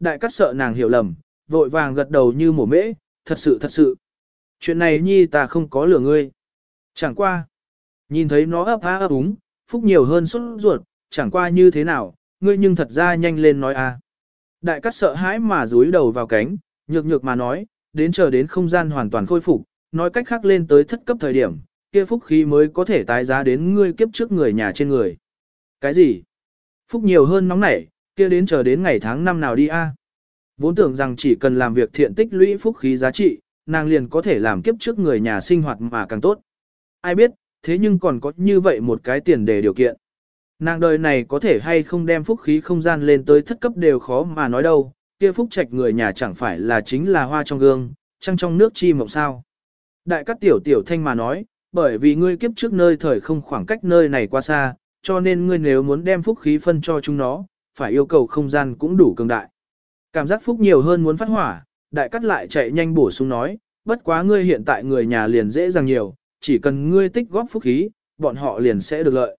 đại cắt sợ nàng hiểu lầm, vội vàng gật đầu như mổ mễ, thật sự thật sự. Chuyện này nhi ta không có lừa ngươi. Chẳng qua. Nhìn thấy nó ấp á ấp úng, phúc nhiều hơn sốt ruột, chẳng qua như thế nào, ngươi nhưng thật ra nhanh lên nói a. Đại cắt sợ hãi mà rúi đầu vào cánh, nhược nhược mà nói, đến chờ đến không gian hoàn toàn khôi phục, nói cách khác lên tới thất cấp thời điểm, kia phúc khí mới có thể tái giá đến ngươi kiếp trước người nhà trên người. Cái gì? Phúc nhiều hơn nóng nảy, kia đến chờ đến ngày tháng năm nào đi a? Vốn tưởng rằng chỉ cần làm việc thiện tích lũy phúc khí giá trị, nàng liền có thể làm kiếp trước người nhà sinh hoạt mà càng tốt. Ai biết, thế nhưng còn có như vậy một cái tiền đề điều kiện. Nàng đời này có thể hay không đem phúc khí không gian lên tới thất cấp đều khó mà nói đâu, kia phúc trạch người nhà chẳng phải là chính là hoa trong gương, trăng trong nước chi mộng sao. Đại các tiểu tiểu thanh mà nói, bởi vì ngươi kiếp trước nơi thời không khoảng cách nơi này quá xa, cho nên ngươi nếu muốn đem phúc khí phân cho chúng nó, phải yêu cầu không gian cũng đủ cường đại. Cảm giác phúc nhiều hơn muốn phát hỏa, đại cắt lại chạy nhanh bổ sung nói, bất quá ngươi hiện tại người nhà liền dễ dàng nhiều, chỉ cần ngươi tích góp phúc khí, bọn họ liền sẽ được lợi.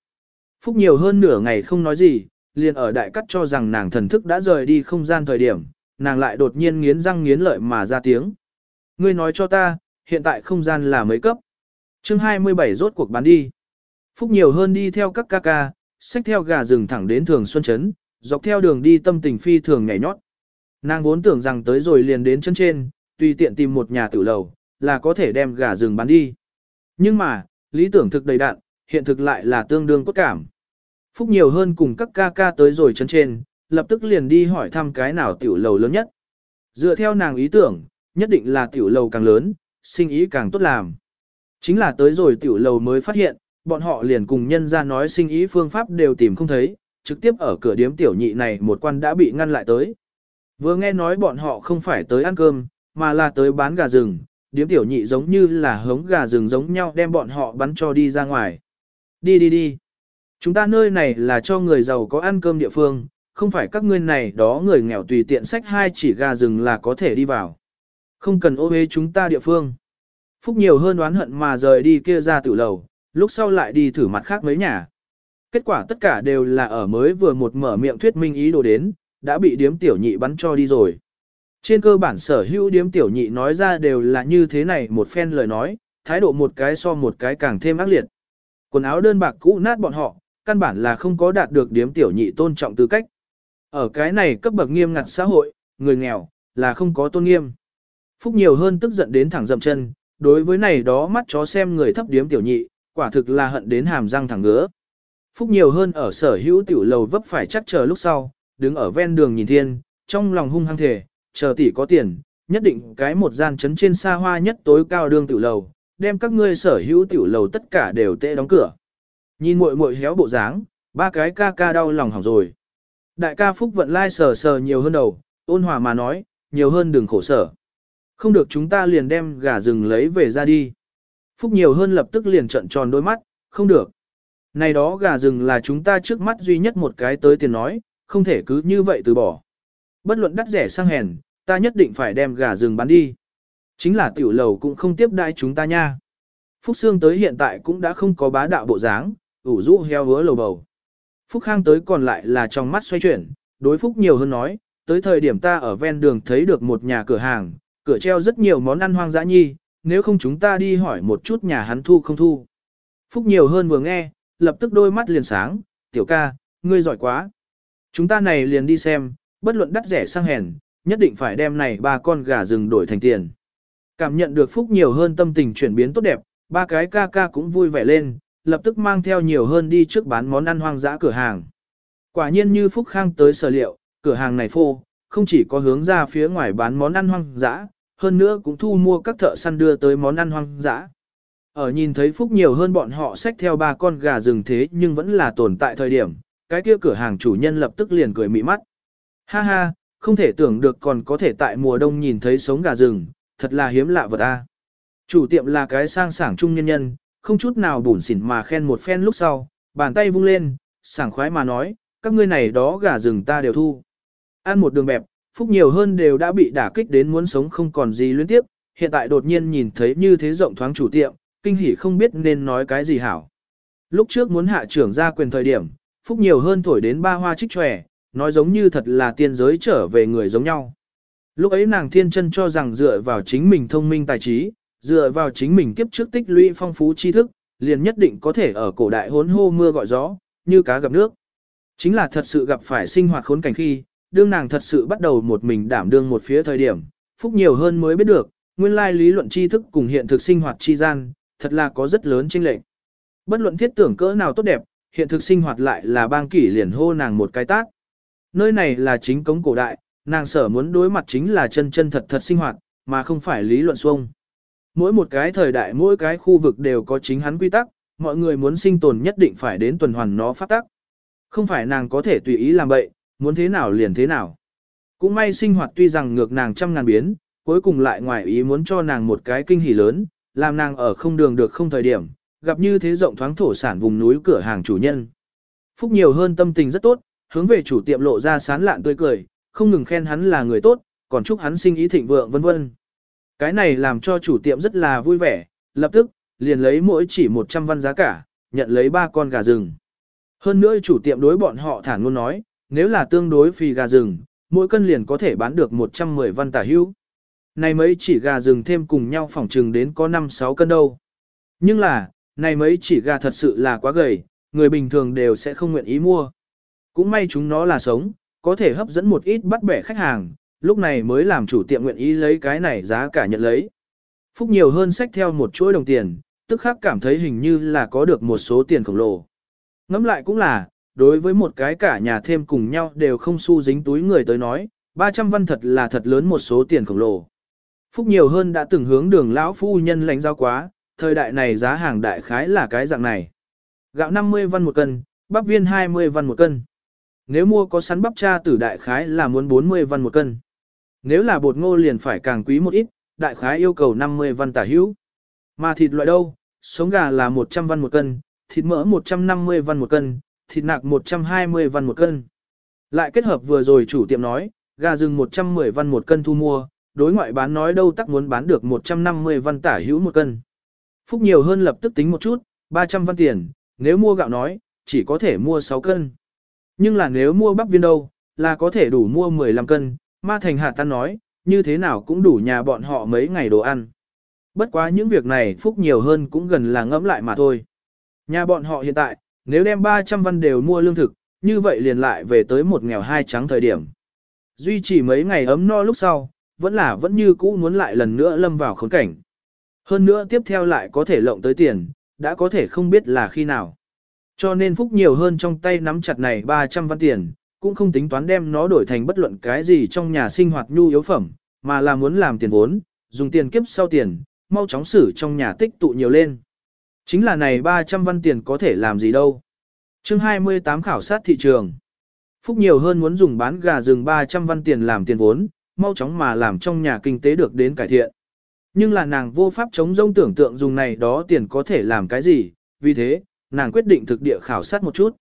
Phúc nhiều hơn nửa ngày không nói gì, liền ở đại cắt cho rằng nàng thần thức đã rời đi không gian thời điểm, nàng lại đột nhiên nghiến răng nghiến lợi mà ra tiếng. Ngươi nói cho ta, hiện tại không gian là mấy cấp. chương 27 rốt cuộc bán đi. Phúc nhiều hơn đi theo các ca ca, xách theo gà rừng thẳng đến thường xuân chấn, dọc theo đường đi tâm tình phi thường nhảy nhót. Nàng vốn tưởng rằng tới rồi liền đến chân trên, tùy tiện tìm một nhà tử lầu, là có thể đem gà rừng bán đi. Nhưng mà, lý tưởng thực đầy đạn, hiện thực lại là tương đương cốt cảm. Phúc nhiều hơn cùng các ca ca tới rồi chân trên, lập tức liền đi hỏi thăm cái nào tiểu lầu lớn nhất. Dựa theo nàng ý tưởng, nhất định là tiểu lầu càng lớn, sinh ý càng tốt làm. Chính là tới rồi tiểu lầu mới phát hiện, bọn họ liền cùng nhân ra nói sinh ý phương pháp đều tìm không thấy, trực tiếp ở cửa điếm tiểu nhị này một quan đã bị ngăn lại tới. Vừa nghe nói bọn họ không phải tới ăn cơm, mà là tới bán gà rừng, điếm tiểu nhị giống như là hống gà rừng giống nhau đem bọn họ bắn cho đi ra ngoài. Đi đi đi. Chúng ta nơi này là cho người giàu có ăn cơm địa phương, không phải các ngươi này đó người nghèo tùy tiện sách hai chỉ gà rừng là có thể đi vào. Không cần ô hế chúng ta địa phương. Phúc nhiều hơn oán hận mà rời đi kia ra tử lầu, lúc sau lại đi thử mặt khác mấy nhà. Kết quả tất cả đều là ở mới vừa một mở miệng thuyết minh ý đồ đến, đã bị điếm tiểu nhị bắn cho đi rồi. Trên cơ bản sở hữu điếm tiểu nhị nói ra đều là như thế này một phen lời nói, thái độ một cái so một cái càng thêm ác liệt. Quần áo đơn bạc cũ nát bọn họ, căn bản là không có đạt được điếm tiểu nhị tôn trọng tư cách. Ở cái này cấp bậc nghiêm ngặt xã hội, người nghèo, là không có tôn nghiêm. Phúc nhiều hơn tức giận đến thẳng dậm chân, đối với này đó mắt chó xem người thấp điếm tiểu nhị, quả thực là hận đến hàm răng thẳng ngứa. Phúc nhiều hơn ở sở hữu tiểu lầu vấp phải chắc chờ lúc sau, đứng ở ven đường nhìn thiên, trong lòng hung hăng thể, chờ tỷ có tiền, nhất định cái một gian trấn trên xa hoa nhất tối cao đương tiểu lầu, đem các ngươi sở hữu tiểu lầu tất cả đều tệ đóng cửa. Nhìn muội muội héo bộ dáng, ba cái ca ca đau lòng hỏng rồi. Đại ca Phúc vận lai sờ sờ nhiều hơn đầu, ôn hòa mà nói, nhiều hơn đừng khổ sở. Không được chúng ta liền đem gà rừng lấy về ra đi. Phúc nhiều hơn lập tức liền trận tròn đôi mắt, không được. Này đó gà rừng là chúng ta trước mắt duy nhất một cái tới tiền nói, không thể cứ như vậy từ bỏ. Bất luận đắt rẻ sang hèn, ta nhất định phải đem gà rừng bán đi. Chính là tiểu lầu cũng không tiếp đai chúng ta nha. Phúc Sương tới hiện tại cũng đã không có bá đạo bộ dáng, ủ rũ heo hứa lầu bầu. Phúc Khang tới còn lại là trong mắt xoay chuyển, đối Phúc nhiều hơn nói, tới thời điểm ta ở ven đường thấy được một nhà cửa hàng, cửa treo rất nhiều món ăn hoang dã nhi, nếu không chúng ta đi hỏi một chút nhà hắn thu không thu. Phúc nhiều hơn vừa nghe, lập tức đôi mắt liền sáng, tiểu ca, ngươi giỏi quá. Chúng ta này liền đi xem, bất luận đắt rẻ sang hèn, nhất định phải đem này ba con gà rừng đổi thành tiền. Cảm nhận được Phúc nhiều hơn tâm tình chuyển biến tốt đẹp, ba cái ca ca cũng vui vẻ lên, lập tức mang theo nhiều hơn đi trước bán món ăn hoang dã cửa hàng. Quả nhiên như Phúc Khang tới sở liệu, cửa hàng này phô, không chỉ có hướng ra phía ngoài bán món ăn hoang dã, hơn nữa cũng thu mua các thợ săn đưa tới món ăn hoang dã. Ở nhìn thấy Phúc nhiều hơn bọn họ xách theo ba con gà rừng thế nhưng vẫn là tồn tại thời điểm, cái kia cửa hàng chủ nhân lập tức liền cười mị mắt. Ha ha, không thể tưởng được còn có thể tại mùa đông nhìn thấy sống gà rừng, thật là hiếm lạ vật a. Chủ tiệm là cái sang sảng trung nhân nhân, không chút nào bủn xỉn mà khen một phen lúc sau, bàn tay vung lên, sảng khoái mà nói, các ngươi này đó gà rừng ta đều thu. Ăn một đường bẹp, phúc nhiều hơn đều đã bị đả kích đến muốn sống không còn gì liên tiếp, hiện tại đột nhiên nhìn thấy như thế rộng thoáng chủ tiệm, kinh hỉ không biết nên nói cái gì hảo. Lúc trước muốn hạ trưởng ra quyền thời điểm, phúc nhiều hơn thổi đến ba hoa trích tròe, nói giống như thật là tiên giới trở về người giống nhau. Lúc ấy nàng thiên chân cho rằng dựa vào chính mình thông minh tài trí, dựa vào chính mình kiếp trước tích lũy phong phú tri thức, liền nhất định có thể ở cổ đại hốn hô mưa gọi gió, như cá gặp nước. Chính là thật sự gặp phải sinh hoạt khốn cảnh khi, đương nàng thật sự bắt đầu một mình đảm đương một phía thời điểm, phúc nhiều hơn mới biết được, nguyên lai lý luận tri thức cùng hiện thực sinh hoạt chi gian, thật là có rất lớn chênh lệch. Bất luận thiết tưởng cỡ nào tốt đẹp, hiện thực sinh hoạt lại là bang kỷ liền hô nàng một cái tác. Nơi này là chính cống cổ đại, nàng sở muốn đối mặt chính là chân chân thật thật sinh hoạt, mà không phải lý luận xuông. Mỗi một cái thời đại mỗi cái khu vực đều có chính hắn quy tắc, mọi người muốn sinh tồn nhất định phải đến tuần hoàn nó phát tắc. Không phải nàng có thể tùy ý làm bậy, muốn thế nào liền thế nào. Cũng may sinh hoạt tuy rằng ngược nàng trăm ngàn biến, cuối cùng lại ngoài ý muốn cho nàng một cái kinh hỉ lớn, làm nàng ở không đường được không thời điểm, gặp như thế rộng thoáng thổ sản vùng núi cửa hàng chủ nhân. Phúc nhiều hơn tâm tình rất tốt, hướng về chủ tiệm lộ ra sán lạn tươi cười, không ngừng khen hắn là người tốt, còn chúc hắn sinh ý thịnh vượng vân vân. Cái này làm cho chủ tiệm rất là vui vẻ, lập tức, liền lấy mỗi chỉ 100 văn giá cả, nhận lấy ba con gà rừng. Hơn nữa chủ tiệm đối bọn họ thản ngôn nói, nếu là tương đối phì gà rừng, mỗi cân liền có thể bán được 110 văn tả hữu. Này mấy chỉ gà rừng thêm cùng nhau phỏng trừng đến có 5-6 cân đâu. Nhưng là, này mấy chỉ gà thật sự là quá gầy, người bình thường đều sẽ không nguyện ý mua. Cũng may chúng nó là sống, có thể hấp dẫn một ít bắt bẻ khách hàng, lúc này mới làm chủ tiệm nguyện ý lấy cái này giá cả nhận lấy. Phúc nhiều hơn sách theo một chuỗi đồng tiền, tức khắc cảm thấy hình như là có được một số tiền khổng lồ. Ngẫm lại cũng là, đối với một cái cả nhà thêm cùng nhau đều không xu dính túi người tới nói, 300 văn thật là thật lớn một số tiền khổng lồ. Phúc nhiều hơn đã từng hướng đường lão phu nhân lãnh giao quá, thời đại này giá hàng đại khái là cái dạng này. Gạo 50 văn một cân, bắp viên 20 văn một cân. Nếu mua có sắn bắp cha tử đại khái là muốn 40 văn một cân. Nếu là bột ngô liền phải càng quý một ít, đại khái yêu cầu 50 văn tả hữu. Mà thịt loại đâu, sống gà là 100 văn một cân, thịt mỡ 150 văn một cân, thịt nạc 120 văn một cân. Lại kết hợp vừa rồi chủ tiệm nói, gà rừng 110 văn một cân thu mua, đối ngoại bán nói đâu tắc muốn bán được 150 văn tả hữu một cân. Phúc nhiều hơn lập tức tính một chút, 300 văn tiền, nếu mua gạo nói, chỉ có thể mua 6 cân. Nhưng là nếu mua bắp viên đâu, là có thể đủ mua 15 cân, ma thành hạ tan nói, như thế nào cũng đủ nhà bọn họ mấy ngày đồ ăn. Bất quá những việc này Phúc nhiều hơn cũng gần là ngẫm lại mà thôi. Nhà bọn họ hiện tại, nếu đem 300 văn đều mua lương thực, như vậy liền lại về tới một nghèo hai trắng thời điểm. Duy trì mấy ngày ấm no lúc sau, vẫn là vẫn như cũ muốn lại lần nữa lâm vào khốn cảnh. Hơn nữa tiếp theo lại có thể lộng tới tiền, đã có thể không biết là khi nào. Cho nên Phúc nhiều hơn trong tay nắm chặt này 300 văn tiền, cũng không tính toán đem nó đổi thành bất luận cái gì trong nhà sinh hoạt nhu yếu phẩm, mà là muốn làm tiền vốn, dùng tiền kiếp sau tiền, mau chóng xử trong nhà tích tụ nhiều lên. Chính là này 300 văn tiền có thể làm gì đâu. chương 28 khảo sát thị trường. Phúc nhiều hơn muốn dùng bán gà rừng 300 văn tiền làm tiền vốn, mau chóng mà làm trong nhà kinh tế được đến cải thiện. Nhưng là nàng vô pháp chống rông tưởng tượng dùng này đó tiền có thể làm cái gì, vì thế, nàng quyết định thực địa khảo sát một chút.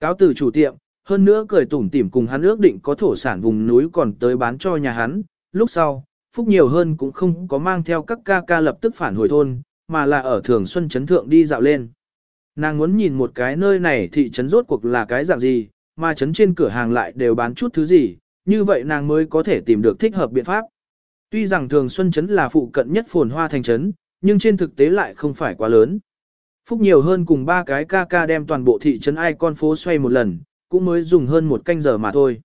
Cáo từ chủ tiệm, hơn nữa cười tủm tỉm cùng hắn ước định có thổ sản vùng núi còn tới bán cho nhà hắn, lúc sau, Phúc nhiều hơn cũng không có mang theo các ca ca lập tức phản hồi thôn, mà là ở thường xuân chấn thượng đi dạo lên. Nàng muốn nhìn một cái nơi này thị trấn rốt cuộc là cái dạng gì, mà trấn trên cửa hàng lại đều bán chút thứ gì, như vậy nàng mới có thể tìm được thích hợp biện pháp. Tuy rằng thường xuân trấn là phụ cận nhất phồn hoa thành trấn, nhưng trên thực tế lại không phải quá lớn. Phúc nhiều hơn cùng ba cái ca ca đem toàn bộ thị trấn ai con phố xoay một lần, cũng mới dùng hơn một canh giờ mà thôi.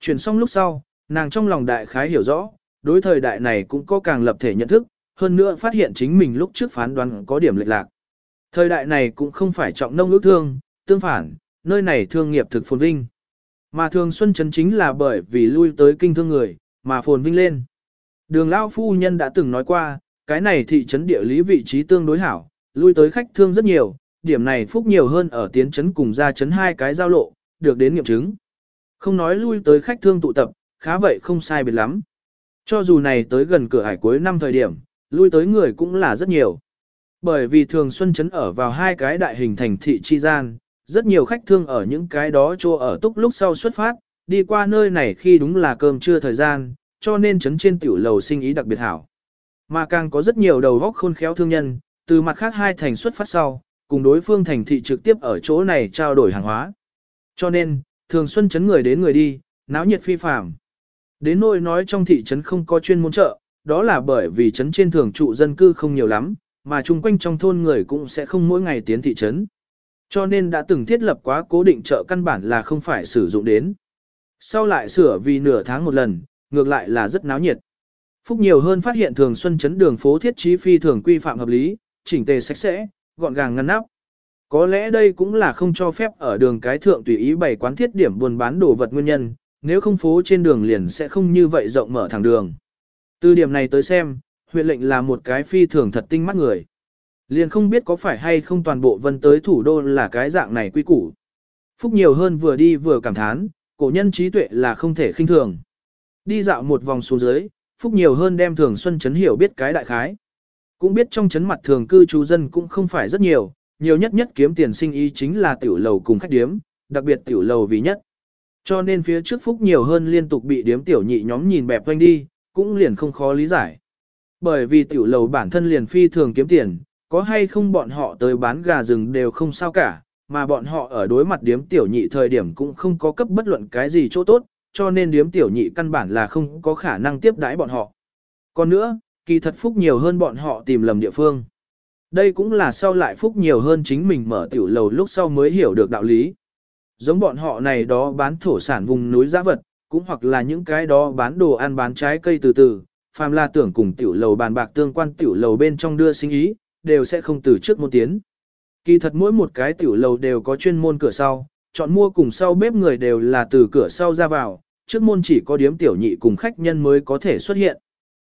Chuyển xong lúc sau, nàng trong lòng đại khái hiểu rõ, đối thời đại này cũng có càng lập thể nhận thức, hơn nữa phát hiện chính mình lúc trước phán đoán có điểm lệch lạc. Thời đại này cũng không phải trọng nông ước thương, tương phản, nơi này thương nghiệp thực phồn vinh. Mà thường xuân chấn chính là bởi vì lui tới kinh thương người, mà phồn vinh lên. Đường Lao Phu Nhân đã từng nói qua, cái này thị trấn địa lý vị trí tương đối hảo, lui tới khách thương rất nhiều, điểm này phúc nhiều hơn ở tiến trấn cùng ra trấn hai cái giao lộ, được đến nghiệm chứng. Không nói lui tới khách thương tụ tập, khá vậy không sai biệt lắm. Cho dù này tới gần cửa hải cuối năm thời điểm, lui tới người cũng là rất nhiều. Bởi vì thường xuân chấn ở vào hai cái đại hình thành thị chi gian, rất nhiều khách thương ở những cái đó chỗ ở túc lúc sau xuất phát, đi qua nơi này khi đúng là cơm trưa thời gian, cho nên chấn trên tiểu lầu sinh ý đặc biệt hảo. Mà càng có rất nhiều đầu góc khôn khéo thương nhân, từ mặt khác hai thành xuất phát sau, cùng đối phương thành thị trực tiếp ở chỗ này trao đổi hàng hóa. Cho nên, thường xuân chấn người đến người đi, náo nhiệt phi phàm. Đến nỗi nói trong thị trấn không có chuyên môn chợ, đó là bởi vì trấn trên thường trụ dân cư không nhiều lắm, mà chung quanh trong thôn người cũng sẽ không mỗi ngày tiến thị trấn. Cho nên đã từng thiết lập quá cố định chợ căn bản là không phải sử dụng đến. Sau lại sửa vì nửa tháng một lần, ngược lại là rất náo nhiệt. Phúc nhiều hơn phát hiện thường xuân chấn đường phố thiết trí phi thường quy phạm hợp lý, chỉnh tề sạch sẽ, gọn gàng ngăn nắp. Có lẽ đây cũng là không cho phép ở đường cái thượng tùy ý bày quán thiết điểm buôn bán đồ vật nguyên nhân, nếu không phố trên đường liền sẽ không như vậy rộng mở thẳng đường. Từ điểm này tới xem, huyện lệnh là một cái phi thường thật tinh mắt người. Liền không biết có phải hay không toàn bộ vân tới thủ đô là cái dạng này quy củ. Phúc nhiều hơn vừa đi vừa cảm thán, cổ nhân trí tuệ là không thể khinh thường. Đi dạo một vòng xuống dưới, Phúc nhiều hơn đem thường xuân chấn hiểu biết cái đại khái. Cũng biết trong chấn mặt thường cư trú dân cũng không phải rất nhiều, nhiều nhất nhất kiếm tiền sinh ý chính là tiểu lầu cùng khách điếm, đặc biệt tiểu lầu vì nhất. Cho nên phía trước Phúc nhiều hơn liên tục bị điếm tiểu nhị nhóm nhìn bẹp quanh đi, cũng liền không khó lý giải. Bởi vì tiểu lầu bản thân liền phi thường kiếm tiền, có hay không bọn họ tới bán gà rừng đều không sao cả, mà bọn họ ở đối mặt điếm tiểu nhị thời điểm cũng không có cấp bất luận cái gì chỗ tốt, cho nên điếm tiểu nhị căn bản là không có khả năng tiếp đãi bọn họ. Còn nữa, kỳ thật phúc nhiều hơn bọn họ tìm lầm địa phương. Đây cũng là sau lại phúc nhiều hơn chính mình mở tiểu lầu lúc sau mới hiểu được đạo lý. Giống bọn họ này đó bán thổ sản vùng núi giá vật, cũng hoặc là những cái đó bán đồ ăn bán trái cây từ từ, phàm là tưởng cùng tiểu lầu bàn bạc tương quan tiểu lầu bên trong đưa sinh ý, đều sẽ không từ trước môn tiến. Kỳ thật mỗi một cái tiểu lầu đều có chuyên môn cửa sau, chọn mua cùng sau bếp người đều là từ cửa sau ra vào, trước môn chỉ có điếm tiểu nhị cùng khách nhân mới có thể xuất hiện.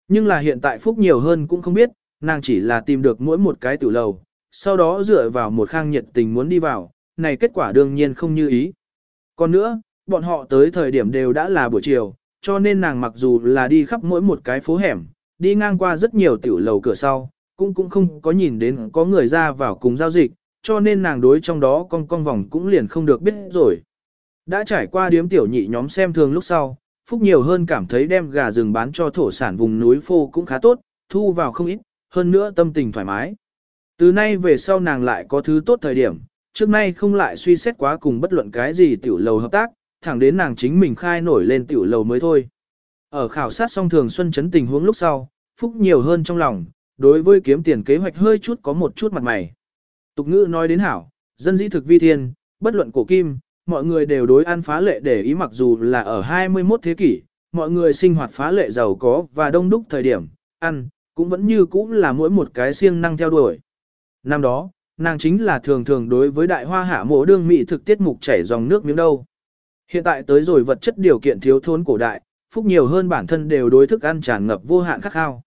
Nhưng là hiện tại Phúc nhiều hơn cũng không biết, nàng chỉ là tìm được mỗi một cái tiểu lầu, sau đó dựa vào một khang nhiệt tình muốn đi vào, này kết quả đương nhiên không như ý. Còn nữa, bọn họ tới thời điểm đều đã là buổi chiều, cho nên nàng mặc dù là đi khắp mỗi một cái phố hẻm, đi ngang qua rất nhiều tiểu lầu cửa sau, cũng cũng không có nhìn đến có người ra vào cùng giao dịch, cho nên nàng đối trong đó con con vòng cũng liền không được biết rồi. Đã trải qua điếm tiểu nhị nhóm xem thường lúc sau, Phúc nhiều hơn cảm thấy đem gà rừng bán cho thổ sản vùng núi phô cũng khá tốt, thu vào không ít, hơn nữa tâm tình thoải mái. Từ nay về sau nàng lại có thứ tốt thời điểm, trước nay không lại suy xét quá cùng bất luận cái gì tiểu lầu hợp tác, thẳng đến nàng chính mình khai nổi lên tiểu lầu mới thôi. Ở khảo sát xong thường xuân chấn tình huống lúc sau, Phúc nhiều hơn trong lòng, đối với kiếm tiền kế hoạch hơi chút có một chút mặt mày. Tục ngữ nói đến hảo, dân dĩ thực vi thiên, bất luận cổ kim, mọi người đều đối ăn phá lệ để ý mặc dù là ở 21 thế kỷ, mọi người sinh hoạt phá lệ giàu có và đông đúc thời điểm, ăn, cũng vẫn như cũ là mỗi một cái siêng năng theo đuổi. Năm đó, nàng chính là thường thường đối với đại hoa hạ mộ đương mỹ thực tiết mục chảy dòng nước miếng đâu. Hiện tại tới rồi vật chất điều kiện thiếu thốn cổ đại, phúc nhiều hơn bản thân đều đối thức ăn tràn ngập vô hạn khắc khao.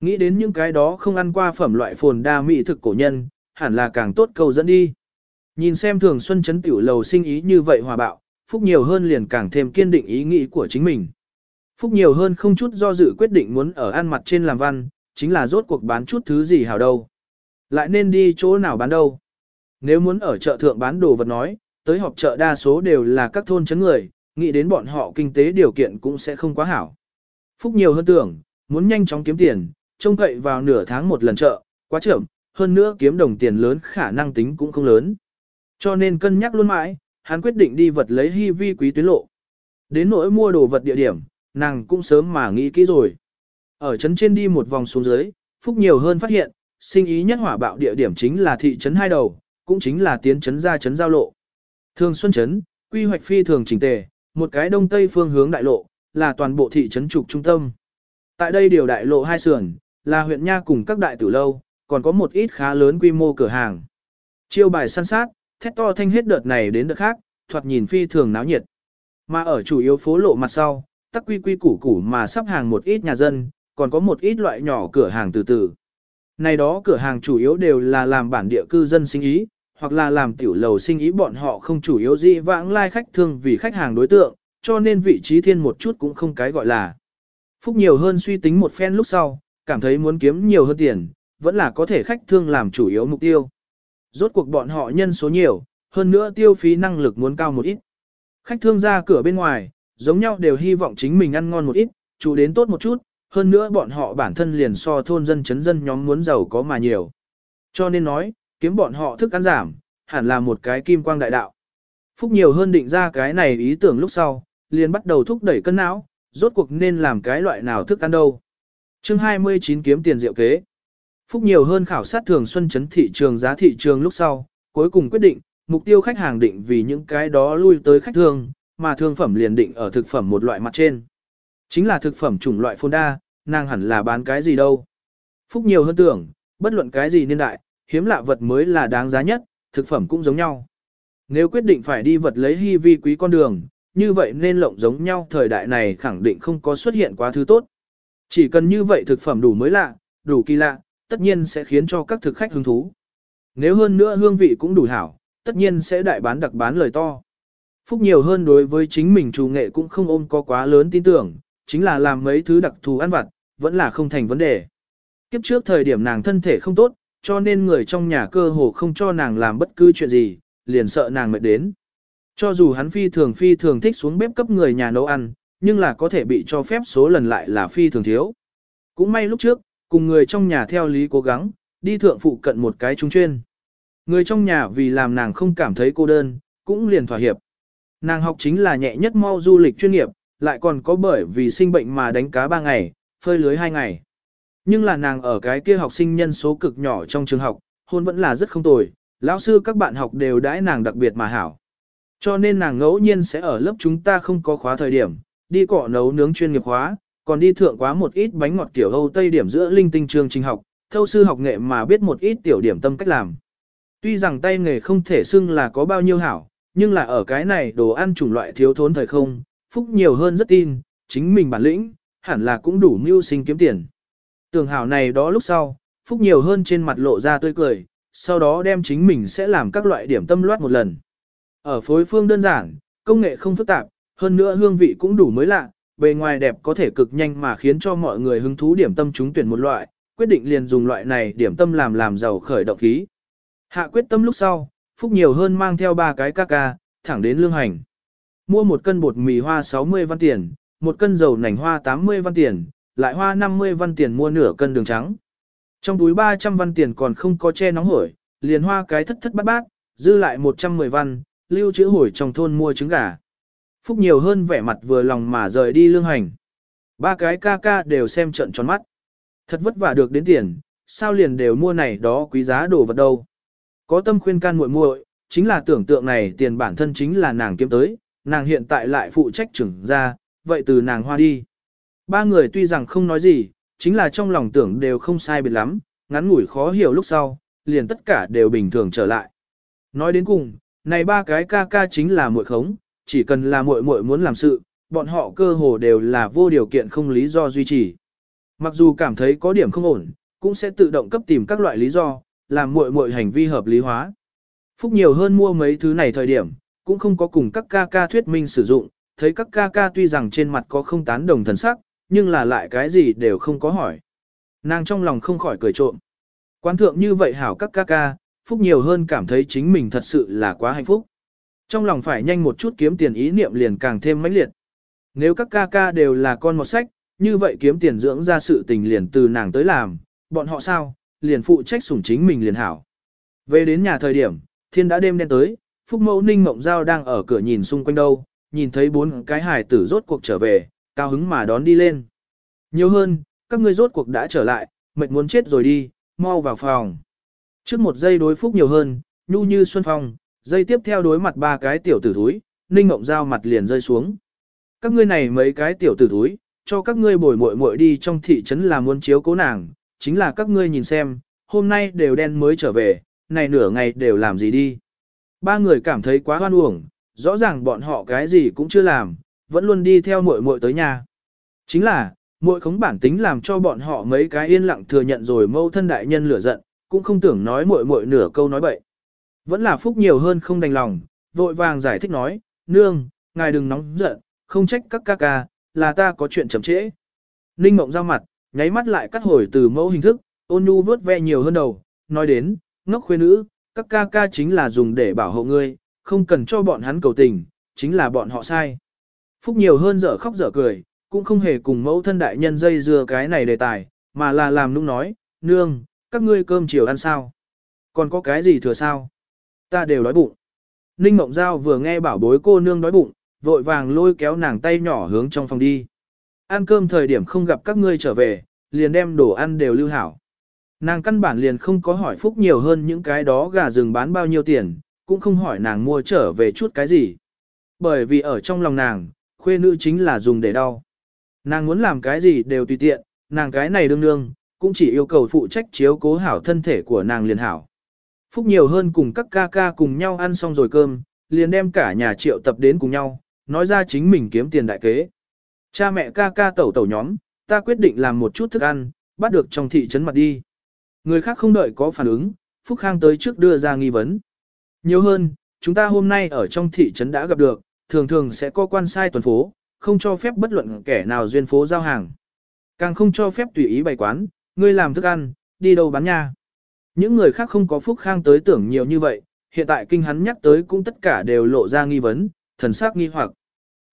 Nghĩ đến những cái đó không ăn qua phẩm loại phồn đa mỹ thực cổ nhân, hẳn là càng tốt câu dẫn đi. Nhìn xem thường xuân chấn tiểu lầu sinh ý như vậy hòa bạo, Phúc nhiều hơn liền càng thêm kiên định ý nghĩ của chính mình. Phúc nhiều hơn không chút do dự quyết định muốn ở ăn mặt trên làm văn, chính là rốt cuộc bán chút thứ gì hào đâu. Lại nên đi chỗ nào bán đâu. Nếu muốn ở chợ thượng bán đồ vật nói, tới họp chợ đa số đều là các thôn chấn người, nghĩ đến bọn họ kinh tế điều kiện cũng sẽ không quá hảo. Phúc nhiều hơn tưởng, muốn nhanh chóng kiếm tiền, trông cậy vào nửa tháng một lần chợ, quá chậm, hơn nữa kiếm đồng tiền lớn khả năng tính cũng không lớn. Cho nên cân nhắc luôn mãi, hắn quyết định đi vật lấy hy vi quý tuyến lộ. Đến nỗi mua đồ vật địa điểm, nàng cũng sớm mà nghĩ kỹ rồi. Ở trấn trên đi một vòng xuống dưới, Phúc nhiều hơn phát hiện, sinh ý nhất hỏa bạo địa điểm chính là thị trấn hai đầu, cũng chính là tiến trấn ra trấn giao lộ. Thường Xuân trấn, quy hoạch phi thường chỉnh tề, một cái đông tây phương hướng đại lộ, là toàn bộ thị trấn trục trung tâm. Tại đây điều đại lộ hai sườn, là huyện nha cùng các đại tử lâu, còn có một ít khá lớn quy mô cửa hàng. Chiêu bài săn sát, thét to thanh hết đợt này đến đợt khác, thoạt nhìn phi thường náo nhiệt. Mà ở chủ yếu phố lộ mặt sau, tắc quy quy củ củ mà sắp hàng một ít nhà dân, còn có một ít loại nhỏ cửa hàng từ từ. Này đó cửa hàng chủ yếu đều là làm bản địa cư dân sinh ý, hoặc là làm tiểu lầu sinh ý bọn họ không chủ yếu gì vãng lai khách thương vì khách hàng đối tượng, cho nên vị trí thiên một chút cũng không cái gọi là. Phúc nhiều hơn suy tính một phen lúc sau, cảm thấy muốn kiếm nhiều hơn tiền, vẫn là có thể khách thương làm chủ yếu mục tiêu. Rốt cuộc bọn họ nhân số nhiều, hơn nữa tiêu phí năng lực muốn cao một ít. Khách thương ra cửa bên ngoài, giống nhau đều hy vọng chính mình ăn ngon một ít, chủ đến tốt một chút, hơn nữa bọn họ bản thân liền so thôn dân chấn dân nhóm muốn giàu có mà nhiều. Cho nên nói, kiếm bọn họ thức ăn giảm, hẳn là một cái kim quang đại đạo. Phúc nhiều hơn định ra cái này ý tưởng lúc sau, liền bắt đầu thúc đẩy cân não, rốt cuộc nên làm cái loại nào thức ăn đâu chương 29 kiếm tiền diệu kế. Phúc nhiều hơn khảo sát thường xuân chấn thị trường giá thị trường lúc sau, cuối cùng quyết định, mục tiêu khách hàng định vì những cái đó lui tới khách thương, mà thương phẩm liền định ở thực phẩm một loại mặt trên. Chính là thực phẩm chủng loại phôn đa, nàng hẳn là bán cái gì đâu. Phúc nhiều hơn tưởng, bất luận cái gì niên đại, hiếm lạ vật mới là đáng giá nhất, thực phẩm cũng giống nhau. Nếu quyết định phải đi vật lấy hy vi quý con đường, như vậy nên lộng giống nhau thời đại này khẳng định không có xuất hiện quá thứ tốt. Chỉ cần như vậy thực phẩm đủ mới lạ, đủ kỳ lạ, tất nhiên sẽ khiến cho các thực khách hứng thú. Nếu hơn nữa hương vị cũng đủ hảo, tất nhiên sẽ đại bán đặc bán lời to. Phúc nhiều hơn đối với chính mình chủ nghệ cũng không ôm có quá lớn tin tưởng, chính là làm mấy thứ đặc thù ăn vặt, vẫn là không thành vấn đề. Kiếp trước thời điểm nàng thân thể không tốt, cho nên người trong nhà cơ hồ không cho nàng làm bất cứ chuyện gì, liền sợ nàng mệt đến. Cho dù hắn phi thường phi thường thích xuống bếp cấp người nhà nấu ăn, nhưng là có thể bị cho phép số lần lại là phi thường thiếu. Cũng may lúc trước, cùng người trong nhà theo lý cố gắng, đi thượng phụ cận một cái trung chuyên. Người trong nhà vì làm nàng không cảm thấy cô đơn, cũng liền thỏa hiệp. Nàng học chính là nhẹ nhất mau du lịch chuyên nghiệp, lại còn có bởi vì sinh bệnh mà đánh cá 3 ngày, phơi lưới 2 ngày. Nhưng là nàng ở cái kia học sinh nhân số cực nhỏ trong trường học, hôn vẫn là rất không tồi, lão sư các bạn học đều đãi nàng đặc biệt mà hảo. Cho nên nàng ngẫu nhiên sẽ ở lớp chúng ta không có khóa thời điểm, đi cọ nấu nướng chuyên nghiệp hóa, còn đi thượng quá một ít bánh ngọt kiểu Âu Tây điểm giữa linh tinh trường trình học, thâu sư học nghệ mà biết một ít tiểu điểm tâm cách làm. Tuy rằng tay nghề không thể xưng là có bao nhiêu hảo, nhưng là ở cái này đồ ăn chủng loại thiếu thốn thời không, phúc nhiều hơn rất tin, chính mình bản lĩnh, hẳn là cũng đủ mưu sinh kiếm tiền. Tưởng hảo này đó lúc sau, phúc nhiều hơn trên mặt lộ ra tươi cười, sau đó đem chính mình sẽ làm các loại điểm tâm loát một lần. Ở phối phương đơn giản, công nghệ không phức tạp, hơn nữa hương vị cũng đủ mới lạ, bề ngoài đẹp có thể cực nhanh mà khiến cho mọi người hứng thú điểm tâm trúng tuyển một loại, quyết định liền dùng loại này điểm tâm làm làm giàu khởi động khí. Hạ quyết tâm lúc sau, Phúc nhiều hơn mang theo ba cái ca ca, thẳng đến lương hành. Mua một cân bột mì hoa 60 văn tiền, một cân dầu nành hoa 80 văn tiền, lại hoa 50 văn tiền mua nửa cân đường trắng. Trong túi 300 văn tiền còn không có che nóng hổi, liền hoa cái thất thất bát bát, dư lại 110 văn, lưu trữ hồi trong thôn mua trứng gà. Phúc nhiều hơn vẻ mặt vừa lòng mà rời đi lương hành. Ba cái ca ca đều xem trận tròn mắt. Thật vất vả được đến tiền, sao liền đều mua này đó quý giá đồ vật đâu. Có tâm khuyên can muội muội, chính là tưởng tượng này tiền bản thân chính là nàng kiếm tới, nàng hiện tại lại phụ trách trưởng ra, vậy từ nàng hoa đi. Ba người tuy rằng không nói gì, chính là trong lòng tưởng đều không sai biệt lắm, ngắn ngủi khó hiểu lúc sau, liền tất cả đều bình thường trở lại. Nói đến cùng, này ba cái ca ca chính là muội khống, chỉ cần là muội muội muốn làm sự, bọn họ cơ hồ đều là vô điều kiện không lý do duy trì. Mặc dù cảm thấy có điểm không ổn, cũng sẽ tự động cấp tìm các loại lý do, làm muội muội hành vi hợp lý hóa. Phúc nhiều hơn mua mấy thứ này thời điểm, cũng không có cùng các ca ca thuyết minh sử dụng, thấy các ca ca tuy rằng trên mặt có không tán đồng thần sắc, nhưng là lại cái gì đều không có hỏi. Nàng trong lòng không khỏi cười trộm. Quán thượng như vậy hảo các ca ca, Phúc nhiều hơn cảm thấy chính mình thật sự là quá hạnh phúc. Trong lòng phải nhanh một chút kiếm tiền ý niệm liền càng thêm mãnh liệt. Nếu các ca ca đều là con một sách, như vậy kiếm tiền dưỡng ra sự tình liền từ nàng tới làm, bọn họ sao, liền phụ trách sủng chính mình liền hảo. Về đến nhà thời điểm, thiên đã đêm đen tới, Phúc Mẫu Ninh Mộng Giao đang ở cửa nhìn xung quanh đâu, nhìn thấy bốn cái hài tử rốt cuộc trở về, cao hứng mà đón đi lên. Nhiều hơn, các ngươi rốt cuộc đã trở lại, mệt muốn chết rồi đi, mau vào phòng. Trước một giây đối Phúc nhiều hơn, nhu như xuân phong, dây tiếp theo đối mặt ba cái tiểu tử thúi, Ninh Ngộng Giao mặt liền rơi xuống. Các ngươi này mấy cái tiểu tử thúi, cho các ngươi bồi muội muội đi trong thị trấn là muốn chiếu cố nàng, chính là các ngươi nhìn xem, hôm nay đều đen mới trở về, này nửa ngày đều làm gì đi. Ba người cảm thấy quá hoan uổng, rõ ràng bọn họ cái gì cũng chưa làm, vẫn luôn đi theo muội muội tới nhà. Chính là, muội khống bản tính làm cho bọn họ mấy cái yên lặng thừa nhận rồi mâu thân đại nhân lửa giận, cũng không tưởng nói muội muội nửa câu nói bậy. Vẫn là phúc nhiều hơn không đành lòng, vội vàng giải thích nói, nương, ngài đừng nóng giận, không trách các ca ca, là ta có chuyện chậm trễ. Ninh mộng ra mặt, nháy mắt lại cắt hồi từ mẫu hình thức, ôn nhu vớt ve nhiều hơn đầu, nói đến, ngốc khuê nữ, các ca ca chính là dùng để bảo hộ ngươi, không cần cho bọn hắn cầu tình, chính là bọn họ sai. Phúc nhiều hơn dở khóc dở cười, cũng không hề cùng mẫu thân đại nhân dây dưa cái này đề tài, mà là làm nung nói, nương, các ngươi cơm chiều ăn sao? Còn có cái gì thừa sao? Ta đều đói bụng. Ninh Mộng Giao vừa nghe bảo bối cô nương đói bụng, vội vàng lôi kéo nàng tay nhỏ hướng trong phòng đi. Ăn cơm thời điểm không gặp các ngươi trở về, liền đem đồ ăn đều lưu hảo. Nàng căn bản liền không có hỏi Phúc nhiều hơn những cái đó gà rừng bán bao nhiêu tiền, cũng không hỏi nàng mua trở về chút cái gì. Bởi vì ở trong lòng nàng, khuê nữ chính là dùng để đau. Nàng muốn làm cái gì đều tùy tiện, nàng cái này đương đương, cũng chỉ yêu cầu phụ trách chiếu cố hảo thân thể của nàng liền hảo. Phúc nhiều hơn cùng các ca ca cùng nhau ăn xong rồi cơm, liền đem cả nhà triệu tập đến cùng nhau, nói ra chính mình kiếm tiền đại kế. Cha mẹ ca ca tẩu tẩu nhóm, ta quyết định làm một chút thức ăn, bắt được trong thị trấn mặt đi. Người khác không đợi có phản ứng, Phúc Khang tới trước đưa ra nghi vấn. Nhiều hơn, chúng ta hôm nay ở trong thị trấn đã gặp được, thường thường sẽ có quan sai tuần phố, không cho phép bất luận kẻ nào duyên phố giao hàng. Càng không cho phép tùy ý bày quán, ngươi làm thức ăn, đi đâu bán nha. Những người khác không có Phúc Khang tới tưởng nhiều như vậy, hiện tại kinh hắn nhắc tới cũng tất cả đều lộ ra nghi vấn, thần sắc nghi hoặc.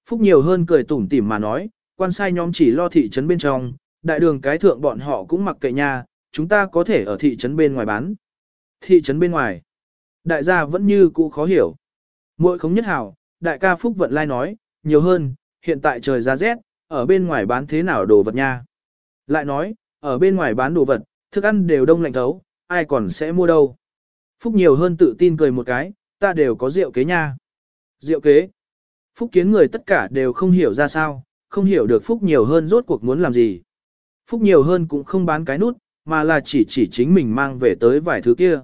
Phúc nhiều hơn cười tủm tỉm mà nói, quan sai nhóm chỉ lo thị trấn bên trong, đại đường cái thượng bọn họ cũng mặc kệ nhà, chúng ta có thể ở thị trấn bên ngoài bán. Thị trấn bên ngoài. Đại gia vẫn như cũ khó hiểu. Muội không nhất hảo, đại ca Phúc Vận Lai nói, nhiều hơn, hiện tại trời giá rét, ở bên ngoài bán thế nào đồ vật nha. Lại nói, ở bên ngoài bán đồ vật, thức ăn đều đông lạnh thấu, ai còn sẽ mua đâu. Phúc nhiều hơn tự tin cười một cái, ta đều có rượu kế nha. Rượu kế. Phúc kiến người tất cả đều không hiểu ra sao, không hiểu được Phúc nhiều hơn rốt cuộc muốn làm gì. Phúc nhiều hơn cũng không bán cái nút, mà là chỉ chỉ chính mình mang về tới vài thứ kia.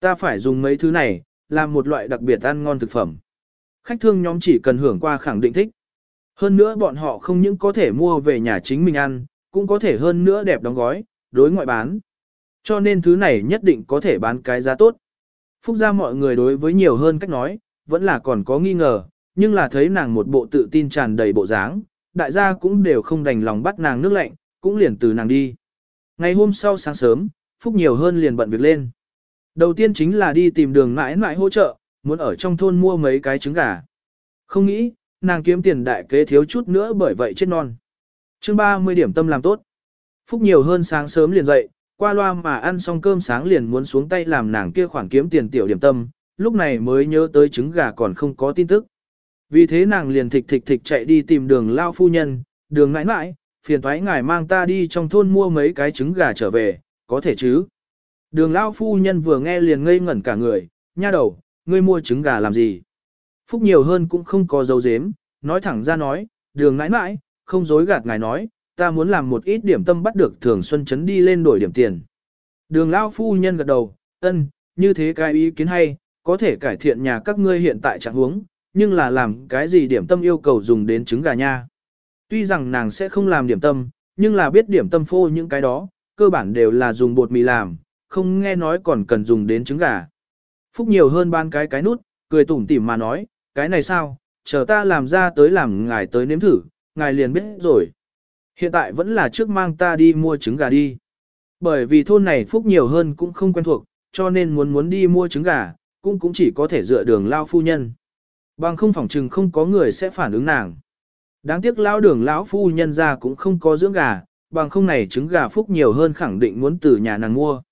Ta phải dùng mấy thứ này, làm một loại đặc biệt ăn ngon thực phẩm. Khách thương nhóm chỉ cần hưởng qua khẳng định thích. Hơn nữa bọn họ không những có thể mua về nhà chính mình ăn, cũng có thể hơn nữa đẹp đóng gói, đối ngoại bán. Cho nên thứ này nhất định có thể bán cái giá tốt. Phúc ra mọi người đối với nhiều hơn cách nói, vẫn là còn có nghi ngờ, nhưng là thấy nàng một bộ tự tin tràn đầy bộ dáng, đại gia cũng đều không đành lòng bắt nàng nước lạnh, cũng liền từ nàng đi. Ngày hôm sau sáng sớm, Phúc nhiều hơn liền bận việc lên. Đầu tiên chính là đi tìm đường mãi mãi hỗ trợ, muốn ở trong thôn mua mấy cái trứng gà. Không nghĩ, nàng kiếm tiền đại kế thiếu chút nữa bởi vậy chết non. chương 30 điểm tâm làm tốt. Phúc nhiều hơn sáng sớm liền dậy, qua loa mà ăn xong cơm sáng liền muốn xuống tay làm nàng kia khoản kiếm tiền tiểu điểm tâm, lúc này mới nhớ tới trứng gà còn không có tin tức. Vì thế nàng liền thịch thịch thịch chạy đi tìm đường lao phu nhân, đường ngãi ngãi, phiền thoái ngài mang ta đi trong thôn mua mấy cái trứng gà trở về, có thể chứ. Đường lao phu nhân vừa nghe liền ngây ngẩn cả người, nha đầu, ngươi mua trứng gà làm gì? Phúc nhiều hơn cũng không có dấu dếm, nói thẳng ra nói, đường ngãi ngãi, không dối gạt ngài nói, ta muốn làm một ít điểm tâm bắt được thường xuân chấn đi lên đổi điểm tiền. Đường lão phu nhân gật đầu, ân, như thế cái ý kiến hay, có thể cải thiện nhà các ngươi hiện tại trạng huống, nhưng là làm cái gì điểm tâm yêu cầu dùng đến trứng gà nha. Tuy rằng nàng sẽ không làm điểm tâm, nhưng là biết điểm tâm phô những cái đó, cơ bản đều là dùng bột mì làm, không nghe nói còn cần dùng đến trứng gà. Phúc nhiều hơn ban cái cái nút, cười tủm tỉm mà nói, cái này sao, chờ ta làm ra tới làm ngài tới nếm thử, ngài liền biết rồi. Hiện tại vẫn là trước mang ta đi mua trứng gà đi. Bởi vì thôn này Phúc nhiều hơn cũng không quen thuộc, cho nên muốn muốn đi mua trứng gà, cũng cũng chỉ có thể dựa đường lao phu nhân. Bằng không phỏng chừng không có người sẽ phản ứng nàng. Đáng tiếc lão đường lão phu nhân ra cũng không có dưỡng gà, bằng không này trứng gà Phúc nhiều hơn khẳng định muốn từ nhà nàng mua.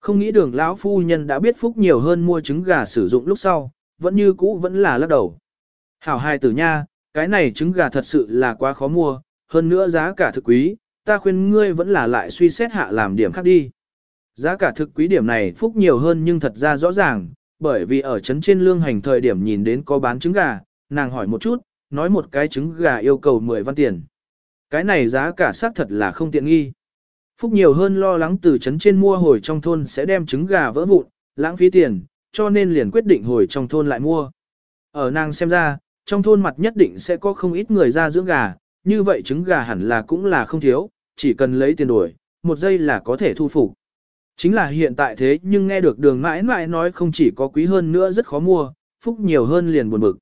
Không nghĩ đường lão phu nhân đã biết Phúc nhiều hơn mua trứng gà sử dụng lúc sau, vẫn như cũ vẫn là lắc đầu. Hảo hai tử nha, cái này trứng gà thật sự là quá khó mua, hơn nữa giá cả thực quý, ta khuyên ngươi vẫn là lại suy xét hạ làm điểm khác đi. Giá cả thực quý điểm này Phúc nhiều hơn nhưng thật ra rõ ràng, bởi vì ở trấn trên lương hành thời điểm nhìn đến có bán trứng gà, nàng hỏi một chút, nói một cái trứng gà yêu cầu 10 văn tiền. Cái này giá cả xác thật là không tiện nghi. Phúc nhiều hơn lo lắng từ trấn trên mua hồi trong thôn sẽ đem trứng gà vỡ vụn, lãng phí tiền, cho nên liền quyết định hồi trong thôn lại mua. Ở nàng xem ra, trong thôn mặt nhất định sẽ có không ít người ra dưỡng gà, như vậy trứng gà hẳn là cũng là không thiếu, chỉ cần lấy tiền đổi, một giây là có thể thu phục. Chính là hiện tại thế nhưng nghe được đường mãi mãi nói không chỉ có quý hơn nữa rất khó mua, phúc nhiều hơn liền buồn bực.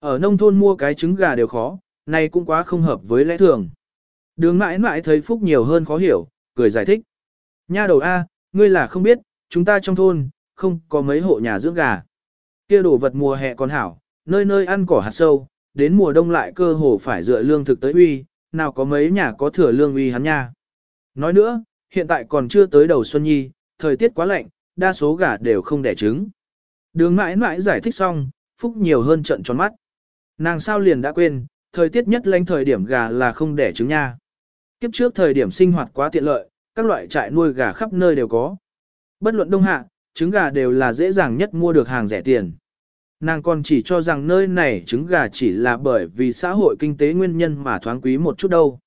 Ở nông thôn mua cái trứng gà đều khó, này cũng quá không hợp với lẽ thường. Đường mãi mãi thấy phúc nhiều hơn khó hiểu, cười giải thích. Nha đầu A, ngươi là không biết, chúng ta trong thôn, không có mấy hộ nhà dưỡng gà. Kia đồ vật mùa hè còn hảo, nơi nơi ăn cỏ hạt sâu, đến mùa đông lại cơ hồ phải dựa lương thực tới uy, nào có mấy nhà có thừa lương uy hắn nha. Nói nữa, hiện tại còn chưa tới đầu xuân nhi, thời tiết quá lạnh, đa số gà đều không đẻ trứng. Đường mãi mãi giải thích xong, phúc nhiều hơn trận tròn mắt. Nàng sao liền đã quên, thời tiết nhất lênh thời điểm gà là không đẻ trứng nha. Kiếp trước thời điểm sinh hoạt quá tiện lợi, các loại trại nuôi gà khắp nơi đều có. Bất luận đông hạ, trứng gà đều là dễ dàng nhất mua được hàng rẻ tiền. Nàng còn chỉ cho rằng nơi này trứng gà chỉ là bởi vì xã hội kinh tế nguyên nhân mà thoáng quý một chút đâu.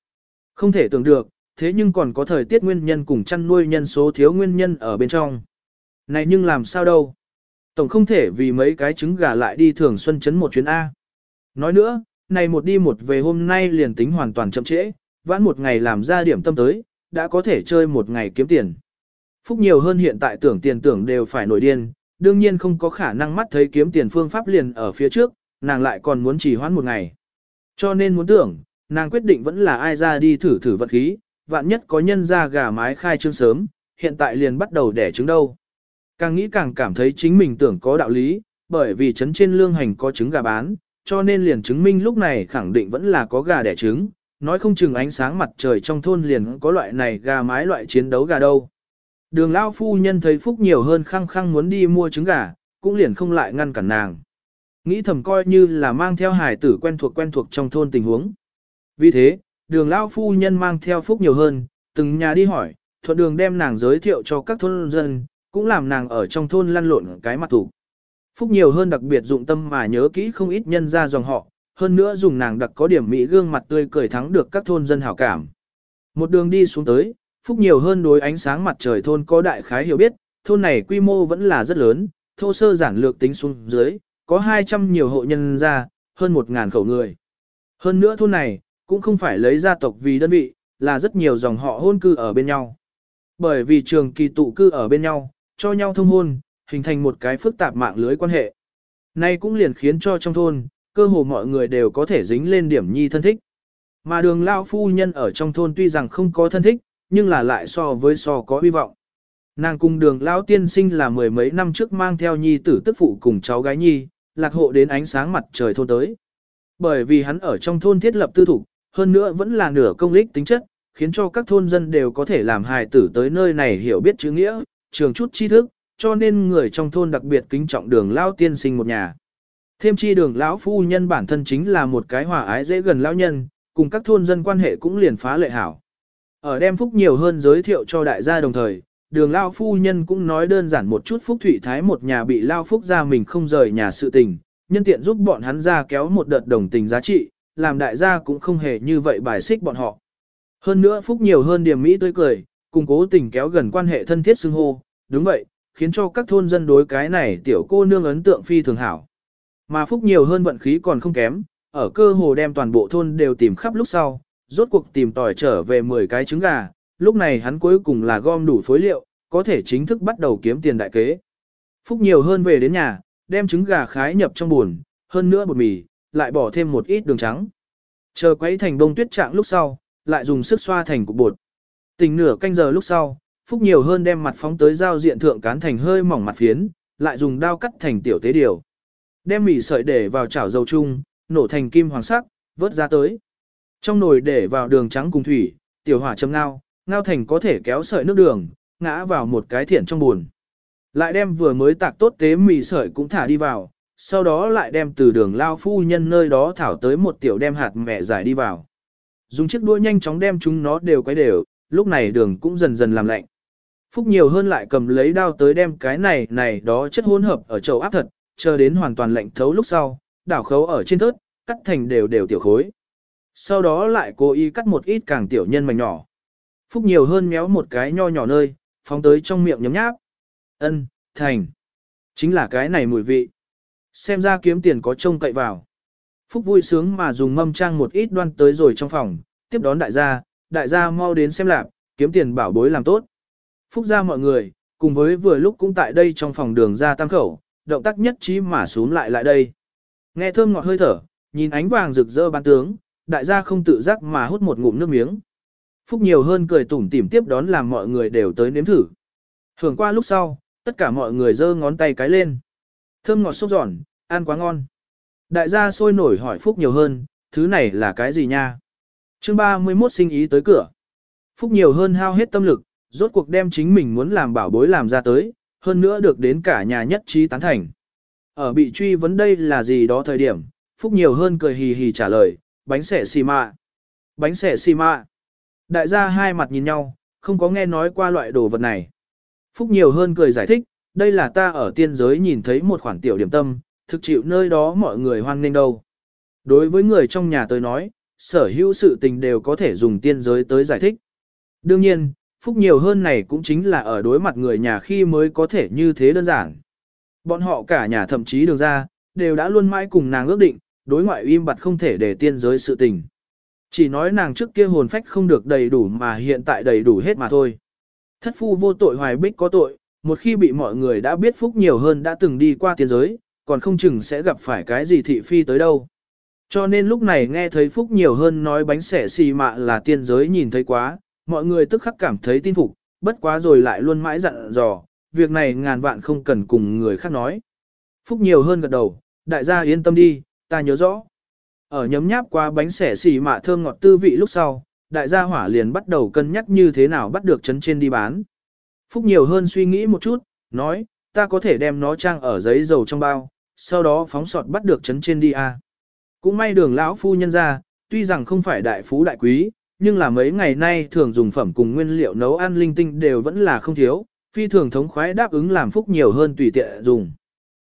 Không thể tưởng được, thế nhưng còn có thời tiết nguyên nhân cùng chăn nuôi nhân số thiếu nguyên nhân ở bên trong. Này nhưng làm sao đâu? Tổng không thể vì mấy cái trứng gà lại đi thường xuân chấn một chuyến A. Nói nữa, này một đi một về hôm nay liền tính hoàn toàn chậm trễ, vãn một ngày làm ra điểm tâm tới, đã có thể chơi một ngày kiếm tiền. Phúc nhiều hơn hiện tại tưởng tiền tưởng đều phải nổi điên, đương nhiên không có khả năng mắt thấy kiếm tiền phương pháp liền ở phía trước, nàng lại còn muốn chỉ hoãn một ngày. Cho nên muốn tưởng, nàng quyết định vẫn là ai ra đi thử thử vật khí, vạn nhất có nhân ra gà mái khai trương sớm, hiện tại liền bắt đầu đẻ trứng đâu. Càng nghĩ càng cảm thấy chính mình tưởng có đạo lý, bởi vì trấn trên lương hành có trứng gà bán, cho nên liền chứng minh lúc này khẳng định vẫn là có gà đẻ trứng, nói không chừng ánh sáng mặt trời trong thôn liền có loại này gà mái loại chiến đấu gà đâu. Đường lao phu nhân thấy Phúc nhiều hơn khăng khăng muốn đi mua trứng gà, cũng liền không lại ngăn cản nàng. Nghĩ thầm coi như là mang theo hài tử quen thuộc quen thuộc trong thôn tình huống. Vì thế, đường lao phu nhân mang theo Phúc nhiều hơn, từng nhà đi hỏi, thuận đường đem nàng giới thiệu cho các thôn dân, cũng làm nàng ở trong thôn lăn lộn cái mặt thủ. Phúc nhiều hơn đặc biệt dụng tâm mà nhớ kỹ không ít nhân ra dòng họ, hơn nữa dùng nàng đặc có điểm mỹ gương mặt tươi cười thắng được các thôn dân hảo cảm. Một đường đi xuống tới, Phúc nhiều hơn đối ánh sáng mặt trời thôn có đại khái hiểu biết, thôn này quy mô vẫn là rất lớn, thô sơ giản lược tính xuống dưới, có 200 nhiều hộ nhân ra, hơn 1.000 khẩu người. Hơn nữa thôn này, cũng không phải lấy gia tộc vì đơn vị, là rất nhiều dòng họ hôn cư ở bên nhau. Bởi vì trường kỳ tụ cư ở bên nhau, cho nhau thông hôn, hình thành một cái phức tạp mạng lưới quan hệ. Nay cũng liền khiến cho trong thôn, cơ hồ mọi người đều có thể dính lên điểm nhi thân thích. Mà đường lao phu nhân ở trong thôn tuy rằng không có thân thích, nhưng là lại so với so có hy vọng. Nàng cùng đường lão tiên sinh là mười mấy năm trước mang theo nhi tử tức phụ cùng cháu gái nhi, lạc hộ đến ánh sáng mặt trời thôn tới. Bởi vì hắn ở trong thôn thiết lập tư thủ, hơn nữa vẫn là nửa công lích tính chất, khiến cho các thôn dân đều có thể làm hài tử tới nơi này hiểu biết chữ nghĩa, trường chút tri thức, cho nên người trong thôn đặc biệt kính trọng đường lão tiên sinh một nhà. Thêm chi đường lão phu nhân bản thân chính là một cái hòa ái dễ gần lão nhân, cùng các thôn dân quan hệ cũng liền phá lệ hảo. Ở đem phúc nhiều hơn giới thiệu cho đại gia đồng thời, đường lao phu nhân cũng nói đơn giản một chút phúc thủy thái một nhà bị lao phúc ra mình không rời nhà sự tình, nhân tiện giúp bọn hắn ra kéo một đợt đồng tình giá trị, làm đại gia cũng không hề như vậy bài xích bọn họ. Hơn nữa phúc nhiều hơn điểm mỹ tươi cười, cùng cố tình kéo gần quan hệ thân thiết xưng hô, đúng vậy, khiến cho các thôn dân đối cái này tiểu cô nương ấn tượng phi thường hảo. Mà phúc nhiều hơn vận khí còn không kém, ở cơ hồ đem toàn bộ thôn đều tìm khắp lúc sau, rốt cuộc tìm tỏi trở về 10 cái trứng gà, lúc này hắn cuối cùng là gom đủ phối liệu, có thể chính thức bắt đầu kiếm tiền đại kế. Phúc nhiều hơn về đến nhà, đem trứng gà khái nhập trong buồn, hơn nữa bột mì, lại bỏ thêm một ít đường trắng. Chờ quấy thành bông tuyết trạng lúc sau, lại dùng sức xoa thành cục bột. Tình nửa canh giờ lúc sau, Phúc nhiều hơn đem mặt phóng tới giao diện thượng cán thành hơi mỏng mặt phiến, lại dùng dao cắt thành tiểu tế điều. Đem mì sợi để vào chảo dầu chung, nổ thành kim hoàng sắc, vớt ra tới. Trong nồi để vào đường trắng cùng thủy, tiểu hỏa châm ngao, ngao thành có thể kéo sợi nước đường, ngã vào một cái thiện trong buồn. Lại đem vừa mới tạc tốt tế mì sợi cũng thả đi vào, sau đó lại đem từ đường lao phu nhân nơi đó thảo tới một tiểu đem hạt mẹ giải đi vào. Dùng chiếc đuôi nhanh chóng đem chúng nó đều quấy đều, lúc này đường cũng dần dần làm lạnh. Phúc nhiều hơn lại cầm lấy đao tới đem cái này này đó chất hỗn hợp ở chậu áp thật, chờ đến hoàn toàn lạnh thấu lúc sau, đảo khấu ở trên thớt, cắt thành đều đều tiểu khối. Sau đó lại cố ý cắt một ít càng tiểu nhân mảnh nhỏ. Phúc nhiều hơn méo một cái nho nhỏ nơi, phóng tới trong miệng nhấm nháp. Ân, thành. Chính là cái này mùi vị. Xem ra kiếm tiền có trông cậy vào. Phúc vui sướng mà dùng mâm trang một ít đoan tới rồi trong phòng, tiếp đón đại gia, đại gia mau đến xem lạp, kiếm tiền bảo bối làm tốt. Phúc ra mọi người, cùng với vừa lúc cũng tại đây trong phòng đường ra tăng khẩu, động tác nhất trí mà xuống lại lại đây. Nghe thơm ngọt hơi thở, nhìn ánh vàng rực rỡ ban tướng, đại gia không tự giác mà hút một ngụm nước miếng. Phúc nhiều hơn cười tủm tỉm tiếp đón làm mọi người đều tới nếm thử. Hưởng qua lúc sau, tất cả mọi người giơ ngón tay cái lên. Thơm ngọt xúc giòn, ăn quá ngon. Đại gia sôi nổi hỏi Phúc nhiều hơn, thứ này là cái gì nha? Chương 31 sinh ý tới cửa. Phúc nhiều hơn hao hết tâm lực, rốt cuộc đem chính mình muốn làm bảo bối làm ra tới, hơn nữa được đến cả nhà nhất trí tán thành. Ở bị truy vấn đây là gì đó thời điểm, Phúc nhiều hơn cười hì hì trả lời, bánh xẻ xì mạ. Bánh xẻ xì mạ. Đại gia hai mặt nhìn nhau, không có nghe nói qua loại đồ vật này. Phúc nhiều hơn cười giải thích, đây là ta ở tiên giới nhìn thấy một khoản tiểu điểm tâm, thực chịu nơi đó mọi người hoan nghênh đâu. Đối với người trong nhà tôi nói, sở hữu sự tình đều có thể dùng tiên giới tới giải thích. Đương nhiên, phúc nhiều hơn này cũng chính là ở đối mặt người nhà khi mới có thể như thế đơn giản. Bọn họ cả nhà thậm chí đường ra, đều đã luôn mãi cùng nàng ước định, đối ngoại im bặt không thể để tiên giới sự tình. Chỉ nói nàng trước kia hồn phách không được đầy đủ mà hiện tại đầy đủ hết mà thôi. Thất phu vô tội hoài bích có tội, một khi bị mọi người đã biết phúc nhiều hơn đã từng đi qua tiên giới, còn không chừng sẽ gặp phải cái gì thị phi tới đâu. Cho nên lúc này nghe thấy phúc nhiều hơn nói bánh xẻ xì mạ là tiên giới nhìn thấy quá, mọi người tức khắc cảm thấy tin phục, bất quá rồi lại luôn mãi dặn dò, việc này ngàn vạn không cần cùng người khác nói. Phúc nhiều hơn gật đầu, đại gia yên tâm đi, ta nhớ rõ. Ở nhấm nháp qua bánh xẻ xì mạ thơm ngọt tư vị lúc sau, đại gia hỏa liền bắt đầu cân nhắc như thế nào bắt được chấn trên đi bán. Phúc nhiều hơn suy nghĩ một chút, nói, ta có thể đem nó trang ở giấy dầu trong bao, sau đó phóng sọt bắt được chấn trên đi à. Cũng may đường lão phu nhân ra, tuy rằng không phải đại phú đại quý, nhưng là mấy ngày nay thường dùng phẩm cùng nguyên liệu nấu ăn linh tinh đều vẫn là không thiếu, phi thường thống khoái đáp ứng làm phúc nhiều hơn tùy tiện dùng.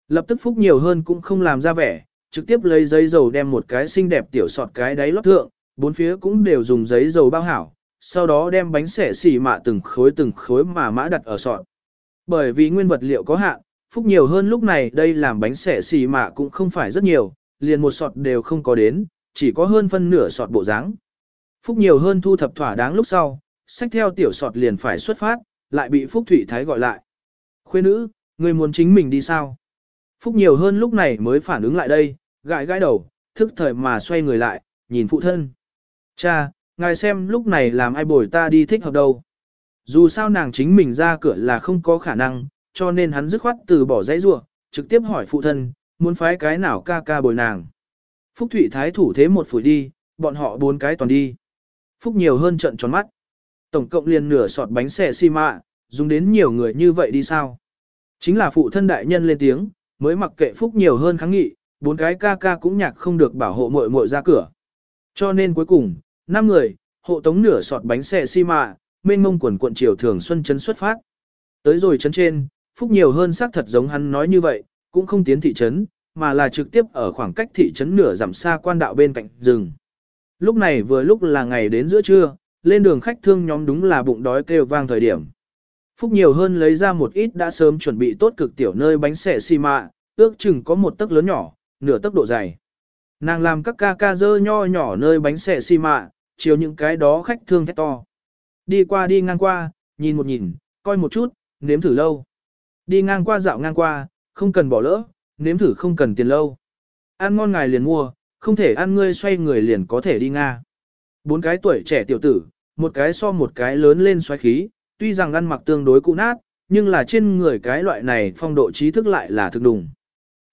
Lập tức phúc nhiều hơn cũng không làm ra vẻ, trực tiếp lấy giấy dầu đem một cái xinh đẹp tiểu sọt cái đáy lót thượng, bốn phía cũng đều dùng giấy dầu bao hảo, sau đó đem bánh xẻ xỉ mạ từng khối từng khối mà mã đặt ở sọt. Bởi vì nguyên vật liệu có hạn, phúc nhiều hơn lúc này đây làm bánh xẻ xỉ mạ cũng không phải rất nhiều, liền một sọt đều không có đến, chỉ có hơn phân nửa sọt bộ dáng. Phúc nhiều hơn thu thập thỏa đáng lúc sau, sách theo tiểu sọt liền phải xuất phát, lại bị Phúc Thủy Thái gọi lại. Khuê nữ, người muốn chính mình đi sao? Phúc nhiều hơn lúc này mới phản ứng lại đây, gãi gãi đầu, thức thời mà xoay người lại, nhìn phụ thân. Cha, ngài xem lúc này làm ai bồi ta đi thích hợp đâu. Dù sao nàng chính mình ra cửa là không có khả năng, cho nên hắn dứt khoát từ bỏ dãy rua, trực tiếp hỏi phụ thân, muốn phái cái nào ca ca bồi nàng. Phúc Thụy Thái thủ thế một phủi đi, bọn họ bốn cái toàn đi. Phúc nhiều hơn trận tròn mắt. Tổng cộng liền nửa sọt bánh xẻ xi mạ, dùng đến nhiều người như vậy đi sao. Chính là phụ thân đại nhân lên tiếng, mới mặc kệ Phúc nhiều hơn kháng nghị, bốn cái ca ca cũng nhạc không được bảo hộ muội muội ra cửa. Cho nên cuối cùng, năm người, hộ tống nửa sọt bánh xe xi mạ, mênh mông quần cuộn chiều thường xuân chấn xuất phát. Tới rồi chấn trên, Phúc nhiều hơn xác thật giống hắn nói như vậy, cũng không tiến thị trấn, mà là trực tiếp ở khoảng cách thị trấn nửa dặm xa quan đạo bên cạnh rừng. Lúc này vừa lúc là ngày đến giữa trưa, lên đường khách thương nhóm đúng là bụng đói kêu vang thời điểm. Phúc nhiều hơn lấy ra một ít đã sớm chuẩn bị tốt cực tiểu nơi bánh xẻ xì mạ, ước chừng có một tấc lớn nhỏ, nửa tốc độ dày. Nàng làm các ca ca dơ nho nhỏ nơi bánh xẻ xi mạ, chiều những cái đó khách thương thét to. Đi qua đi ngang qua, nhìn một nhìn, coi một chút, nếm thử lâu. Đi ngang qua dạo ngang qua, không cần bỏ lỡ, nếm thử không cần tiền lâu. Ăn ngon ngài liền mua, không thể ăn ngươi xoay người liền có thể đi Nga. Bốn cái tuổi trẻ tiểu tử, một cái so một cái lớn lên xoáy khí, tuy rằng ăn mặc tương đối cũ nát, nhưng là trên người cái loại này phong độ trí thức lại là thực đùng.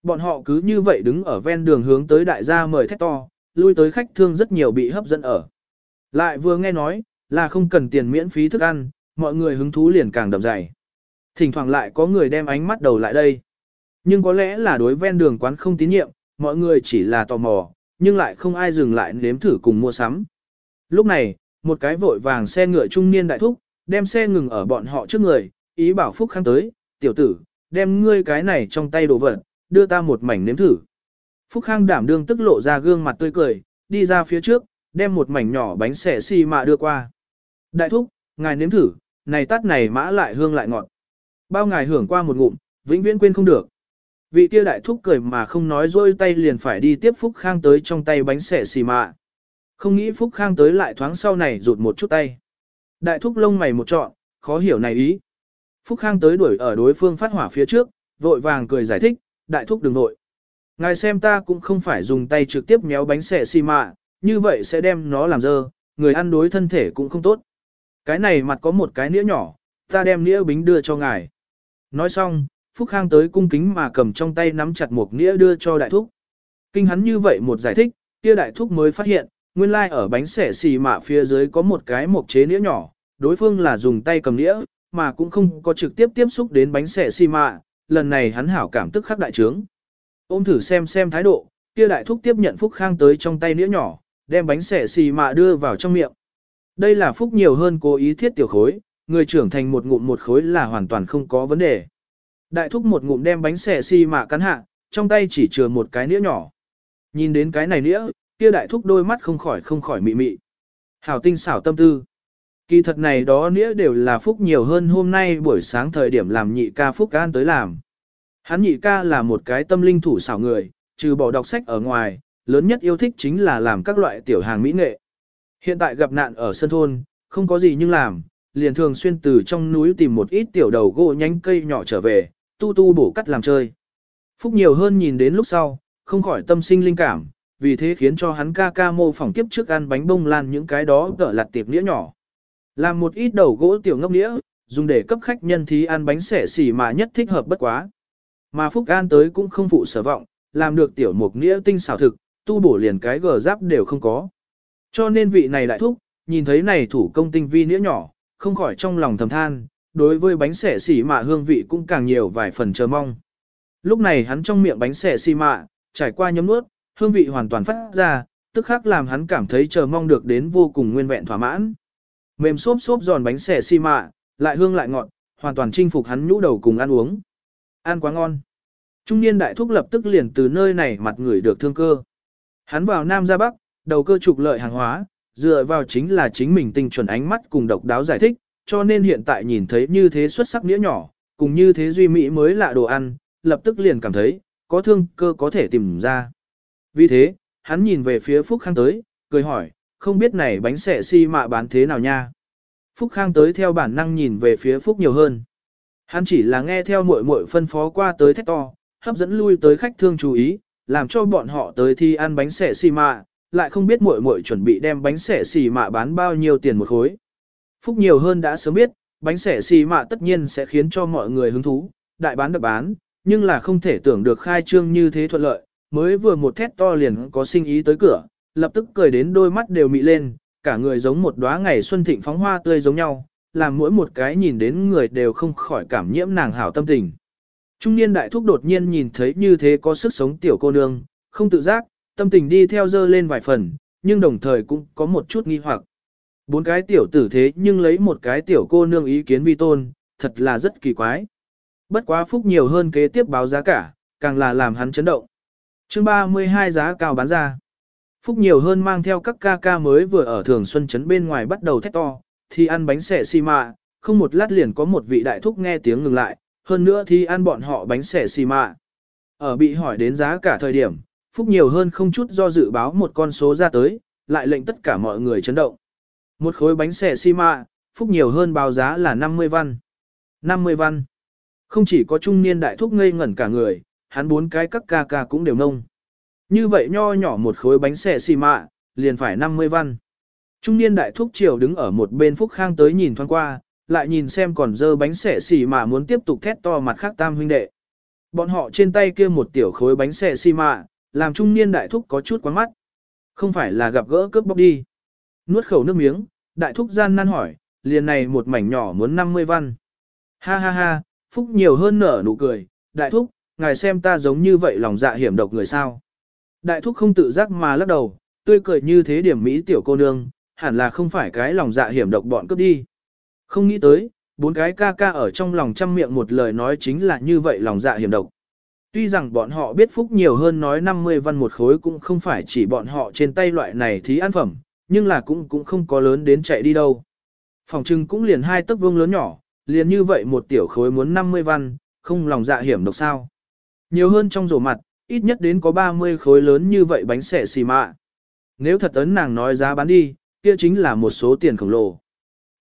Bọn họ cứ như vậy đứng ở ven đường hướng tới đại gia mời thét to, lui tới khách thương rất nhiều bị hấp dẫn ở. Lại vừa nghe nói, là không cần tiền miễn phí thức ăn, mọi người hứng thú liền càng đậm dày. Thỉnh thoảng lại có người đem ánh mắt đầu lại đây. Nhưng có lẽ là đối ven đường quán không tín nhiệm, mọi người chỉ là tò mò, nhưng lại không ai dừng lại nếm thử cùng mua sắm. Lúc này, một cái vội vàng xe ngựa trung niên đại thúc, đem xe ngừng ở bọn họ trước người, ý bảo Phúc Khang tới, tiểu tử, đem ngươi cái này trong tay đồ vật, đưa ta một mảnh nếm thử. Phúc Khang đảm đương tức lộ ra gương mặt tươi cười, đi ra phía trước, đem một mảnh nhỏ bánh xẻ xì mạ đưa qua. Đại thúc, ngài nếm thử, này tắt này mã lại hương lại ngọt. Bao ngài hưởng qua một ngụm, vĩnh viễn quên không được. Vị kia đại thúc cười mà không nói dôi tay liền phải đi tiếp Phúc Khang tới trong tay bánh xẻ xì mạ. Không nghĩ Phúc Khang tới lại thoáng sau này rụt một chút tay. Đại thúc lông mày một trọn, khó hiểu này ý. Phúc Khang tới đuổi ở đối phương phát hỏa phía trước, vội vàng cười giải thích, đại thúc đừng nội. Ngài xem ta cũng không phải dùng tay trực tiếp méo bánh xẻ xì mạ, như vậy sẽ đem nó làm dơ, người ăn đối thân thể cũng không tốt. Cái này mặt có một cái nĩa nhỏ, ta đem nĩa bính đưa cho ngài. Nói xong, Phúc Khang tới cung kính mà cầm trong tay nắm chặt một nĩa đưa cho đại thúc. Kinh hắn như vậy một giải thích, kia đại thúc mới phát hiện, nguyên lai like ở bánh xẻ xì mạ phía dưới có một cái mộc chế nĩa nhỏ, đối phương là dùng tay cầm nĩa, mà cũng không có trực tiếp tiếp xúc đến bánh xẻ xì mạ, lần này hắn hảo cảm tức khắc đại trướng. Ôm thử xem xem thái độ, kia đại thúc tiếp nhận Phúc Khang tới trong tay nĩa nhỏ, đem bánh xẻ xì mạ đưa vào trong miệng. Đây là Phúc nhiều hơn cố ý thiết tiểu khối, người trưởng thành một ngụm một khối là hoàn toàn không có vấn đề. Đại thúc một ngụm đem bánh xẻ xì mạ cắn hạ, trong tay chỉ chừa một cái nĩa nhỏ. Nhìn đến cái này nĩa, kia đại thúc đôi mắt không khỏi không khỏi mị mị. Hảo tinh xảo tâm tư. Kỳ thật này đó nghĩa đều là Phúc nhiều hơn hôm nay buổi sáng thời điểm làm nhị ca Phúc An tới làm. Hắn nhị ca là một cái tâm linh thủ xảo người, trừ bỏ đọc sách ở ngoài, lớn nhất yêu thích chính là làm các loại tiểu hàng mỹ nghệ. Hiện tại gặp nạn ở sân thôn, không có gì nhưng làm, liền thường xuyên từ trong núi tìm một ít tiểu đầu gỗ nhánh cây nhỏ trở về, tu tu bổ cắt làm chơi. Phúc nhiều hơn nhìn đến lúc sau, không khỏi tâm sinh linh cảm, vì thế khiến cho hắn ca ca mô phỏng kiếp trước ăn bánh bông lan những cái đó gỡ lặt tiệp nĩa nhỏ. Làm một ít đầu gỗ tiểu ngốc nghĩa dùng để cấp khách nhân thí ăn bánh xẻ xỉ mà nhất thích hợp bất quá. Mà Phúc An tới cũng không phụ sở vọng, làm được tiểu mục nghĩa tinh xảo thực, tu bổ liền cái gờ giáp đều không có. Cho nên vị này lại thúc, nhìn thấy này thủ công tinh vi nĩa nhỏ, không khỏi trong lòng thầm than, đối với bánh xẻ xỉ mạ hương vị cũng càng nhiều vài phần chờ mong. Lúc này hắn trong miệng bánh xẻ xỉ mạ, trải qua nhấm nuốt, hương vị hoàn toàn phát ra, tức khắc làm hắn cảm thấy chờ mong được đến vô cùng nguyên vẹn thỏa mãn. Mềm xốp xốp giòn bánh xẻ xi mạ, lại hương lại ngọt, hoàn toàn chinh phục hắn nhũ đầu cùng ăn uống. Ăn quá ngon. Trung niên đại thúc lập tức liền từ nơi này mặt người được thương cơ. Hắn vào Nam ra Bắc, đầu cơ trục lợi hàng hóa, dựa vào chính là chính mình tinh chuẩn ánh mắt cùng độc đáo giải thích, cho nên hiện tại nhìn thấy như thế xuất sắc nghĩa nhỏ, cùng như thế duy mỹ mới lạ đồ ăn, lập tức liền cảm thấy, có thương cơ có thể tìm ra. Vì thế, hắn nhìn về phía Phúc Khang tới, cười hỏi, không biết này bánh xẻ si mạ bán thế nào nha. Phúc Khang tới theo bản năng nhìn về phía Phúc nhiều hơn. Hắn chỉ là nghe theo muội muội phân phó qua tới thét to, hấp dẫn lui tới khách thương chú ý, làm cho bọn họ tới thi ăn bánh xẻ xì mạ, lại không biết muội muội chuẩn bị đem bánh xẻ xì mạ bán bao nhiêu tiền một khối. Phúc nhiều hơn đã sớm biết, bánh xẻ xì mạ tất nhiên sẽ khiến cho mọi người hứng thú, đại bán được bán, nhưng là không thể tưởng được khai trương như thế thuận lợi, mới vừa một thét to liền có sinh ý tới cửa, lập tức cười đến đôi mắt đều mị lên, cả người giống một đóa ngày xuân thịnh phóng hoa tươi giống nhau, làm mỗi một cái nhìn đến người đều không khỏi cảm nhiễm nàng hảo tâm tình. Trung niên đại thúc đột nhiên nhìn thấy như thế có sức sống tiểu cô nương, không tự giác, tâm tình đi theo dơ lên vài phần, nhưng đồng thời cũng có một chút nghi hoặc. Bốn cái tiểu tử thế nhưng lấy một cái tiểu cô nương ý kiến vi tôn, thật là rất kỳ quái. Bất quá phúc nhiều hơn kế tiếp báo giá cả, càng là làm hắn chấn động. chương 32 giá cao bán ra. Phúc nhiều hơn mang theo các ca ca mới vừa ở thường xuân chấn bên ngoài bắt đầu thét to, thì ăn bánh xẻ xì mạ, không một lát liền có một vị đại thúc nghe tiếng ngừng lại, hơn nữa thì ăn bọn họ bánh xẻ xì mạ. Ở bị hỏi đến giá cả thời điểm, Phúc nhiều hơn không chút do dự báo một con số ra tới, lại lệnh tất cả mọi người chấn động. Một khối bánh xẻ xi mạ, Phúc nhiều hơn báo giá là 50 văn. 50 văn. Không chỉ có trung niên đại thúc ngây ngẩn cả người, hắn bốn cái các ca ca cũng đều nông. Như vậy nho nhỏ một khối bánh xẻ xì mạ, liền phải 50 văn. Trung niên đại thúc triều đứng ở một bên Phúc Khang tới nhìn thoáng qua, lại nhìn xem còn dơ bánh xẻ xì mạ muốn tiếp tục thét to mặt khác tam huynh đệ. Bọn họ trên tay kia một tiểu khối bánh xẻ xì mạ, làm trung niên đại thúc có chút quán mắt. Không phải là gặp gỡ cướp bóc đi. Nuốt khẩu nước miếng, đại thúc gian nan hỏi, liền này một mảnh nhỏ muốn 50 văn. Ha ha ha, phúc nhiều hơn nở nụ cười, đại thúc, ngài xem ta giống như vậy lòng dạ hiểm độc người sao. Đại thúc không tự giác mà lắc đầu, tươi cười như thế điểm mỹ tiểu cô nương, hẳn là không phải cái lòng dạ hiểm độc bọn cướp đi. Không nghĩ tới, bốn cái ca ca ở trong lòng trăm miệng một lời nói chính là như vậy lòng dạ hiểm độc. Tuy rằng bọn họ biết phúc nhiều hơn nói 50 văn một khối cũng không phải chỉ bọn họ trên tay loại này thí ăn phẩm, nhưng là cũng cũng không có lớn đến chạy đi đâu. Phòng trưng cũng liền hai tấc vương lớn nhỏ, liền như vậy một tiểu khối muốn 50 văn, không lòng dạ hiểm độc sao. Nhiều hơn trong rổ mặt, ít nhất đến có 30 khối lớn như vậy bánh xẻ xì mạ. Nếu thật ấn nàng nói giá bán đi, kia chính là một số tiền khổng lồ.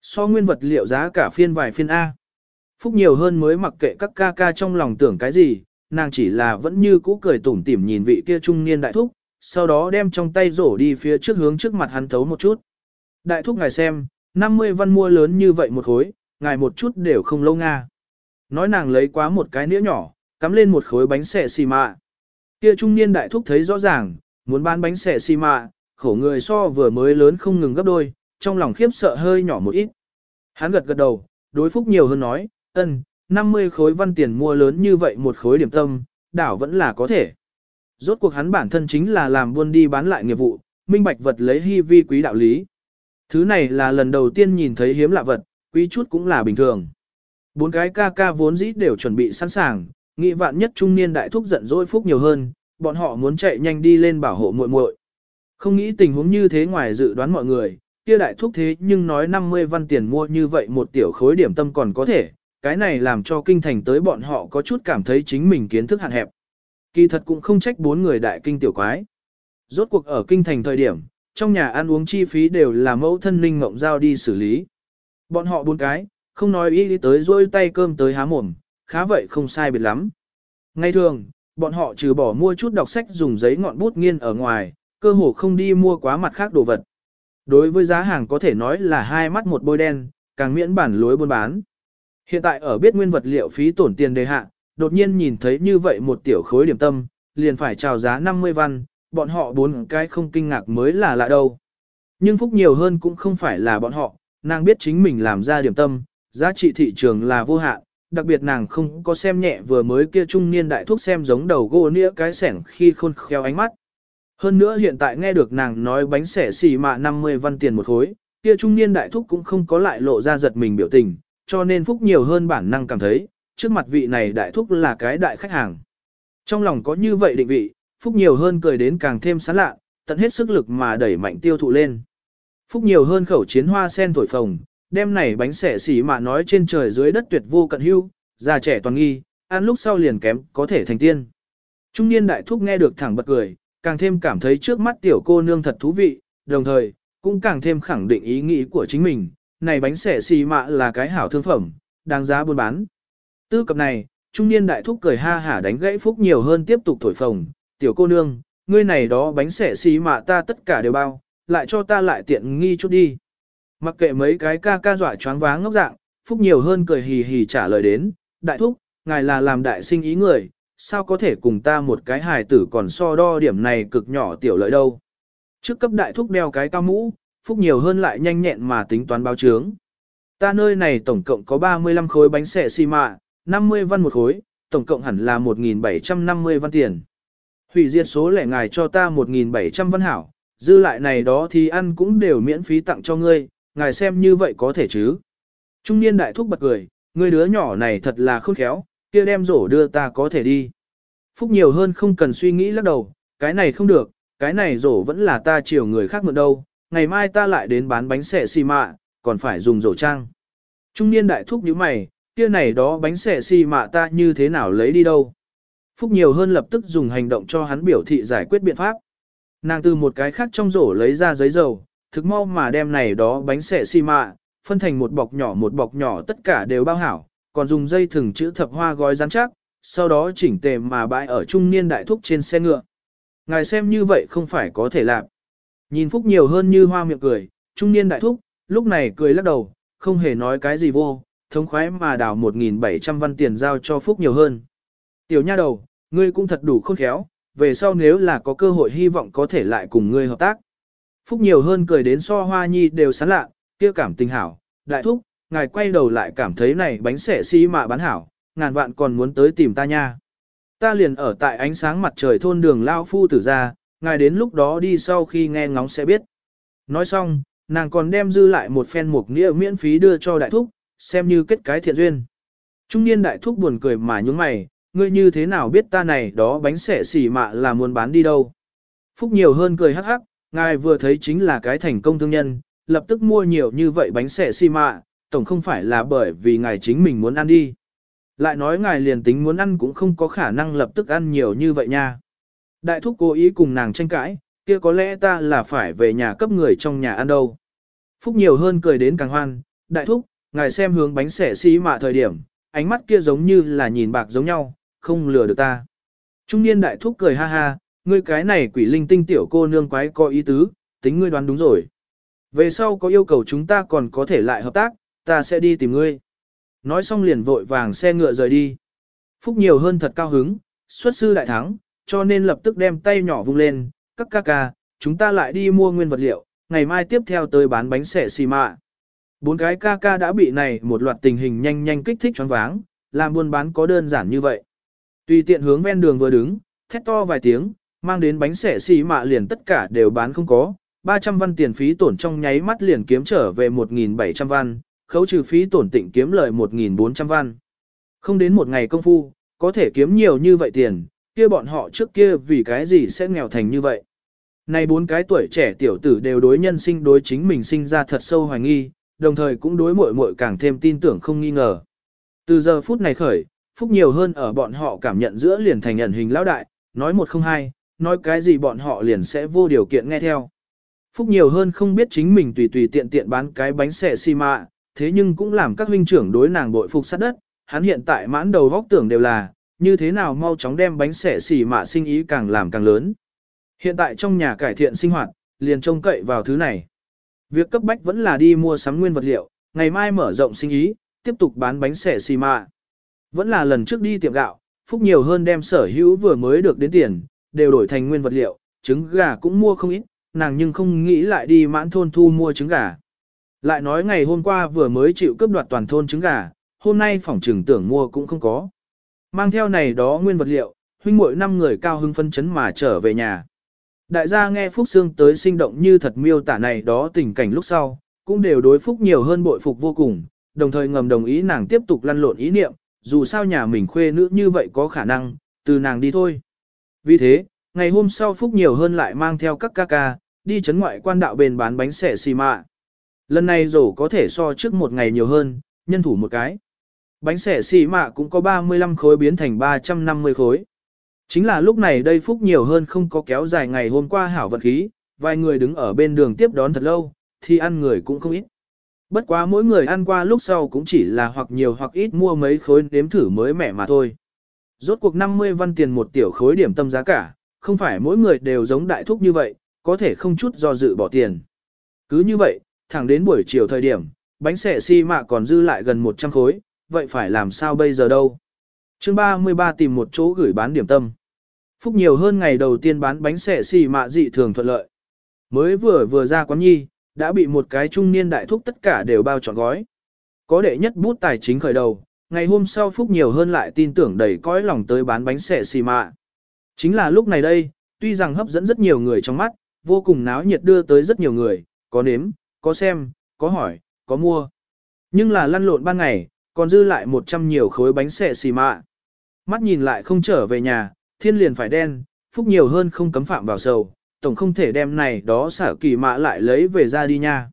So nguyên vật liệu giá cả phiên vài phiên A. Phúc nhiều hơn mới mặc kệ các ca ca trong lòng tưởng cái gì, nàng chỉ là vẫn như cũ cười tủm tỉm nhìn vị kia trung niên đại thúc, sau đó đem trong tay rổ đi phía trước hướng trước mặt hắn thấu một chút. Đại thúc ngài xem, 50 văn mua lớn như vậy một khối, ngài một chút đều không lâu nga. Nói nàng lấy quá một cái nĩa nhỏ, cắm lên một khối bánh xẻ xì mạ. Kia trung niên đại thúc thấy rõ ràng, muốn bán bánh xẻ xì mạ, khổ người so vừa mới lớn không ngừng gấp đôi, trong lòng khiếp sợ hơi nhỏ một ít. Hắn gật gật đầu, đối phúc nhiều hơn nói, ân, 50 khối văn tiền mua lớn như vậy một khối điểm tâm, đảo vẫn là có thể. Rốt cuộc hắn bản thân chính là làm buôn đi bán lại nghiệp vụ, minh bạch vật lấy hy vi quý đạo lý. Thứ này là lần đầu tiên nhìn thấy hiếm lạ vật, quý chút cũng là bình thường. Bốn cái ca ca vốn dĩ đều chuẩn bị sẵn sàng, nghĩ vạn nhất trung niên đại thúc giận dỗi phúc nhiều hơn, bọn họ muốn chạy nhanh đi lên bảo hộ muội muội. Không nghĩ tình huống như thế ngoài dự đoán mọi người, kia đại thúc thế nhưng nói 50 văn tiền mua như vậy một tiểu khối điểm tâm còn có thể, cái này làm cho kinh thành tới bọn họ có chút cảm thấy chính mình kiến thức hạn hẹp. Kỳ thật cũng không trách bốn người đại kinh tiểu quái. Rốt cuộc ở kinh thành thời điểm, trong nhà ăn uống chi phí đều là mẫu thân linh mộng giao đi xử lý. Bọn họ bốn cái, không nói ý đi tới rôi tay cơm tới há mồm, khá vậy không sai biệt lắm. Ngay thường, bọn họ trừ bỏ mua chút đọc sách dùng giấy ngọn bút nghiên ở ngoài, cơ hồ không đi mua quá mặt khác đồ vật. Đối với giá hàng có thể nói là hai mắt một bôi đen, càng miễn bản lối buôn bán. Hiện tại ở biết nguyên vật liệu phí tổn tiền đề hạ, đột nhiên nhìn thấy như vậy một tiểu khối điểm tâm, liền phải chào giá 50 văn, bọn họ bốn cái không kinh ngạc mới là lạ đâu. Nhưng phúc nhiều hơn cũng không phải là bọn họ, nàng biết chính mình làm ra điểm tâm, giá trị thị trường là vô hạn, đặc biệt nàng không có xem nhẹ vừa mới kia trung niên đại thuốc xem giống đầu gỗ nĩa cái sẻng khi khôn khéo ánh mắt. Hơn nữa hiện tại nghe được nàng nói bánh xẻ xì mạ 50 văn tiền một khối, kia trung niên đại thúc cũng không có lại lộ ra giật mình biểu tình, cho nên phúc nhiều hơn bản năng cảm thấy, trước mặt vị này đại thúc là cái đại khách hàng. Trong lòng có như vậy định vị, phúc nhiều hơn cười đến càng thêm sán lạ, tận hết sức lực mà đẩy mạnh tiêu thụ lên. Phúc nhiều hơn khẩu chiến hoa sen thổi phồng, đem này bánh xẻ xỉ mà nói trên trời dưới đất tuyệt vô cận hưu, già trẻ toàn nghi, ăn lúc sau liền kém có thể thành tiên. Trung niên đại thúc nghe được thẳng bật cười, càng thêm cảm thấy trước mắt tiểu cô nương thật thú vị, đồng thời, cũng càng thêm khẳng định ý nghĩ của chính mình, này bánh xẻ xì mạ là cái hảo thương phẩm, đáng giá buôn bán. Tư cập này, trung niên đại thúc cười ha hả đánh gãy phúc nhiều hơn tiếp tục thổi phồng, tiểu cô nương, ngươi này đó bánh xẻ xì mạ ta tất cả đều bao, lại cho ta lại tiện nghi chút đi. Mặc kệ mấy cái ca ca dọa choáng váng ngốc dạng, phúc nhiều hơn cười hì hì trả lời đến, đại thúc, ngài là làm đại sinh ý người, sao có thể cùng ta một cái hài tử còn so đo điểm này cực nhỏ tiểu lợi đâu. Trước cấp đại thúc đeo cái cao mũ, phúc nhiều hơn lại nhanh nhẹn mà tính toán báo chướng. Ta nơi này tổng cộng có 35 khối bánh xẻ xi mạ, 50 văn một khối, tổng cộng hẳn là 1.750 văn tiền. Hủy diệt số lẻ ngài cho ta 1.700 văn hảo, dư lại này đó thì ăn cũng đều miễn phí tặng cho ngươi, ngài xem như vậy có thể chứ. Trung niên đại thúc bật cười, người đứa nhỏ này thật là khôn khéo, kia đem rổ đưa ta có thể đi. Phúc nhiều hơn không cần suy nghĩ lắc đầu, cái này không được, cái này rổ vẫn là ta chiều người khác mượn đâu, ngày mai ta lại đến bán bánh xẻ xì mạ, còn phải dùng rổ trang. Trung niên đại thúc như mày, kia này đó bánh xẻ xì mạ ta như thế nào lấy đi đâu. Phúc nhiều hơn lập tức dùng hành động cho hắn biểu thị giải quyết biện pháp. Nàng từ một cái khác trong rổ lấy ra giấy dầu, thực mau mà đem này đó bánh xẻ xi mạ, phân thành một bọc nhỏ một bọc nhỏ tất cả đều bao hảo, còn dùng dây thừng chữ thập hoa gói rắn chắc, sau đó chỉnh tề mà bãi ở trung niên đại thúc trên xe ngựa. Ngài xem như vậy không phải có thể làm. Nhìn Phúc nhiều hơn như hoa miệng cười, trung niên đại thúc, lúc này cười lắc đầu, không hề nói cái gì vô, thống khoái mà đào 1.700 văn tiền giao cho Phúc nhiều hơn. Tiểu nha đầu, ngươi cũng thật đủ khôn khéo, về sau nếu là có cơ hội hy vọng có thể lại cùng ngươi hợp tác. Phúc nhiều hơn cười đến so hoa nhi đều sán lạ, kia cảm tình hảo, đại thúc, ngài quay đầu lại cảm thấy này bánh xẻ xí mà bán hảo, ngàn vạn còn muốn tới tìm ta nha. Ta liền ở tại ánh sáng mặt trời thôn đường Lao Phu tử ra, ngài đến lúc đó đi sau khi nghe ngóng sẽ biết. Nói xong, nàng còn đem dư lại một phen mục nghĩa miễn phí đưa cho đại thúc, xem như kết cái thiện duyên. Trung niên đại thúc buồn cười mà nhúng mày, ngươi như thế nào biết ta này đó bánh xẻ xỉ mạ là muốn bán đi đâu. Phúc nhiều hơn cười hắc hắc, ngài vừa thấy chính là cái thành công thương nhân, lập tức mua nhiều như vậy bánh xẻ xi mạ, tổng không phải là bởi vì ngài chính mình muốn ăn đi. Lại nói ngài liền tính muốn ăn cũng không có khả năng lập tức ăn nhiều như vậy nha. Đại thúc cố ý cùng nàng tranh cãi, kia có lẽ ta là phải về nhà cấp người trong nhà ăn đâu. Phúc nhiều hơn cười đến càng hoan, đại thúc, ngài xem hướng bánh xẻ xí mạ thời điểm, ánh mắt kia giống như là nhìn bạc giống nhau, không lừa được ta. Trung niên đại thúc cười ha ha, ngươi cái này quỷ linh tinh tiểu cô nương quái có ý tứ, tính ngươi đoán đúng rồi. Về sau có yêu cầu chúng ta còn có thể lại hợp tác, ta sẽ đi tìm ngươi. Nói xong liền vội vàng xe ngựa rời đi. Phúc nhiều hơn thật cao hứng, xuất sư đại thắng, cho nên lập tức đem tay nhỏ vung lên, các ca ca, chúng ta lại đi mua nguyên vật liệu, ngày mai tiếp theo tới bán bánh xẻ xì mạ. Bốn cái ca ca đã bị này một loạt tình hình nhanh nhanh kích thích choáng váng, làm buôn bán có đơn giản như vậy. Tùy tiện hướng ven đường vừa đứng, thét to vài tiếng, Mang đến bánh xẻ xì mạ liền tất cả đều bán không có, 300 văn tiền phí tổn trong nháy mắt liền kiếm trở về 1.700 văn, khấu trừ phí tổn tịnh kiếm lợi 1.400 văn. Không đến một ngày công phu, có thể kiếm nhiều như vậy tiền, kia bọn họ trước kia vì cái gì sẽ nghèo thành như vậy. Này bốn cái tuổi trẻ tiểu tử đều đối nhân sinh đối chính mình sinh ra thật sâu hoài nghi, đồng thời cũng đối muội muội càng thêm tin tưởng không nghi ngờ. Từ giờ phút này khởi, phúc nhiều hơn ở bọn họ cảm nhận giữa liền thành nhận hình lão đại, nói một không hai, nói cái gì bọn họ liền sẽ vô điều kiện nghe theo. Phúc nhiều hơn không biết chính mình tùy tùy tiện tiện bán cái bánh xẻ xi mạ, thế nhưng cũng làm các huynh trưởng đối nàng bội phục sát đất, hắn hiện tại mãn đầu vóc tưởng đều là, như thế nào mau chóng đem bánh xẻ xỉ mạ sinh ý càng làm càng lớn. Hiện tại trong nhà cải thiện sinh hoạt, liền trông cậy vào thứ này. Việc cấp bách vẫn là đi mua sắm nguyên vật liệu, ngày mai mở rộng sinh ý, tiếp tục bán bánh xẻ xì mạ. Vẫn là lần trước đi tiệm gạo, phúc nhiều hơn đem sở hữu vừa mới được đến tiền, đều đổi thành nguyên vật liệu, trứng gà cũng mua không ít, nàng nhưng không nghĩ lại đi mãn thôn thu mua trứng gà. Lại nói ngày hôm qua vừa mới chịu cướp đoạt toàn thôn trứng gà, hôm nay phòng trừng tưởng mua cũng không có. Mang theo này đó nguyên vật liệu, huynh muội năm người cao hưng phân chấn mà trở về nhà. Đại gia nghe Phúc Sương tới sinh động như thật miêu tả này đó tình cảnh lúc sau, cũng đều đối Phúc nhiều hơn bội phục vô cùng, đồng thời ngầm đồng ý nàng tiếp tục lăn lộn ý niệm, dù sao nhà mình khuê nữ như vậy có khả năng, từ nàng đi thôi. Vì thế, ngày hôm sau Phúc nhiều hơn lại mang theo các ca ca, đi chấn ngoại quan đạo bền bán bánh xẻ xì mạ. Lần này rổ có thể so trước một ngày nhiều hơn, nhân thủ một cái. Bánh xẻ xì mạ cũng có 35 khối biến thành 350 khối. Chính là lúc này đây phúc nhiều hơn không có kéo dài ngày hôm qua hảo vận khí, vài người đứng ở bên đường tiếp đón thật lâu, thì ăn người cũng không ít. Bất quá mỗi người ăn qua lúc sau cũng chỉ là hoặc nhiều hoặc ít mua mấy khối nếm thử mới mẻ mà thôi. Rốt cuộc 50 văn tiền một tiểu khối điểm tâm giá cả, không phải mỗi người đều giống đại thúc như vậy, có thể không chút do dự bỏ tiền. Cứ như vậy, thẳng đến buổi chiều thời điểm, bánh xẻ xi si mạ còn dư lại gần 100 khối, vậy phải làm sao bây giờ đâu? Chương 33 tìm một chỗ gửi bán điểm tâm. Phúc nhiều hơn ngày đầu tiên bán bánh xẻ xì mạ dị thường thuận lợi. Mới vừa vừa ra quán nhi, đã bị một cái trung niên đại thúc tất cả đều bao trọn gói. Có đệ nhất bút tài chính khởi đầu, ngày hôm sau Phúc nhiều hơn lại tin tưởng đầy cõi lòng tới bán bánh xẻ xì mạ. Chính là lúc này đây, tuy rằng hấp dẫn rất nhiều người trong mắt, vô cùng náo nhiệt đưa tới rất nhiều người, có nếm, có xem, có hỏi, có mua. Nhưng là lăn lộn ban ngày, còn dư lại một trăm nhiều khối bánh xẻ xì mạ. Mắt nhìn lại không trở về nhà, thiên liền phải đen, phúc nhiều hơn không cấm phạm vào sầu, tổng không thể đem này đó xả kỳ mạ lại lấy về ra đi nha.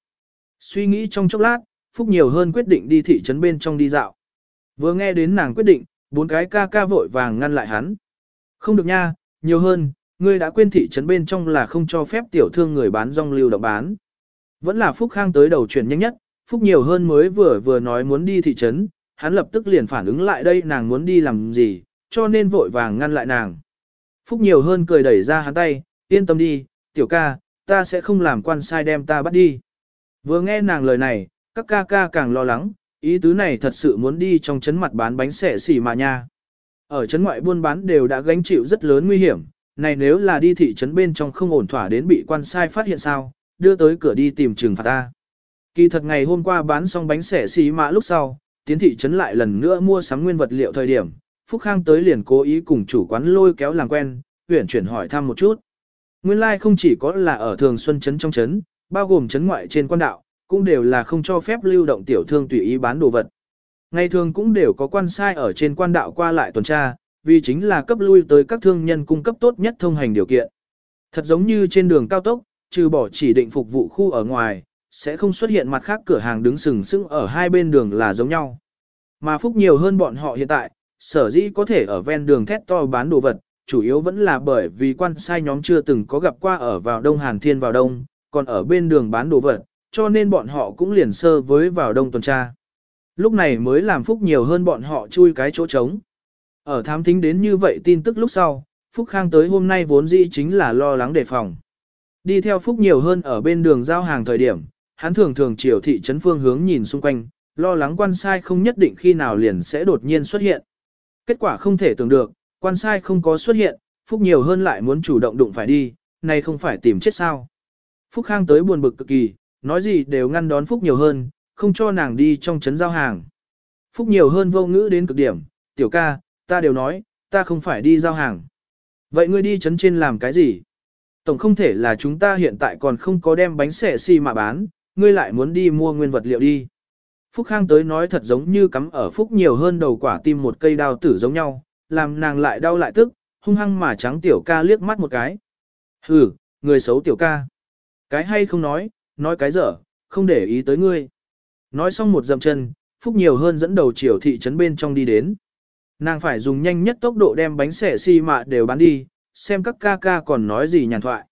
Suy nghĩ trong chốc lát, phúc nhiều hơn quyết định đi thị trấn bên trong đi dạo. Vừa nghe đến nàng quyết định, bốn cái ca ca vội vàng ngăn lại hắn. Không được nha, nhiều hơn, ngươi đã quên thị trấn bên trong là không cho phép tiểu thương người bán rong lưu động bán. Vẫn là Phúc Khang tới đầu chuyển nhanh nhất, Phúc nhiều hơn mới vừa vừa nói muốn đi thị trấn, hắn lập tức liền phản ứng lại đây nàng muốn đi làm gì, cho nên vội vàng ngăn lại nàng. Phúc nhiều hơn cười đẩy ra hắn tay, yên tâm đi, tiểu ca, ta sẽ không làm quan sai đem ta bắt đi. Vừa nghe nàng lời này, các ca ca càng lo lắng, ý tứ này thật sự muốn đi trong chấn mặt bán bánh xẻ xỉ mà nha. Ở chấn ngoại buôn bán đều đã gánh chịu rất lớn nguy hiểm, này nếu là đi thị trấn bên trong không ổn thỏa đến bị quan sai phát hiện sao, đưa tới cửa đi tìm trừng phạt ta. Kỳ thật ngày hôm qua bán xong bánh xẻ xì mã lúc sau, tiến thị trấn lại lần nữa mua sắm nguyên vật liệu thời điểm, Phúc Khang tới liền cố ý cùng chủ quán lôi kéo làm quen, huyển chuyển hỏi thăm một chút. Nguyên lai like không chỉ có là ở thường xuân trấn trong trấn, bao gồm trấn ngoại trên quan đạo, cũng đều là không cho phép lưu động tiểu thương tùy ý bán đồ vật. Ngày thường cũng đều có quan sai ở trên quan đạo qua lại tuần tra, vì chính là cấp lui tới các thương nhân cung cấp tốt nhất thông hành điều kiện. Thật giống như trên đường cao tốc, trừ bỏ chỉ định phục vụ khu ở ngoài, sẽ không xuất hiện mặt khác cửa hàng đứng sừng sững ở hai bên đường là giống nhau. Mà phúc nhiều hơn bọn họ hiện tại, sở dĩ có thể ở ven đường thét to bán đồ vật, chủ yếu vẫn là bởi vì quan sai nhóm chưa từng có gặp qua ở vào Đông Hàn Thiên vào Đông, còn ở bên đường bán đồ vật, cho nên bọn họ cũng liền sơ với vào Đông tuần tra. Lúc này mới làm Phúc nhiều hơn bọn họ chui cái chỗ trống. Ở thám thính đến như vậy tin tức lúc sau, Phúc Khang tới hôm nay vốn dĩ chính là lo lắng đề phòng. Đi theo Phúc nhiều hơn ở bên đường giao hàng thời điểm, hắn thường thường chiều thị trấn phương hướng nhìn xung quanh, lo lắng quan sai không nhất định khi nào liền sẽ đột nhiên xuất hiện. Kết quả không thể tưởng được, quan sai không có xuất hiện, Phúc nhiều hơn lại muốn chủ động đụng phải đi, này không phải tìm chết sao. Phúc Khang tới buồn bực cực kỳ, nói gì đều ngăn đón Phúc nhiều hơn, không cho nàng đi trong trấn giao hàng. Phúc nhiều hơn vô ngữ đến cực điểm, tiểu ca, ta đều nói, ta không phải đi giao hàng. Vậy ngươi đi chấn trên làm cái gì? Tổng không thể là chúng ta hiện tại còn không có đem bánh xẻ xi mà bán, ngươi lại muốn đi mua nguyên vật liệu đi. Phúc Khang tới nói thật giống như cắm ở Phúc nhiều hơn đầu quả tim một cây đao tử giống nhau, làm nàng lại đau lại tức, hung hăng mà trắng tiểu ca liếc mắt một cái. Hừ, người xấu tiểu ca. Cái hay không nói, nói cái dở, không để ý tới ngươi. Nói xong một dậm chân, Phúc nhiều hơn dẫn đầu chiều thị trấn bên trong đi đến. Nàng phải dùng nhanh nhất tốc độ đem bánh xẻ xi mạ đều bán đi, xem các ca ca còn nói gì nhàn thoại.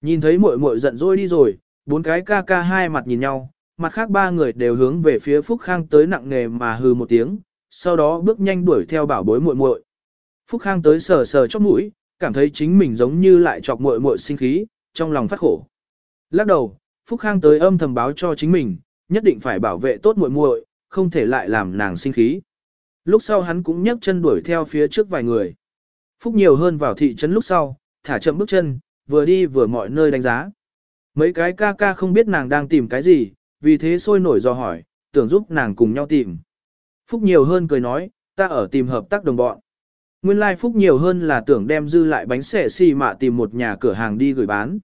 Nhìn thấy muội muội giận dỗi đi rồi, bốn cái ca ca hai mặt nhìn nhau, mặt khác ba người đều hướng về phía Phúc Khang tới nặng nề mà hừ một tiếng, sau đó bước nhanh đuổi theo bảo bối muội muội. Phúc Khang tới sờ sờ chóp mũi, cảm thấy chính mình giống như lại chọc muội muội sinh khí, trong lòng phát khổ. Lắc đầu, Phúc Khang tới âm thầm báo cho chính mình, nhất định phải bảo vệ tốt muội muội, không thể lại làm nàng sinh khí. Lúc sau hắn cũng nhấc chân đuổi theo phía trước vài người. Phúc nhiều hơn vào thị trấn lúc sau, thả chậm bước chân, vừa đi vừa mọi nơi đánh giá. Mấy cái ca ca không biết nàng đang tìm cái gì, vì thế sôi nổi do hỏi, tưởng giúp nàng cùng nhau tìm. Phúc nhiều hơn cười nói, ta ở tìm hợp tác đồng bọn. Nguyên lai like Phúc nhiều hơn là tưởng đem dư lại bánh xẻ xì mạ tìm một nhà cửa hàng đi gửi bán.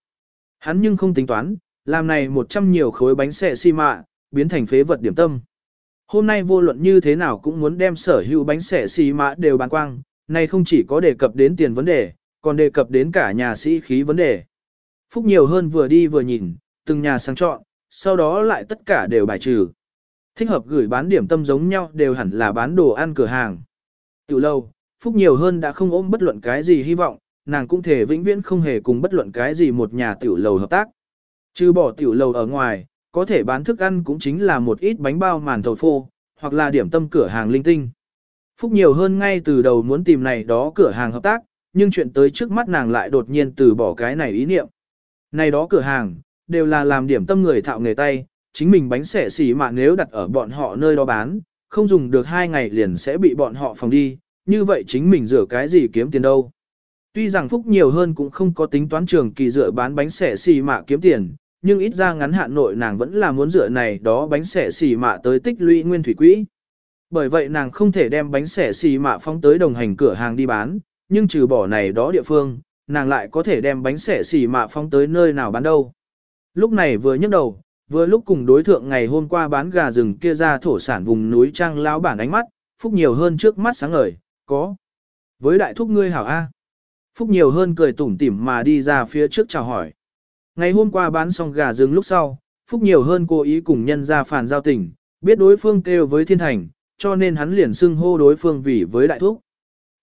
Hắn nhưng không tính toán, làm này một trăm nhiều khối bánh xẻ xi mạ, biến thành phế vật điểm tâm. Hôm nay vô luận như thế nào cũng muốn đem sở hữu bánh xẻ xì mạ đều bán quang, này không chỉ có đề cập đến tiền vấn đề, còn đề cập đến cả nhà sĩ khí vấn đề. Phúc nhiều hơn vừa đi vừa nhìn, từng nhà sang chọn, sau đó lại tất cả đều bài trừ. Thích hợp gửi bán điểm tâm giống nhau đều hẳn là bán đồ ăn cửa hàng. Từ lâu, Phúc nhiều hơn đã không ôm bất luận cái gì hy vọng, nàng cũng thể vĩnh viễn không hề cùng bất luận cái gì một nhà tiểu lầu hợp tác. Trừ bỏ tiểu lầu ở ngoài, có thể bán thức ăn cũng chính là một ít bánh bao màn thầu phô, hoặc là điểm tâm cửa hàng linh tinh. Phúc nhiều hơn ngay từ đầu muốn tìm này đó cửa hàng hợp tác, nhưng chuyện tới trước mắt nàng lại đột nhiên từ bỏ cái này ý niệm. Này đó cửa hàng, đều là làm điểm tâm người thạo nghề tay, chính mình bánh xẻ xỉ mà nếu đặt ở bọn họ nơi đó bán, không dùng được hai ngày liền sẽ bị bọn họ phòng đi, như vậy chính mình rửa cái gì kiếm tiền đâu. Tuy rằng Phúc nhiều hơn cũng không có tính toán trường kỳ dựa bán bánh xẻ xì mạ kiếm tiền, nhưng ít ra ngắn hạn nội nàng vẫn là muốn dựa này đó bánh xẻ xì mạ tới tích lũy nguyên thủy quỹ. Bởi vậy nàng không thể đem bánh xẻ xì mạ phóng tới đồng hành cửa hàng đi bán, nhưng trừ bỏ này đó địa phương, nàng lại có thể đem bánh xẻ xì mạ phóng tới nơi nào bán đâu. Lúc này vừa nhấc đầu, vừa lúc cùng đối thượng ngày hôm qua bán gà rừng kia ra thổ sản vùng núi trang lão bản ánh mắt, phúc nhiều hơn trước mắt sáng ngời, có. Với đại thúc ngươi hảo A. Phúc nhiều hơn cười tủm tỉm mà đi ra phía trước chào hỏi. Ngày hôm qua bán xong gà rừng lúc sau, Phúc nhiều hơn cố ý cùng nhân ra phản giao tình, biết đối phương kêu với thiên thành, cho nên hắn liền xưng hô đối phương vì với đại thúc.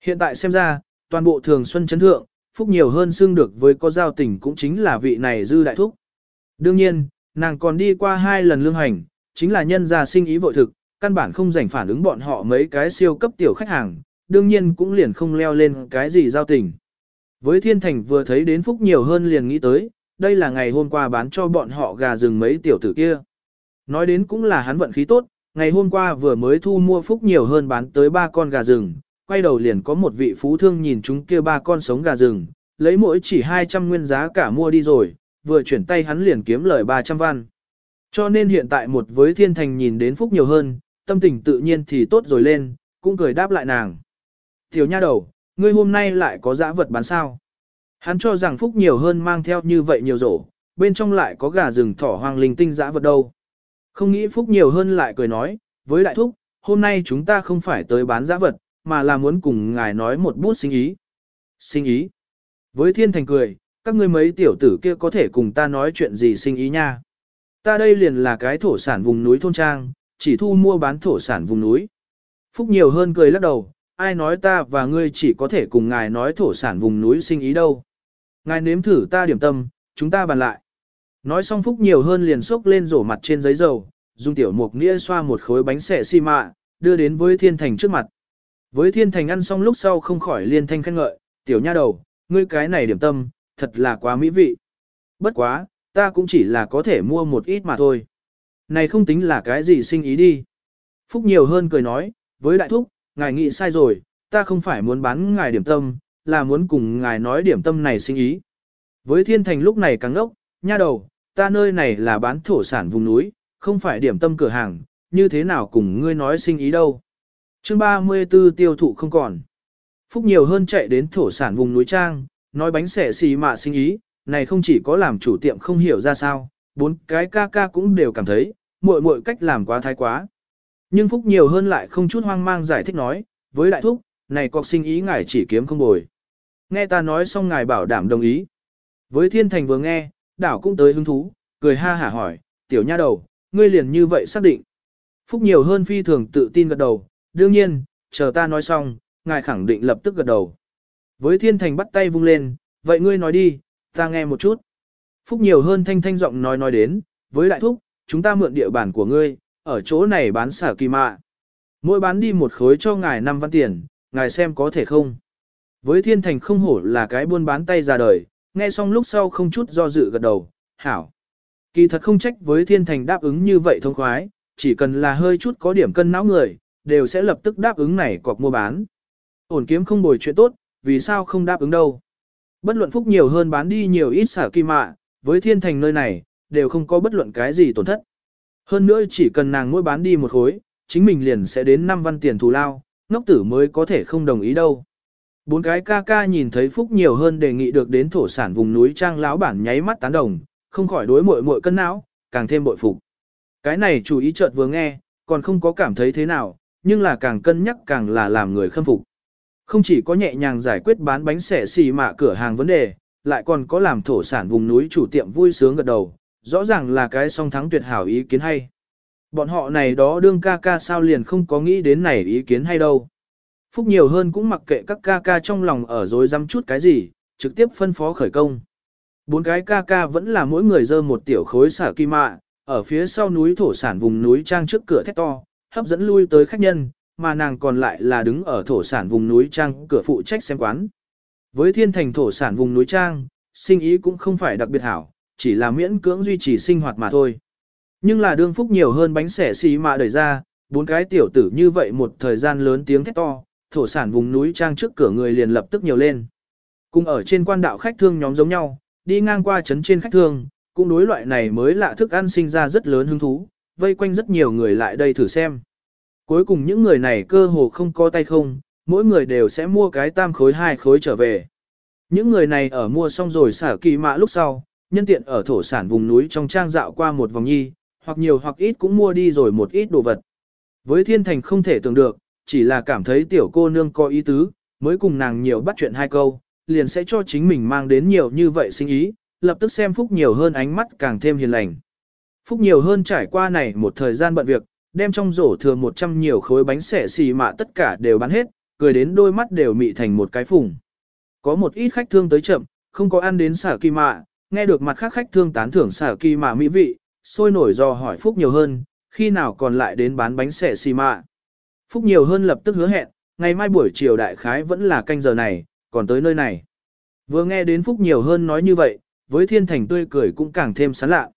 Hiện tại xem ra, toàn bộ thường xuân chấn thượng, Phúc nhiều hơn xưng được với có giao tình cũng chính là vị này dư đại thúc. Đương nhiên, nàng còn đi qua hai lần lương hành, chính là nhân gia sinh ý vội thực, căn bản không dành phản ứng bọn họ mấy cái siêu cấp tiểu khách hàng, đương nhiên cũng liền không leo lên cái gì giao tình. Với thiên thành vừa thấy đến Phúc nhiều hơn liền nghĩ tới, đây là ngày hôm qua bán cho bọn họ gà rừng mấy tiểu tử kia. Nói đến cũng là hắn vận khí tốt, ngày hôm qua vừa mới thu mua Phúc nhiều hơn bán tới ba con gà rừng, quay đầu liền có một vị phú thương nhìn chúng kia ba con sống gà rừng, lấy mỗi chỉ 200 nguyên giá cả mua đi rồi, vừa chuyển tay hắn liền kiếm lời 300 văn. Cho nên hiện tại một với thiên thành nhìn đến Phúc nhiều hơn, tâm tình tự nhiên thì tốt rồi lên, cũng cười đáp lại nàng. Tiểu nha đầu, ngươi hôm nay lại có dã vật bán sao? Hắn cho rằng Phúc nhiều hơn mang theo như vậy nhiều rổ, bên trong lại có gà rừng thỏ hoang linh tinh dã vật đâu. Không nghĩ Phúc nhiều hơn lại cười nói, với đại thúc, hôm nay chúng ta không phải tới bán dã vật, mà là muốn cùng ngài nói một bút sinh ý. Sinh ý. Với thiên thành cười, các ngươi mấy tiểu tử kia có thể cùng ta nói chuyện gì sinh ý nha. Ta đây liền là cái thổ sản vùng núi thôn trang, chỉ thu mua bán thổ sản vùng núi. Phúc nhiều hơn cười lắc đầu, ai nói ta và ngươi chỉ có thể cùng ngài nói thổ sản vùng núi sinh ý đâu. Ngài nếm thử ta điểm tâm, chúng ta bàn lại. Nói xong Phúc nhiều hơn liền xốc lên rổ mặt trên giấy dầu, dùng tiểu mục nghĩa xoa một khối bánh xẻ xi mạ, đưa đến với thiên thành trước mặt. Với thiên thành ăn xong lúc sau không khỏi liên thanh khen ngợi, tiểu nha đầu, ngươi cái này điểm tâm, thật là quá mỹ vị. Bất quá, ta cũng chỉ là có thể mua một ít mà thôi. Này không tính là cái gì sinh ý đi. Phúc nhiều hơn cười nói, với đại thúc, ngài nghĩ sai rồi, ta không phải muốn bán ngài điểm tâm, là muốn cùng ngài nói điểm tâm này sinh ý. Với thiên thành lúc này càng ngốc, nha đầu, ta nơi này là bán thổ sản vùng núi, không phải điểm tâm cửa hàng, như thế nào cùng ngươi nói sinh ý đâu. Chương 34 tiêu thụ không còn. Phúc nhiều hơn chạy đến thổ sản vùng núi trang, nói bánh xẻ xì mạ sinh ý, này không chỉ có làm chủ tiệm không hiểu ra sao, bốn cái ca ca cũng đều cảm thấy, muội muội cách làm quá thái quá. Nhưng Phúc nhiều hơn lại không chút hoang mang giải thích nói, với đại thúc, này cọc sinh ý ngài chỉ kiếm không bồi. Nghe ta nói xong ngài bảo đảm đồng ý. Với thiên thành vừa nghe, đảo cũng tới hứng thú, cười ha hả hỏi, tiểu nha đầu, ngươi liền như vậy xác định. Phúc nhiều hơn phi thường tự tin gật đầu, đương nhiên, chờ ta nói xong, ngài khẳng định lập tức gật đầu. Với thiên thành bắt tay vung lên, vậy ngươi nói đi, ta nghe một chút. Phúc nhiều hơn thanh thanh giọng nói nói đến, với đại thúc, chúng ta mượn địa bàn của ngươi, ở chỗ này bán xả kỳ mạ. Mỗi bán đi một khối cho ngài 5 văn tiền, ngài xem có thể không. Với thiên thành không hổ là cái buôn bán tay ra đời, nghe xong lúc sau không chút do dự gật đầu, hảo. Kỳ thật không trách với thiên thành đáp ứng như vậy thông khoái, chỉ cần là hơi chút có điểm cân não người, đều sẽ lập tức đáp ứng này cọc mua bán. Ổn kiếm không bồi chuyện tốt, vì sao không đáp ứng đâu. Bất luận phúc nhiều hơn bán đi nhiều ít xả kim mạ, với thiên thành nơi này, đều không có bất luận cái gì tổn thất. Hơn nữa chỉ cần nàng mỗi bán đi một khối, chính mình liền sẽ đến 5 văn tiền thù lao, ngốc tử mới có thể không đồng ý đâu. Bốn cái ca ca nhìn thấy phúc nhiều hơn đề nghị được đến thổ sản vùng núi trang lão bản nháy mắt tán đồng, không khỏi đối mội mội cân não, càng thêm bội phục. Cái này chủ ý chợt vừa nghe, còn không có cảm thấy thế nào, nhưng là càng cân nhắc càng là làm người khâm phục. Không chỉ có nhẹ nhàng giải quyết bán bánh xẻ xì mạ cửa hàng vấn đề, lại còn có làm thổ sản vùng núi chủ tiệm vui sướng gật đầu, rõ ràng là cái song thắng tuyệt hảo ý kiến hay. Bọn họ này đó đương ca ca sao liền không có nghĩ đến này ý kiến hay đâu. Phúc nhiều hơn cũng mặc kệ các ca ca trong lòng ở dối dăm chút cái gì, trực tiếp phân phó khởi công. Bốn cái ca ca vẫn là mỗi người dơ một tiểu khối xả kim mạ, ở phía sau núi thổ sản vùng núi trang trước cửa thét to, hấp dẫn lui tới khách nhân, mà nàng còn lại là đứng ở thổ sản vùng núi trang cửa phụ trách xem quán. Với thiên thành thổ sản vùng núi trang, sinh ý cũng không phải đặc biệt hảo, chỉ là miễn cưỡng duy trì sinh hoạt mà thôi. Nhưng là đương phúc nhiều hơn bánh xẻ xì mạ đẩy ra, bốn cái tiểu tử như vậy một thời gian lớn tiếng thét to, thổ sản vùng núi trang trước cửa người liền lập tức nhiều lên. Cùng ở trên quan đạo khách thương nhóm giống nhau, đi ngang qua trấn trên khách thương, cũng đối loại này mới lạ thức ăn sinh ra rất lớn hứng thú, vây quanh rất nhiều người lại đây thử xem. Cuối cùng những người này cơ hồ không có tay không, mỗi người đều sẽ mua cái tam khối hai khối trở về. Những người này ở mua xong rồi xả kỳ mạ lúc sau, nhân tiện ở thổ sản vùng núi trong trang dạo qua một vòng nhi, hoặc nhiều hoặc ít cũng mua đi rồi một ít đồ vật. Với thiên thành không thể tưởng được, chỉ là cảm thấy tiểu cô nương có ý tứ, mới cùng nàng nhiều bắt chuyện hai câu, liền sẽ cho chính mình mang đến nhiều như vậy sinh ý, lập tức xem Phúc nhiều hơn ánh mắt càng thêm hiền lành. Phúc nhiều hơn trải qua này một thời gian bận việc, đem trong rổ thừa 100 nhiều khối bánh xẻ xì mạ tất cả đều bán hết, cười đến đôi mắt đều mị thành một cái phùng. Có một ít khách thương tới chậm, không có ăn đến xả kỳ mạ, nghe được mặt khác khách thương tán thưởng xả kỳ mạ mỹ vị, sôi nổi do hỏi Phúc nhiều hơn, khi nào còn lại đến bán bánh xẻ xì mạ. Phúc nhiều hơn lập tức hứa hẹn, ngày mai buổi chiều đại khái vẫn là canh giờ này, còn tới nơi này. Vừa nghe đến Phúc nhiều hơn nói như vậy, với thiên thành tươi cười cũng càng thêm sán lạ.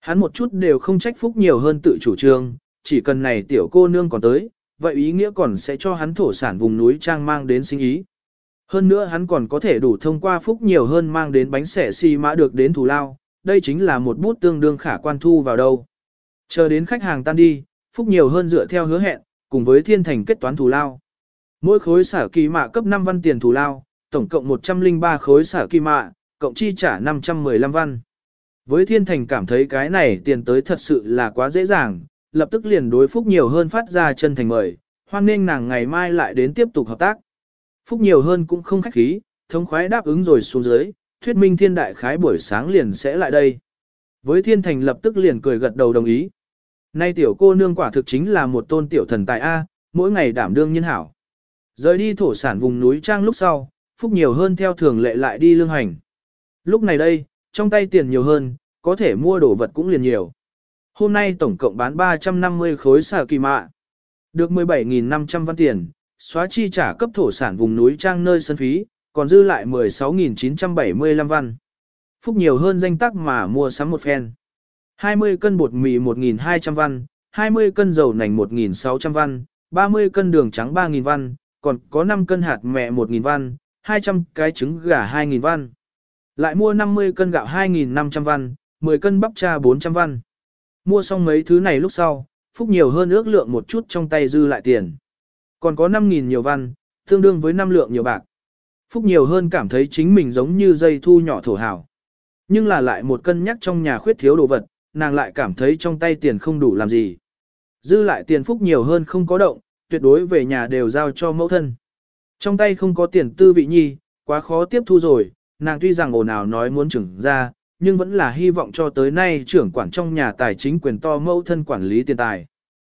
Hắn một chút đều không trách Phúc nhiều hơn tự chủ trương, chỉ cần này tiểu cô nương còn tới, vậy ý nghĩa còn sẽ cho hắn thổ sản vùng núi trang mang đến sinh ý. Hơn nữa hắn còn có thể đủ thông qua Phúc nhiều hơn mang đến bánh xẻ xì mã được đến thù lao, đây chính là một bút tương đương khả quan thu vào đâu. Chờ đến khách hàng tan đi, Phúc nhiều hơn dựa theo hứa hẹn, cùng với thiên thành kết toán thù lao. Mỗi khối xả kỳ mạ cấp 5 văn tiền thù lao, tổng cộng 103 khối xả kỳ mạ, cộng chi trả 515 văn. Với thiên thành cảm thấy cái này tiền tới thật sự là quá dễ dàng, lập tức liền đối Phúc nhiều hơn phát ra chân thành mời, hoan nên nàng ngày mai lại đến tiếp tục hợp tác. Phúc nhiều hơn cũng không khách khí, thống khoái đáp ứng rồi xuống dưới, thuyết minh thiên đại khái buổi sáng liền sẽ lại đây. Với thiên thành lập tức liền cười gật đầu đồng ý. Nay tiểu cô nương quả thực chính là một tôn tiểu thần tài A, mỗi ngày đảm đương nhân hảo. Rời đi thổ sản vùng núi trang lúc sau, Phúc nhiều hơn theo thường lệ lại đi lương hành. Lúc này đây, trong tay tiền nhiều hơn, có thể mua đồ vật cũng liền nhiều. Hôm nay tổng cộng bán 350 khối xà kỳ mạ. Được 17.500 văn tiền, xóa chi trả cấp thổ sản vùng núi trang nơi sân phí, còn dư lại 16.975 văn. Phúc nhiều hơn danh tắc mà mua sắm một phen. 20 cân bột mì 1.200 văn, 20 cân dầu nành 1.600 văn, 30 cân đường trắng 3.000 văn, còn có 5 cân hạt mẹ 1.000 văn, 200 cái trứng gà 2.000 văn. Lại mua 50 cân gạo 2.500 văn, 10 cân bắp cha 400 văn. Mua xong mấy thứ này lúc sau, Phúc nhiều hơn ước lượng một chút trong tay dư lại tiền. Còn có 5.000 nhiều văn, tương đương với 5 lượng nhiều bạc. Phúc nhiều hơn cảm thấy chính mình giống như dây thu nhỏ thổ hào. Nhưng là lại một cân nhắc trong nhà khuyết thiếu đồ vật, nàng lại cảm thấy trong tay tiền không đủ làm gì. Dư lại tiền Phúc nhiều hơn không có động, tuyệt đối về nhà đều giao cho mẫu thân. Trong tay không có tiền tư vị nhi, quá khó tiếp thu rồi, nàng tuy rằng ồn ào nói muốn trưởng ra, nhưng vẫn là hy vọng cho tới nay trưởng quản trong nhà tài chính quyền to mẫu thân quản lý tiền tài.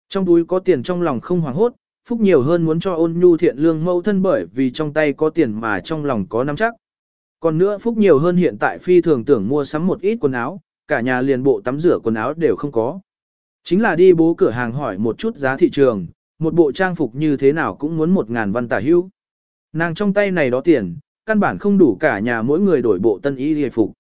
Trong túi có tiền trong lòng không hoảng hốt, Phúc nhiều hơn muốn cho ôn nhu thiện lương mẫu thân bởi vì trong tay có tiền mà trong lòng có nắm chắc. Còn nữa Phúc nhiều hơn hiện tại phi thường tưởng mua sắm một ít quần áo, cả nhà liền bộ tắm rửa quần áo đều không có. Chính là đi bố cửa hàng hỏi một chút giá thị trường, một bộ trang phục như thế nào cũng muốn một ngàn văn tả hữu. Nàng trong tay này đó tiền, căn bản không đủ cả nhà mỗi người đổi bộ tân y hề phục.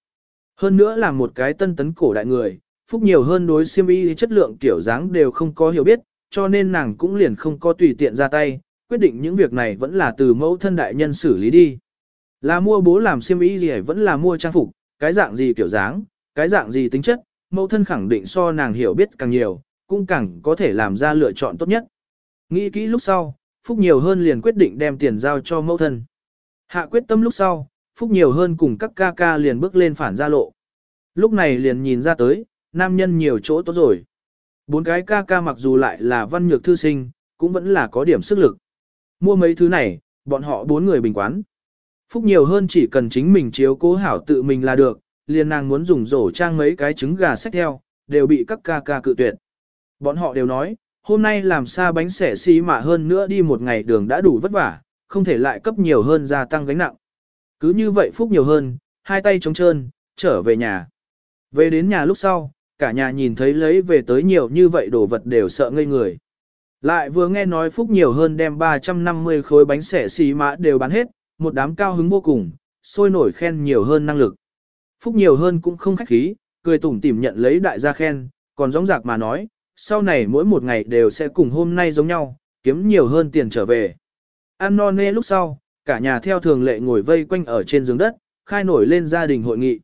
Hơn nữa là một cái tân tấn cổ đại người, phúc nhiều hơn đối xiêm y chất lượng kiểu dáng đều không có hiểu biết, cho nên nàng cũng liền không có tùy tiện ra tay, quyết định những việc này vẫn là từ mẫu thân đại nhân xử lý đi. Là mua bố làm xiêm y gì vẫn là mua trang phục, cái dạng gì kiểu dáng, cái dạng gì tính chất, mẫu thân khẳng định so nàng hiểu biết càng nhiều, cũng càng có thể làm ra lựa chọn tốt nhất. Nghĩ kỹ lúc sau, Phúc nhiều hơn liền quyết định đem tiền giao cho mẫu thân. Hạ quyết tâm lúc sau, Phúc nhiều hơn cùng các ca ca liền bước lên phản gia lộ. Lúc này liền nhìn ra tới, nam nhân nhiều chỗ tốt rồi. Bốn cái ca ca mặc dù lại là văn nhược thư sinh, cũng vẫn là có điểm sức lực. Mua mấy thứ này, bọn họ bốn người bình quán. Phúc nhiều hơn chỉ cần chính mình chiếu cố hảo tự mình là được, liền nàng muốn dùng rổ trang mấy cái trứng gà sách theo, đều bị các ca ca cự tuyệt. Bọn họ đều nói, hôm nay làm xa bánh xẻ xí mà hơn nữa đi một ngày đường đã đủ vất vả, không thể lại cấp nhiều hơn gia tăng gánh nặng. Cứ như vậy Phúc nhiều hơn, hai tay trống trơn, trở về nhà. Về đến nhà lúc sau, cả nhà nhìn thấy lấy về tới nhiều như vậy đồ vật đều sợ ngây người. Lại vừa nghe nói Phúc nhiều hơn đem 350 khối bánh xẻ xì mã đều bán hết, một đám cao hứng vô cùng, sôi nổi khen nhiều hơn năng lực. Phúc nhiều hơn cũng không khách khí, cười tủm tỉm nhận lấy đại gia khen, còn giống giặc mà nói, sau này mỗi một ngày đều sẽ cùng hôm nay giống nhau, kiếm nhiều hơn tiền trở về. Ăn no nê lúc sau, cả nhà theo thường lệ ngồi vây quanh ở trên giường đất, khai nổi lên gia đình hội nghị.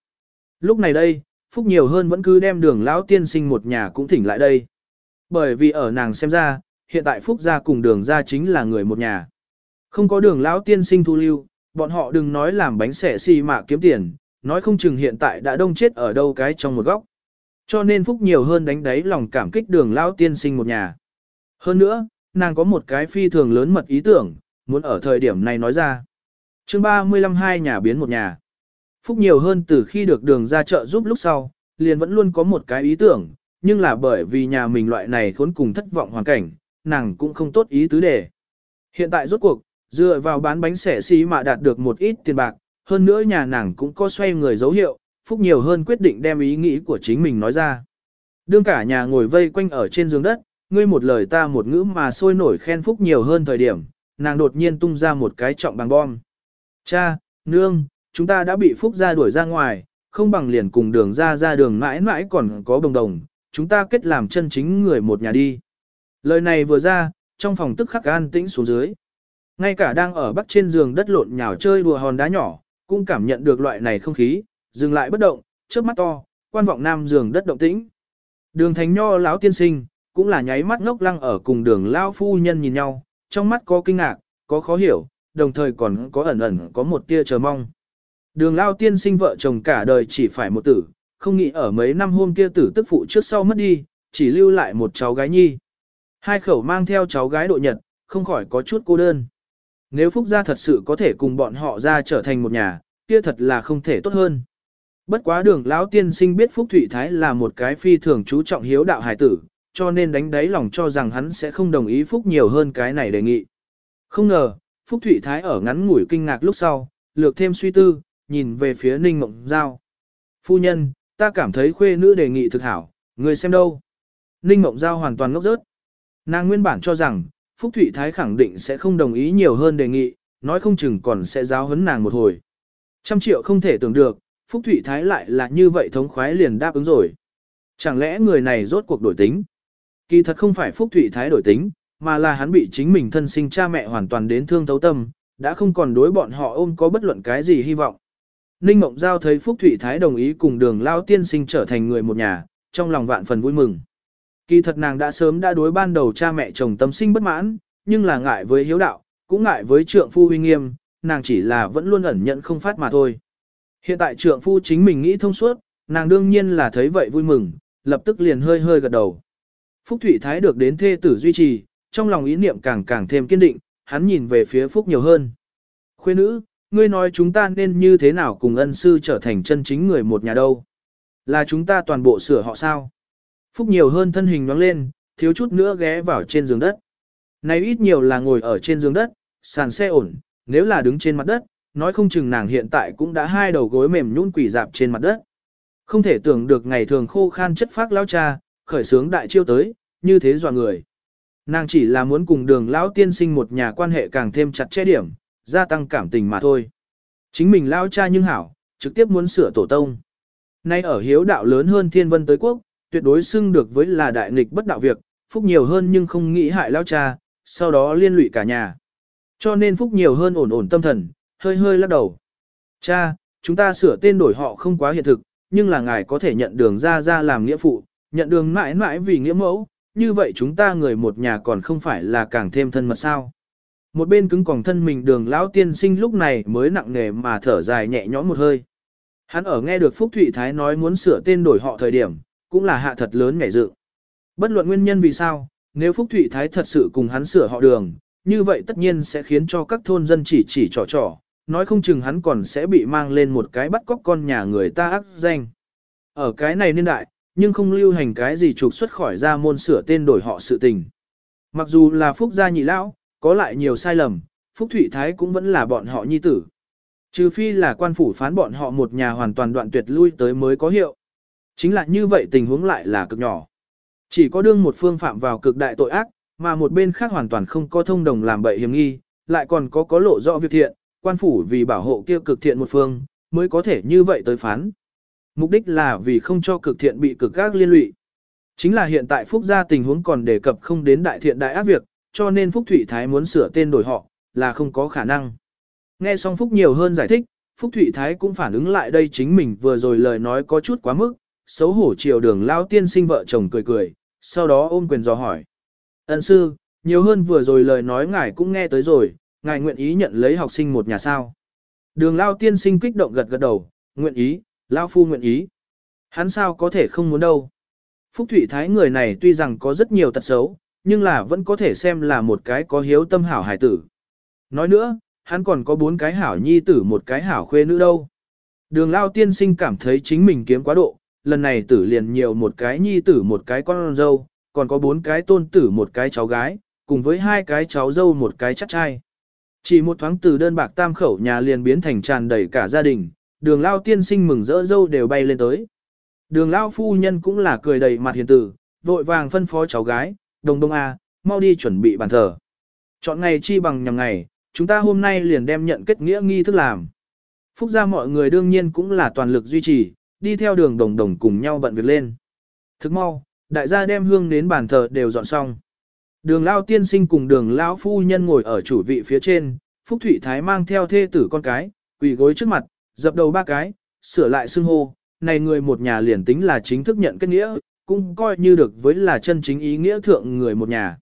Lúc này đây, Phúc nhiều hơn vẫn cứ đem đường lão tiên sinh một nhà cũng thỉnh lại đây. Bởi vì ở nàng xem ra, hiện tại Phúc gia cùng đường gia chính là người một nhà. Không có đường lão tiên sinh thu lưu, bọn họ đừng nói làm bánh xẻ xì mạ kiếm tiền, nói không chừng hiện tại đã đông chết ở đâu cái trong một góc. Cho nên Phúc nhiều hơn đánh đáy lòng cảm kích đường lão tiên sinh một nhà. Hơn nữa, nàng có một cái phi thường lớn mật ý tưởng, muốn ở thời điểm này nói ra. chương 35 hai nhà biến một nhà. Phúc nhiều hơn từ khi được đường ra chợ giúp lúc sau, liền vẫn luôn có một cái ý tưởng, nhưng là bởi vì nhà mình loại này khốn cùng thất vọng hoàn cảnh, nàng cũng không tốt ý tứ đề. Hiện tại rốt cuộc, dựa vào bán bánh xẻ xí mà đạt được một ít tiền bạc, hơn nữa nhà nàng cũng có xoay người dấu hiệu, Phúc nhiều hơn quyết định đem ý nghĩ của chính mình nói ra. Đương cả nhà ngồi vây quanh ở trên giường đất, ngươi một lời ta một ngữ mà sôi nổi khen Phúc nhiều hơn thời điểm, nàng đột nhiên tung ra một cái trọng bằng bom. Cha, nương, chúng ta đã bị Phúc gia đuổi ra ngoài, không bằng liền cùng đường ra ra đường mãi mãi còn có đồng đồng, chúng ta kết làm chân chính người một nhà đi. Lời này vừa ra, trong phòng tức khắc an tĩnh xuống dưới. Ngay cả đang ở bắc trên giường đất lộn nhào chơi đùa hòn đá nhỏ, cũng cảm nhận được loại này không khí, dừng lại bất động, trước mắt to, quan vọng nam giường đất động tĩnh. Đường Thánh Nho lão tiên sinh, cũng là nháy mắt ngốc lăng ở cùng đường lão phu nhân nhìn nhau, trong mắt có kinh ngạc, có khó hiểu, đồng thời còn có ẩn ẩn có một tia chờ mong. Đường lao tiên sinh vợ chồng cả đời chỉ phải một tử, không nghĩ ở mấy năm hôm kia tử tức phụ trước sau mất đi, chỉ lưu lại một cháu gái nhi. Hai khẩu mang theo cháu gái độ nhật, không khỏi có chút cô đơn. Nếu Phúc gia thật sự có thể cùng bọn họ ra trở thành một nhà, kia thật là không thể tốt hơn. Bất quá đường lão tiên sinh biết Phúc Thụy Thái là một cái phi thường chú trọng hiếu đạo hải tử, cho nên đánh đáy lòng cho rằng hắn sẽ không đồng ý Phúc nhiều hơn cái này đề nghị. Không ngờ, Phúc Thụy Thái ở ngắn ngủi kinh ngạc lúc sau, lược thêm suy tư, nhìn về phía Ninh Mộng Giao. Phu nhân, ta cảm thấy khuê nữ đề nghị thực hảo, người xem đâu. Ninh Mộng Giao hoàn toàn ngốc rớt. Nàng nguyên bản cho rằng, Phúc Thụy Thái khẳng định sẽ không đồng ý nhiều hơn đề nghị, nói không chừng còn sẽ giáo huấn nàng một hồi. Trăm triệu không thể tưởng được, Phúc Thụy Thái lại là như vậy thống khoái liền đáp ứng rồi. Chẳng lẽ người này rốt cuộc đổi tính? Kỳ thật không phải Phúc Thụy Thái đổi tính, mà là hắn bị chính mình thân sinh cha mẹ hoàn toàn đến thương thấu tâm, đã không còn đối bọn họ ôm có bất luận cái gì hy vọng. Ninh Mộng Giao thấy Phúc Thụy Thái đồng ý cùng đường lao tiên sinh trở thành người một nhà, trong lòng vạn phần vui mừng. Kỳ thật nàng đã sớm đã đối ban đầu cha mẹ chồng tâm sinh bất mãn, nhưng là ngại với hiếu đạo, cũng ngại với trượng phu uy nghiêm, nàng chỉ là vẫn luôn ẩn nhận không phát mà thôi. Hiện tại trượng phu chính mình nghĩ thông suốt, nàng đương nhiên là thấy vậy vui mừng, lập tức liền hơi hơi gật đầu. Phúc Thụy Thái được đến thê tử duy trì, trong lòng ý niệm càng càng thêm kiên định, hắn nhìn về phía Phúc nhiều hơn. Khuê nữ, ngươi nói chúng ta nên như thế nào cùng ân sư trở thành chân chính người một nhà đâu? Là chúng ta toàn bộ sửa họ sao? Phúc nhiều hơn thân hình nhoáng lên, thiếu chút nữa ghé vào trên giường đất. Này ít nhiều là ngồi ở trên giường đất, sàn xe ổn, nếu là đứng trên mặt đất, nói không chừng nàng hiện tại cũng đã hai đầu gối mềm nhũn quỷ dạp trên mặt đất. Không thể tưởng được ngày thường khô khan chất phác lao cha, khởi sướng đại chiêu tới, như thế dọa người. Nàng chỉ là muốn cùng đường lão tiên sinh một nhà quan hệ càng thêm chặt chẽ điểm, gia tăng cảm tình mà thôi. Chính mình lao cha nhưng hảo, trực tiếp muốn sửa tổ tông. Nay ở hiếu đạo lớn hơn thiên vân tới quốc, tuyệt đối xưng được với là đại nghịch bất đạo việc, phúc nhiều hơn nhưng không nghĩ hại lao cha, sau đó liên lụy cả nhà. Cho nên phúc nhiều hơn ổn ổn tâm thần, hơi hơi lắc đầu. Cha, chúng ta sửa tên đổi họ không quá hiện thực, nhưng là ngài có thể nhận đường ra ra làm nghĩa phụ, nhận đường mãi mãi vì nghĩa mẫu, như vậy chúng ta người một nhà còn không phải là càng thêm thân mật sao. Một bên cứng còng thân mình đường lão tiên sinh lúc này mới nặng nề mà thở dài nhẹ nhõm một hơi. Hắn ở nghe được Phúc Thụy Thái nói muốn sửa tên đổi họ thời điểm, cũng là hạ thật lớn nhảy dự. Bất luận nguyên nhân vì sao, nếu Phúc Thụy Thái thật sự cùng hắn sửa họ đường, như vậy tất nhiên sẽ khiến cho các thôn dân chỉ chỉ trò trò, nói không chừng hắn còn sẽ bị mang lên một cái bắt cóc con nhà người ta ác danh. Ở cái này niên đại, nhưng không lưu hành cái gì trục xuất khỏi ra môn sửa tên đổi họ sự tình. Mặc dù là Phúc gia nhị lão, có lại nhiều sai lầm, Phúc Thụy Thái cũng vẫn là bọn họ nhi tử. Trừ phi là quan phủ phán bọn họ một nhà hoàn toàn đoạn tuyệt lui tới mới có hiệu. Chính là như vậy tình huống lại là cực nhỏ. Chỉ có đương một phương phạm vào cực đại tội ác, mà một bên khác hoàn toàn không có thông đồng làm bậy hiểm nghi, lại còn có có lộ rõ việc thiện, quan phủ vì bảo hộ kia cực thiện một phương, mới có thể như vậy tới phán. Mục đích là vì không cho cực thiện bị cực ác liên lụy. Chính là hiện tại Phúc gia tình huống còn đề cập không đến đại thiện đại ác việc, cho nên Phúc Thụy Thái muốn sửa tên đổi họ, là không có khả năng. Nghe xong Phúc nhiều hơn giải thích, Phúc Thụy Thái cũng phản ứng lại đây chính mình vừa rồi lời nói có chút quá mức, xấu hổ chiều đường lao tiên sinh vợ chồng cười cười, sau đó ôm quyền dò hỏi. Ân sư, nhiều hơn vừa rồi lời nói ngài cũng nghe tới rồi, ngài nguyện ý nhận lấy học sinh một nhà sao. Đường lao tiên sinh kích động gật gật đầu, nguyện ý, lao phu nguyện ý. Hắn sao có thể không muốn đâu. Phúc Thụy Thái người này tuy rằng có rất nhiều tật xấu, nhưng là vẫn có thể xem là một cái có hiếu tâm hảo hải tử. Nói nữa, hắn còn có bốn cái hảo nhi tử một cái hảo khuê nữ đâu. Đường lao tiên sinh cảm thấy chính mình kiếm quá độ, lần này tử liền nhiều một cái nhi tử một cái con dâu, còn có bốn cái tôn tử một cái cháu gái, cùng với hai cái cháu dâu một cái chắc trai. Chỉ một thoáng từ đơn bạc tam khẩu nhà liền biến thành tràn đầy cả gia đình, đường lao tiên sinh mừng rỡ dâu đều bay lên tới. Đường lao phu nhân cũng là cười đầy mặt hiền tử, vội vàng phân phó cháu gái, đồng đông a, mau đi chuẩn bị bàn thờ. Chọn ngày chi bằng nhằm ngày, chúng ta hôm nay liền đem nhận kết nghĩa nghi thức làm. Phúc gia mọi người đương nhiên cũng là toàn lực duy trì, đi theo đường đồng đồng cùng nhau bận việc lên. Thức mau, đại gia đem hương đến bàn thờ đều dọn xong. Đường lao tiên sinh cùng đường lao phu nhân ngồi ở chủ vị phía trên, Phúc Thụy Thái mang theo thê tử con cái, quỳ gối trước mặt, dập đầu ba cái, sửa lại xưng hô, này người một nhà liền tính là chính thức nhận kết nghĩa, cũng coi như được với là chân chính ý nghĩa thượng người một nhà.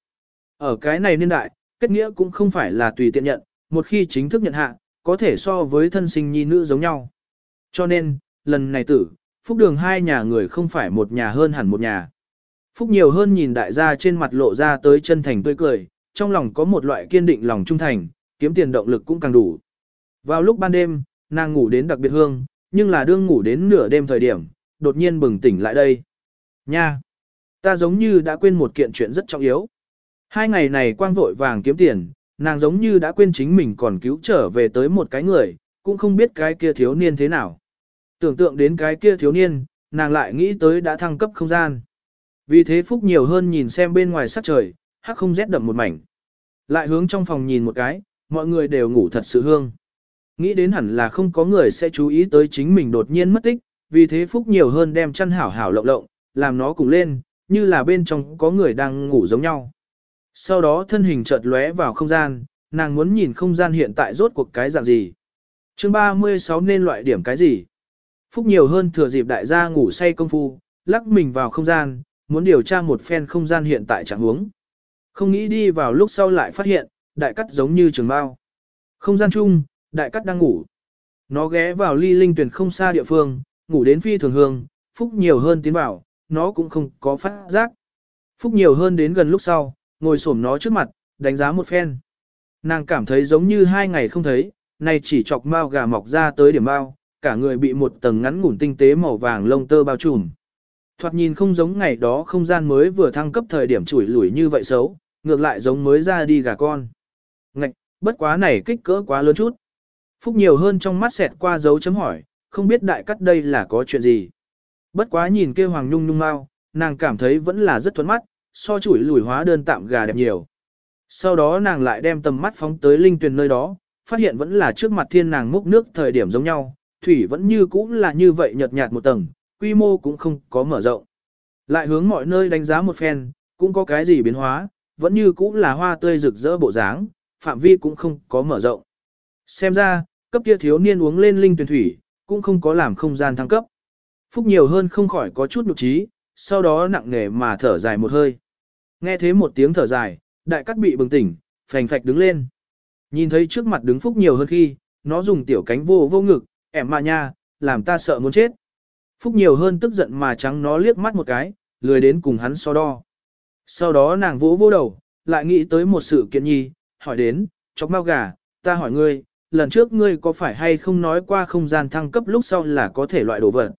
Ở cái này niên đại, kết nghĩa cũng không phải là tùy tiện nhận, một khi chính thức nhận hạ, có thể so với thân sinh nhi nữ giống nhau. Cho nên, lần này tử, phúc đường hai nhà người không phải một nhà hơn hẳn một nhà. Phúc nhiều hơn nhìn đại gia trên mặt lộ ra tới chân thành tươi cười, trong lòng có một loại kiên định lòng trung thành, kiếm tiền động lực cũng càng đủ. Vào lúc ban đêm, nàng ngủ đến đặc biệt hương, nhưng là đương ngủ đến nửa đêm thời điểm, đột nhiên bừng tỉnh lại đây. Nha! Ta giống như đã quên một kiện chuyện rất trọng yếu. Hai ngày này quang vội vàng kiếm tiền, nàng giống như đã quên chính mình còn cứu trở về tới một cái người, cũng không biết cái kia thiếu niên thế nào. Tưởng tượng đến cái kia thiếu niên, nàng lại nghĩ tới đã thăng cấp không gian. Vì thế Phúc nhiều hơn nhìn xem bên ngoài sắc trời, hắc không rét đậm một mảnh. Lại hướng trong phòng nhìn một cái, mọi người đều ngủ thật sự hương. Nghĩ đến hẳn là không có người sẽ chú ý tới chính mình đột nhiên mất tích, vì thế Phúc nhiều hơn đem chăn hảo hảo lộng lộng, làm nó cùng lên, như là bên trong có người đang ngủ giống nhau. Sau đó thân hình chợt lóe vào không gian, nàng muốn nhìn không gian hiện tại rốt cuộc cái dạng gì. chương 36 nên loại điểm cái gì? Phúc nhiều hơn thừa dịp đại gia ngủ say công phu, lắc mình vào không gian, muốn điều tra một phen không gian hiện tại trạng huống. Không nghĩ đi vào lúc sau lại phát hiện, đại cắt giống như trường bao. Không gian chung, đại cắt đang ngủ. Nó ghé vào ly linh tuyển không xa địa phương, ngủ đến phi thường hương, phúc nhiều hơn tiến vào, nó cũng không có phát giác. Phúc nhiều hơn đến gần lúc sau, ngồi xổm nó trước mặt, đánh giá một phen. Nàng cảm thấy giống như hai ngày không thấy, nay chỉ chọc mao gà mọc ra tới điểm mao, cả người bị một tầng ngắn ngủn tinh tế màu vàng lông tơ bao trùm. Thoạt nhìn không giống ngày đó không gian mới vừa thăng cấp thời điểm chủi lủi như vậy xấu, ngược lại giống mới ra đi gà con. Ngạch, bất quá này kích cỡ quá lớn chút. Phúc nhiều hơn trong mắt xẹt qua dấu chấm hỏi, không biết đại cắt đây là có chuyện gì. Bất quá nhìn kia hoàng nhung nhung mau, nàng cảm thấy vẫn là rất thuận mắt, so chủi lùi hóa đơn tạm gà đẹp nhiều. Sau đó nàng lại đem tầm mắt phóng tới linh tuyền nơi đó, phát hiện vẫn là trước mặt thiên nàng múc nước thời điểm giống nhau, thủy vẫn như cũ là như vậy nhợt nhạt một tầng, quy mô cũng không có mở rộng. Lại hướng mọi nơi đánh giá một phen, cũng có cái gì biến hóa, vẫn như cũ là hoa tươi rực rỡ bộ dáng, phạm vi cũng không có mở rộng. Xem ra, cấp kia thiếu niên uống lên linh tuyển thủy, cũng không có làm không gian thăng cấp. Phúc nhiều hơn không khỏi có chút nhục trí, sau đó nặng nề mà thở dài một hơi. Nghe thế một tiếng thở dài, đại cắt bị bừng tỉnh, phành phạch đứng lên. Nhìn thấy trước mặt đứng Phúc nhiều hơn khi, nó dùng tiểu cánh vô vô ngực, ẻm mà nha, làm ta sợ muốn chết. Phúc nhiều hơn tức giận mà trắng nó liếc mắt một cái, lười đến cùng hắn so đo. Sau đó nàng vỗ vô đầu, lại nghĩ tới một sự kiện nhi, hỏi đến, chọc mau gà, ta hỏi ngươi, lần trước ngươi có phải hay không nói qua không gian thăng cấp lúc sau là có thể loại đồ vật.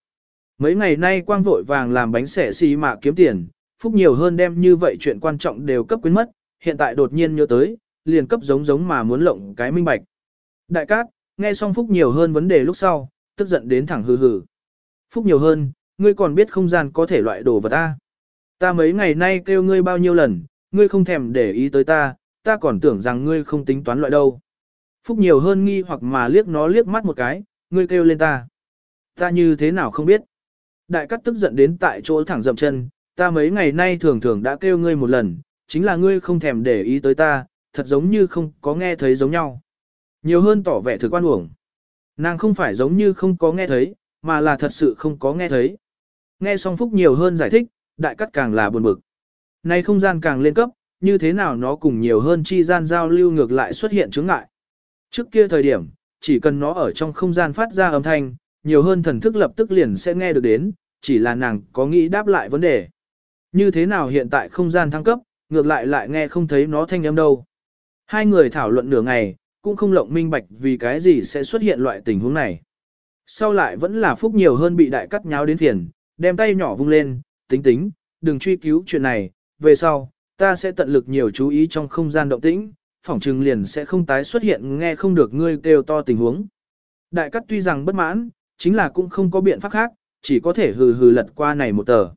Mấy ngày nay quang vội vàng làm bánh xẻ xì mà kiếm tiền, phúc nhiều hơn đem như vậy chuyện quan trọng đều cấp quyến mất, hiện tại đột nhiên nhớ tới, liền cấp giống giống mà muốn lộng cái minh bạch. Đại cát, nghe xong phúc nhiều hơn vấn đề lúc sau, tức giận đến thẳng hừ hừ. Phúc nhiều hơn, ngươi còn biết không gian có thể loại đồ vật ta. Ta mấy ngày nay kêu ngươi bao nhiêu lần, ngươi không thèm để ý tới ta, ta còn tưởng rằng ngươi không tính toán loại đâu. Phúc nhiều hơn nghi hoặc mà liếc nó liếc mắt một cái, ngươi kêu lên ta. Ta như thế nào không biết. Đại cắt tức giận đến tại chỗ thẳng dậm chân, ta mấy ngày nay thường thường đã kêu ngươi một lần, chính là ngươi không thèm để ý tới ta, thật giống như không có nghe thấy giống nhau. Nhiều hơn tỏ vẻ thực quan uổng. Nàng không phải giống như không có nghe thấy, mà là thật sự không có nghe thấy. Nghe xong Phúc nhiều hơn giải thích, đại cắt càng là buồn bực. Nay không gian càng lên cấp, như thế nào nó cùng nhiều hơn chi gian giao lưu ngược lại xuất hiện chứng ngại. Trước kia thời điểm, chỉ cần nó ở trong không gian phát ra âm thanh, nhiều hơn thần thức lập tức liền sẽ nghe được đến, chỉ là nàng có nghĩ đáp lại vấn đề. Như thế nào hiện tại không gian thăng cấp, ngược lại lại nghe không thấy nó thanh âm đâu. Hai người thảo luận nửa ngày, cũng không lộng minh bạch vì cái gì sẽ xuất hiện loại tình huống này. Sau lại vẫn là phúc nhiều hơn bị đại cắt nháo đến phiền, đem tay nhỏ vung lên, tính tính, đừng truy cứu chuyện này, về sau, ta sẽ tận lực nhiều chú ý trong không gian động tĩnh, phỏng trừng liền sẽ không tái xuất hiện nghe không được ngươi kêu to tình huống. Đại cắt tuy rằng bất mãn, chính là cũng không có biện pháp khác, chỉ có thể hừ hừ lật qua này một tờ.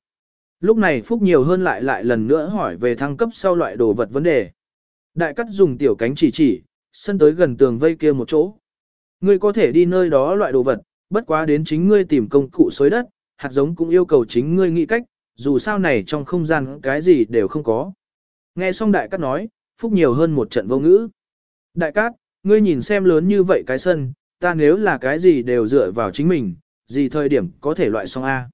Lúc này Phúc nhiều hơn lại lại lần nữa hỏi về thăng cấp sau loại đồ vật vấn đề. Đại cắt dùng tiểu cánh chỉ chỉ, sân tới gần tường vây kia một chỗ. Ngươi có thể đi nơi đó loại đồ vật, bất quá đến chính ngươi tìm công cụ xới đất, hạt giống cũng yêu cầu chính ngươi nghĩ cách, dù sao này trong không gian cái gì đều không có. Nghe xong đại cát nói, phúc nhiều hơn một trận vô ngữ. Đại cát, ngươi nhìn xem lớn như vậy cái sân, ta nếu là cái gì đều dựa vào chính mình, gì thời điểm có thể loại xong A.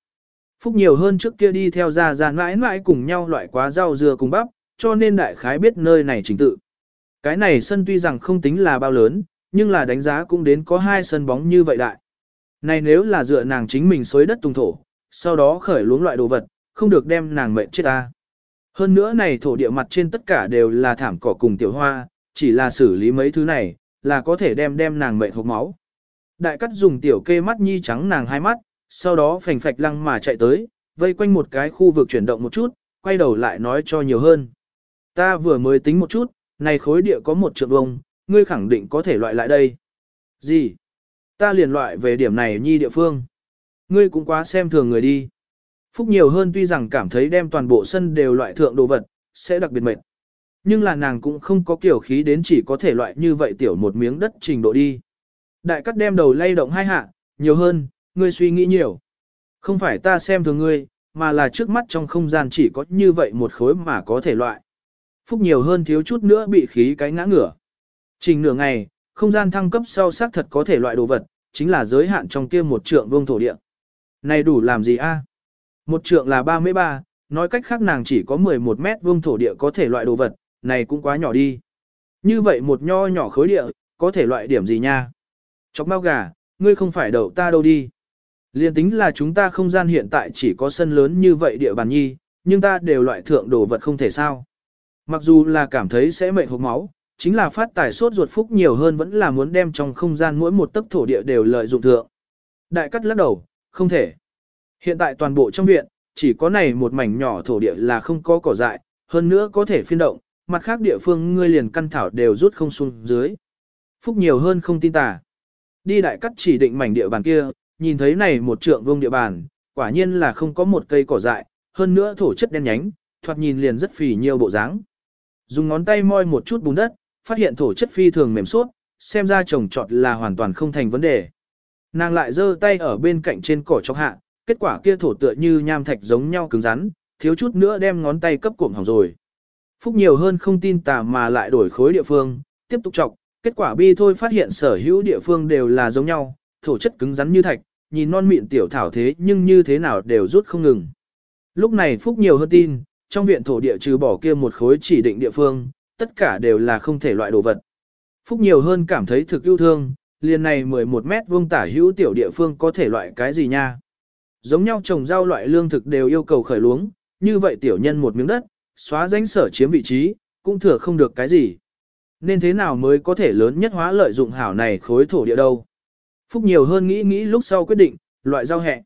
Phúc nhiều hơn trước kia đi theo ra ra mãi mãi cùng nhau loại quá rau dưa cùng bắp, cho nên đại khái biết nơi này trình tự. Cái này sân tuy rằng không tính là bao lớn, nhưng là đánh giá cũng đến có hai sân bóng như vậy đại. Này nếu là dựa nàng chính mình xới đất tung thổ, sau đó khởi luống loại đồ vật, không được đem nàng mệnh chết ta. Hơn nữa này thổ địa mặt trên tất cả đều là thảm cỏ cùng tiểu hoa, chỉ là xử lý mấy thứ này, là có thể đem đem nàng mệnh hộp máu. Đại cắt dùng tiểu kê mắt nhi trắng nàng hai mắt, sau đó phành phạch lăng mà chạy tới, vây quanh một cái khu vực chuyển động một chút, quay đầu lại nói cho nhiều hơn. Ta vừa mới tính một chút, này khối địa có một trượng vông, ngươi khẳng định có thể loại lại đây. Gì? Ta liền loại về điểm này nhi địa phương. Ngươi cũng quá xem thường người đi. Phúc nhiều hơn tuy rằng cảm thấy đem toàn bộ sân đều loại thượng đồ vật, sẽ đặc biệt mệt. Nhưng là nàng cũng không có kiểu khí đến chỉ có thể loại như vậy tiểu một miếng đất trình độ đi. Đại cắt đem đầu lay động hai hạ, nhiều hơn, ngươi suy nghĩ nhiều. Không phải ta xem thường ngươi, mà là trước mắt trong không gian chỉ có như vậy một khối mà có thể loại. Phúc nhiều hơn thiếu chút nữa bị khí cái ngã ngửa. Trình nửa ngày, không gian thăng cấp sau xác thật có thể loại đồ vật, chính là giới hạn trong kia một trượng vương thổ địa. Này đủ làm gì a? À? Một trượng là 33, nói cách khác nàng chỉ có 11 mét vuông thổ địa có thể loại đồ vật, này cũng quá nhỏ đi. Như vậy một nho nhỏ khối địa, có thể loại điểm gì nha? Chọc mau gà, ngươi không phải đầu ta đâu đi. Liên tính là chúng ta không gian hiện tại chỉ có sân lớn như vậy địa bàn nhi, nhưng ta đều loại thượng đồ vật không thể sao. Mặc dù là cảm thấy sẽ mệt hộp máu, chính là phát tài sốt ruột phúc nhiều hơn vẫn là muốn đem trong không gian mỗi một tấc thổ địa đều lợi dụng thượng. Đại cắt lắc đầu, không thể. Hiện tại toàn bộ trong viện, chỉ có này một mảnh nhỏ thổ địa là không có cỏ dại, hơn nữa có thể phiên động, mặt khác địa phương ngươi liền căn thảo đều rút không xuống dưới. Phúc nhiều hơn không tin tà. Đi đại cắt chỉ định mảnh địa bàn kia, nhìn thấy này một trượng vương địa bàn, quả nhiên là không có một cây cỏ dại, hơn nữa thổ chất đen nhánh, thoạt nhìn liền rất phì nhiều bộ dáng. Dùng ngón tay moi một chút bùn đất, phát hiện thổ chất phi thường mềm suốt, xem ra trồng trọt là hoàn toàn không thành vấn đề. Nàng lại giơ tay ở bên cạnh trên cỏ chọc hạ, kết quả kia thổ tựa như nham thạch giống nhau cứng rắn, thiếu chút nữa đem ngón tay cấp cuộm hỏng rồi. Phúc nhiều hơn không tin tà mà lại đổi khối địa phương, tiếp tục chọc, kết quả bi thôi phát hiện sở hữu địa phương đều là giống nhau, thổ chất cứng rắn như thạch, nhìn non mịn tiểu thảo thế nhưng như thế nào đều rút không ngừng. Lúc này Phúc nhiều hơn tin, trong viện thổ địa trừ bỏ kia một khối chỉ định địa phương, tất cả đều là không thể loại đồ vật. Phúc nhiều hơn cảm thấy thực yêu thương, liền này 11 mét vuông tả hữu tiểu địa phương có thể loại cái gì nha. Giống nhau trồng rau loại lương thực đều yêu cầu khởi luống, như vậy tiểu nhân một miếng đất, xóa danh sở chiếm vị trí, cũng thừa không được cái gì. Nên thế nào mới có thể lớn nhất hóa lợi dụng hảo này khối thổ địa đâu. Phúc nhiều hơn nghĩ nghĩ lúc sau quyết định, loại rau hẹ.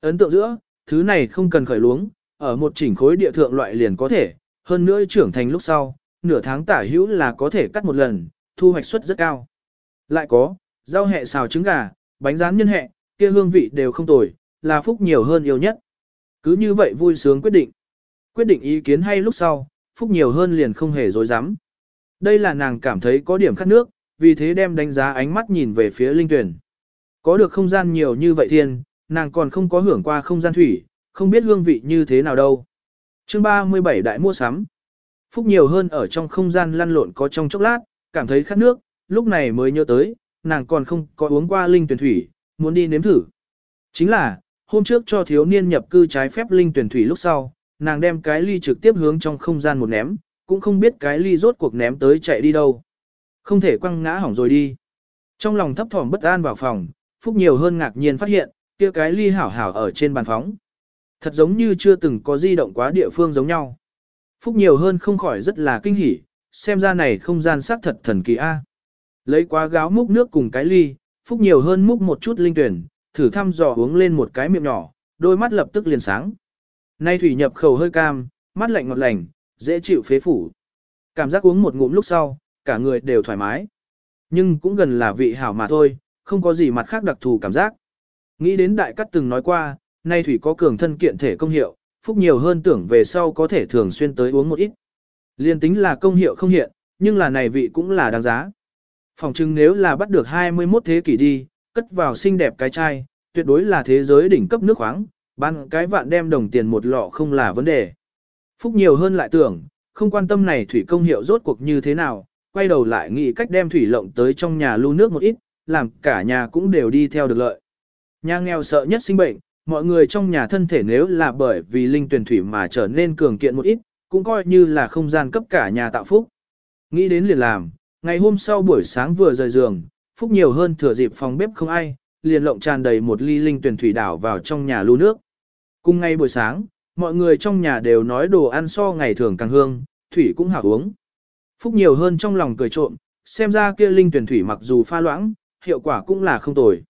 Ấn tượng giữa, thứ này không cần khởi luống, ở một chỉnh khối địa thượng loại liền có thể, hơn nữa trưởng thành lúc sau, nửa tháng tả hữu là có thể cắt một lần, thu hoạch suất rất cao. Lại có, rau hẹ xào trứng gà, bánh rán nhân hẹ, kia hương vị đều không tồi, là phúc nhiều hơn yêu nhất. Cứ như vậy vui sướng quyết định. Quyết định ý kiến hay lúc sau, phúc nhiều hơn liền không hề dối rắm Đây là nàng cảm thấy có điểm khát nước, vì thế đem đánh giá ánh mắt nhìn về phía linh tuyển. Có được không gian nhiều như vậy thiên, nàng còn không có hưởng qua không gian thủy, không biết hương vị như thế nào đâu. chương 37 đại mua sắm. Phúc nhiều hơn ở trong không gian lăn lộn có trong chốc lát, cảm thấy khát nước, lúc này mới nhớ tới, nàng còn không có uống qua linh tuyển thủy, muốn đi nếm thử. Chính là, hôm trước cho thiếu niên nhập cư trái phép linh tuyển thủy lúc sau, nàng đem cái ly trực tiếp hướng trong không gian một ném, cũng không biết cái ly rốt cuộc ném tới chạy đi đâu. Không thể quăng ngã hỏng rồi đi. Trong lòng thấp thỏm bất an vào phòng, Phúc nhiều hơn ngạc nhiên phát hiện, kia cái ly hảo hảo ở trên bàn phóng. Thật giống như chưa từng có di động quá địa phương giống nhau. Phúc nhiều hơn không khỏi rất là kinh hỉ, xem ra này không gian sắc thật thần kỳ a. Lấy quá gáo múc nước cùng cái ly, Phúc nhiều hơn múc một chút linh tuyển, thử thăm dò uống lên một cái miệng nhỏ, đôi mắt lập tức liền sáng. Nay thủy nhập khẩu hơi cam, mắt lạnh ngọt lành, dễ chịu phế phủ. Cảm giác uống một ngụm lúc sau, cả người đều thoải mái. Nhưng cũng gần là vị hảo mà thôi, không có gì mặt khác đặc thù cảm giác. Nghĩ đến đại cắt từng nói qua, nay thủy có cường thân kiện thể công hiệu, phúc nhiều hơn tưởng về sau có thể thường xuyên tới uống một ít. Liên tính là công hiệu không hiện, nhưng là này vị cũng là đáng giá. Phòng trưng nếu là bắt được 21 thế kỷ đi, cất vào xinh đẹp cái chai, tuyệt đối là thế giới đỉnh cấp nước khoáng, ban cái vạn đem đồng tiền một lọ không là vấn đề. Phúc nhiều hơn lại tưởng, không quan tâm này thủy công hiệu rốt cuộc như thế nào, quay đầu lại nghĩ cách đem thủy lộng tới trong nhà lưu nước một ít, làm cả nhà cũng đều đi theo được lợi. Nhà nghèo sợ nhất sinh bệnh, mọi người trong nhà thân thể nếu là bởi vì linh tuyển thủy mà trở nên cường kiện một ít, cũng coi như là không gian cấp cả nhà tạo phúc. Nghĩ đến liền làm, ngày hôm sau buổi sáng vừa rời giường, phúc nhiều hơn thừa dịp phòng bếp không ai, liền lộng tràn đầy một ly linh tuyển thủy đảo vào trong nhà lưu nước. Cùng ngay buổi sáng, mọi người trong nhà đều nói đồ ăn so ngày thường càng hương, thủy cũng hảo uống. Phúc nhiều hơn trong lòng cười trộm, xem ra kia linh tuyển thủy mặc dù pha loãng, hiệu quả cũng là không tồi.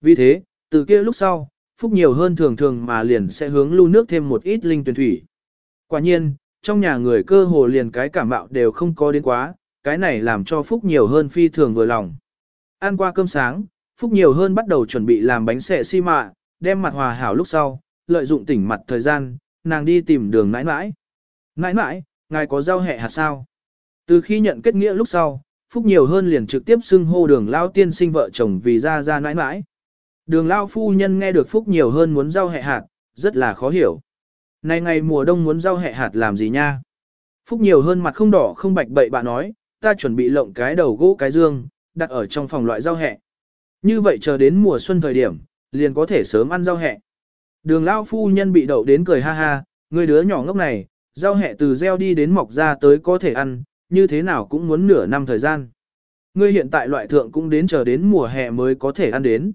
Vì thế, từ kia lúc sau, Phúc nhiều hơn thường thường mà liền sẽ hướng lưu nước thêm một ít linh tuyển thủy. Quả nhiên, trong nhà người cơ hồ liền cái cảm mạo đều không có đến quá, cái này làm cho Phúc nhiều hơn phi thường vừa lòng. Ăn qua cơm sáng, Phúc nhiều hơn bắt đầu chuẩn bị làm bánh xệ xi mạ, đem mặt hòa hảo lúc sau, lợi dụng tỉnh mặt thời gian, nàng đi tìm đường nãi nãi. Nãi nãi, ngài có rau hẹ hạt sao? Từ khi nhận kết nghĩa lúc sau, Phúc nhiều hơn liền trực tiếp xưng hô đường lao tiên sinh vợ chồng vì ra ra nãi nãi. Đường lao phu nhân nghe được Phúc nhiều hơn muốn rau hẹ hạt, rất là khó hiểu. Này ngày mùa đông muốn rau hẹ hạt làm gì nha? Phúc nhiều hơn mặt không đỏ không bạch bậy bà nói, ta chuẩn bị lộng cái đầu gỗ cái dương, đặt ở trong phòng loại rau hẹ. Như vậy chờ đến mùa xuân thời điểm, liền có thể sớm ăn rau hẹ. Đường lao phu nhân bị đậu đến cười ha ha, người đứa nhỏ ngốc này, rau hẹ từ gieo đi đến mọc ra tới có thể ăn, như thế nào cũng muốn nửa năm thời gian. Ngươi hiện tại loại thượng cũng đến chờ đến mùa hè mới có thể ăn đến.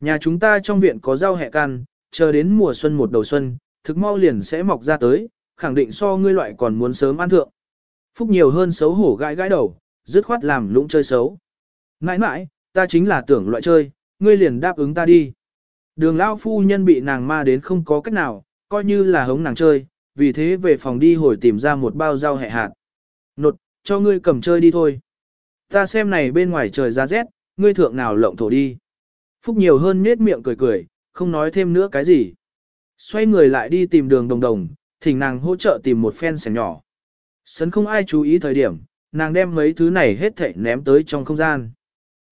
Nhà chúng ta trong viện có rau hẹ can, chờ đến mùa xuân một đầu xuân, thực mau liền sẽ mọc ra tới, khẳng định so ngươi loại còn muốn sớm ăn thượng. Phúc nhiều hơn xấu hổ gãi gãi đầu, dứt khoát làm lũng chơi xấu. Nãi nãi, ta chính là tưởng loại chơi, ngươi liền đáp ứng ta đi. Đường lao phu nhân bị nàng ma đến không có cách nào, coi như là hống nàng chơi, vì thế về phòng đi hồi tìm ra một bao rau hẹ hạt. Nột, cho ngươi cầm chơi đi thôi. Ta xem này bên ngoài trời ra rét, ngươi thượng nào lộng thổ đi. Phúc nhiều hơn nết miệng cười cười, không nói thêm nữa cái gì. Xoay người lại đi tìm đường đồng đồng, thỉnh nàng hỗ trợ tìm một phen sẻng nhỏ. Sấn không ai chú ý thời điểm, nàng đem mấy thứ này hết thảy ném tới trong không gian.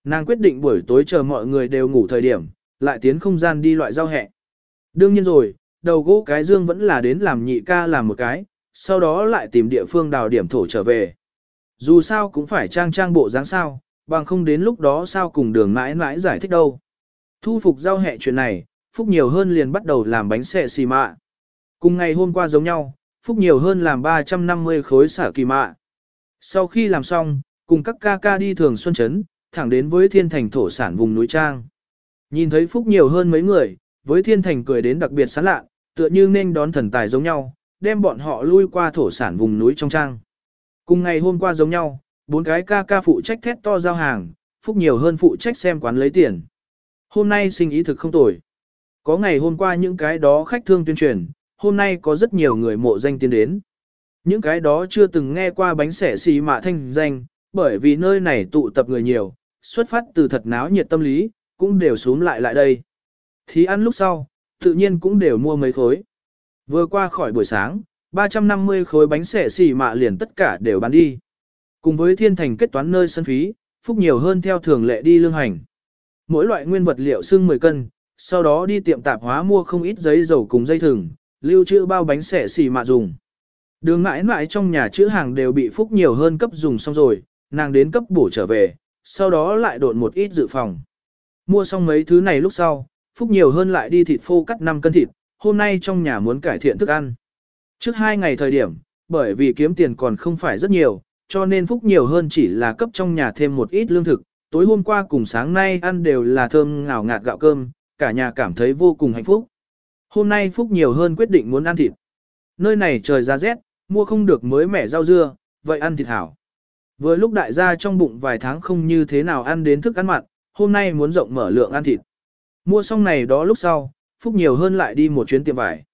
Nàng quyết định buổi tối chờ mọi người đều ngủ thời điểm, lại tiến không gian đi loại rau hẹ. Đương nhiên rồi, đầu gỗ cái dương vẫn là đến làm nhị ca làm một cái, sau đó lại tìm địa phương đào điểm thổ trở về. Dù sao cũng phải trang trang bộ dáng sao, bằng không đến lúc đó sao cùng đường mãi mãi giải thích đâu. Thu phục giao hẹ chuyện này, Phúc nhiều hơn liền bắt đầu làm bánh xệ xì mạ. Cùng ngày hôm qua giống nhau, Phúc nhiều hơn làm 350 khối xả kỳ mạ. Sau khi làm xong, cùng các ca ca đi thường xuân chấn, thẳng đến với thiên thành thổ sản vùng núi Trang. Nhìn thấy Phúc nhiều hơn mấy người, với thiên thành cười đến đặc biệt sán lạ, tựa như nên đón thần tài giống nhau, đem bọn họ lui qua thổ sản vùng núi trong Trang. Cùng ngày hôm qua giống nhau, bốn cái ca ca phụ trách thét to giao hàng, Phúc nhiều hơn phụ trách xem quán lấy tiền. Hôm nay sinh ý thực không tồi. Có ngày hôm qua những cái đó khách thương tuyên truyền, hôm nay có rất nhiều người mộ danh tiến đến. Những cái đó chưa từng nghe qua bánh xẻ xì mạ thanh danh, bởi vì nơi này tụ tập người nhiều, xuất phát từ thật náo nhiệt tâm lý, cũng đều xuống lại lại đây. Thì ăn lúc sau, tự nhiên cũng đều mua mấy khối. Vừa qua khỏi buổi sáng, 350 khối bánh xẻ xì mạ liền tất cả đều bán đi. Cùng với thiên thành kết toán nơi sân phí, phúc nhiều hơn theo thường lệ đi lương hành. Mỗi loại nguyên vật liệu xương 10 cân, sau đó đi tiệm tạp hóa mua không ít giấy dầu cùng dây thừng, lưu trữ bao bánh xẻ xì mạ dùng. Đường mãi mãi trong nhà chữ hàng đều bị phúc nhiều hơn cấp dùng xong rồi, nàng đến cấp bổ trở về, sau đó lại độn một ít dự phòng. Mua xong mấy thứ này lúc sau, phúc nhiều hơn lại đi thịt phô cắt 5 cân thịt, hôm nay trong nhà muốn cải thiện thức ăn. Trước hai ngày thời điểm, bởi vì kiếm tiền còn không phải rất nhiều, cho nên phúc nhiều hơn chỉ là cấp trong nhà thêm một ít lương thực, tối hôm qua cùng sáng nay ăn đều là thơm ngào ngạt gạo cơm, cả nhà cảm thấy vô cùng hạnh phúc. Hôm nay phúc nhiều hơn quyết định muốn ăn thịt. Nơi này trời ra rét, mua không được mới mẻ rau dưa, vậy ăn thịt hảo. Vừa lúc đại gia trong bụng vài tháng không như thế nào ăn đến thức ăn mặn, hôm nay muốn rộng mở lượng ăn thịt. Mua xong này đó lúc sau, Phúc nhiều hơn lại đi một chuyến tiệm vải.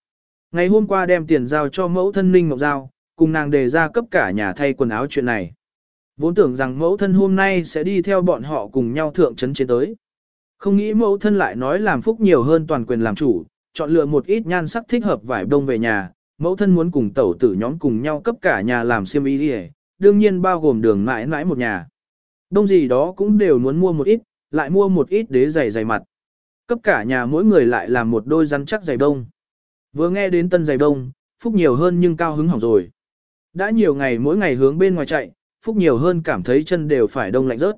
Ngày hôm qua đem tiền giao cho mẫu thân Ninh Ngọc Giao, cùng nàng đề ra cấp cả nhà thay quần áo chuyện này. Vốn tưởng rằng mẫu thân hôm nay sẽ đi theo bọn họ cùng nhau thượng trấn chiến tới. Không nghĩ mẫu thân lại nói làm Phúc nhiều hơn toàn quyền làm chủ, chọn lựa một ít nhan sắc thích hợp vải đông về nhà, mẫu thân muốn cùng tẩu tử nhóm cùng nhau cấp cả nhà làm xiêm y đi đương nhiên bao gồm đường mãi mãi một nhà. Đông gì đó cũng đều muốn mua một ít, lại mua một ít đế giày giày mặt. Cấp cả nhà mỗi người lại làm một đôi rắn chắc giày đông. Vừa nghe đến tân giày đông, Phúc nhiều hơn nhưng cao hứng hỏng rồi. Đã nhiều ngày mỗi ngày hướng bên ngoài chạy, Phúc nhiều hơn cảm thấy chân đều phải đông lạnh rớt.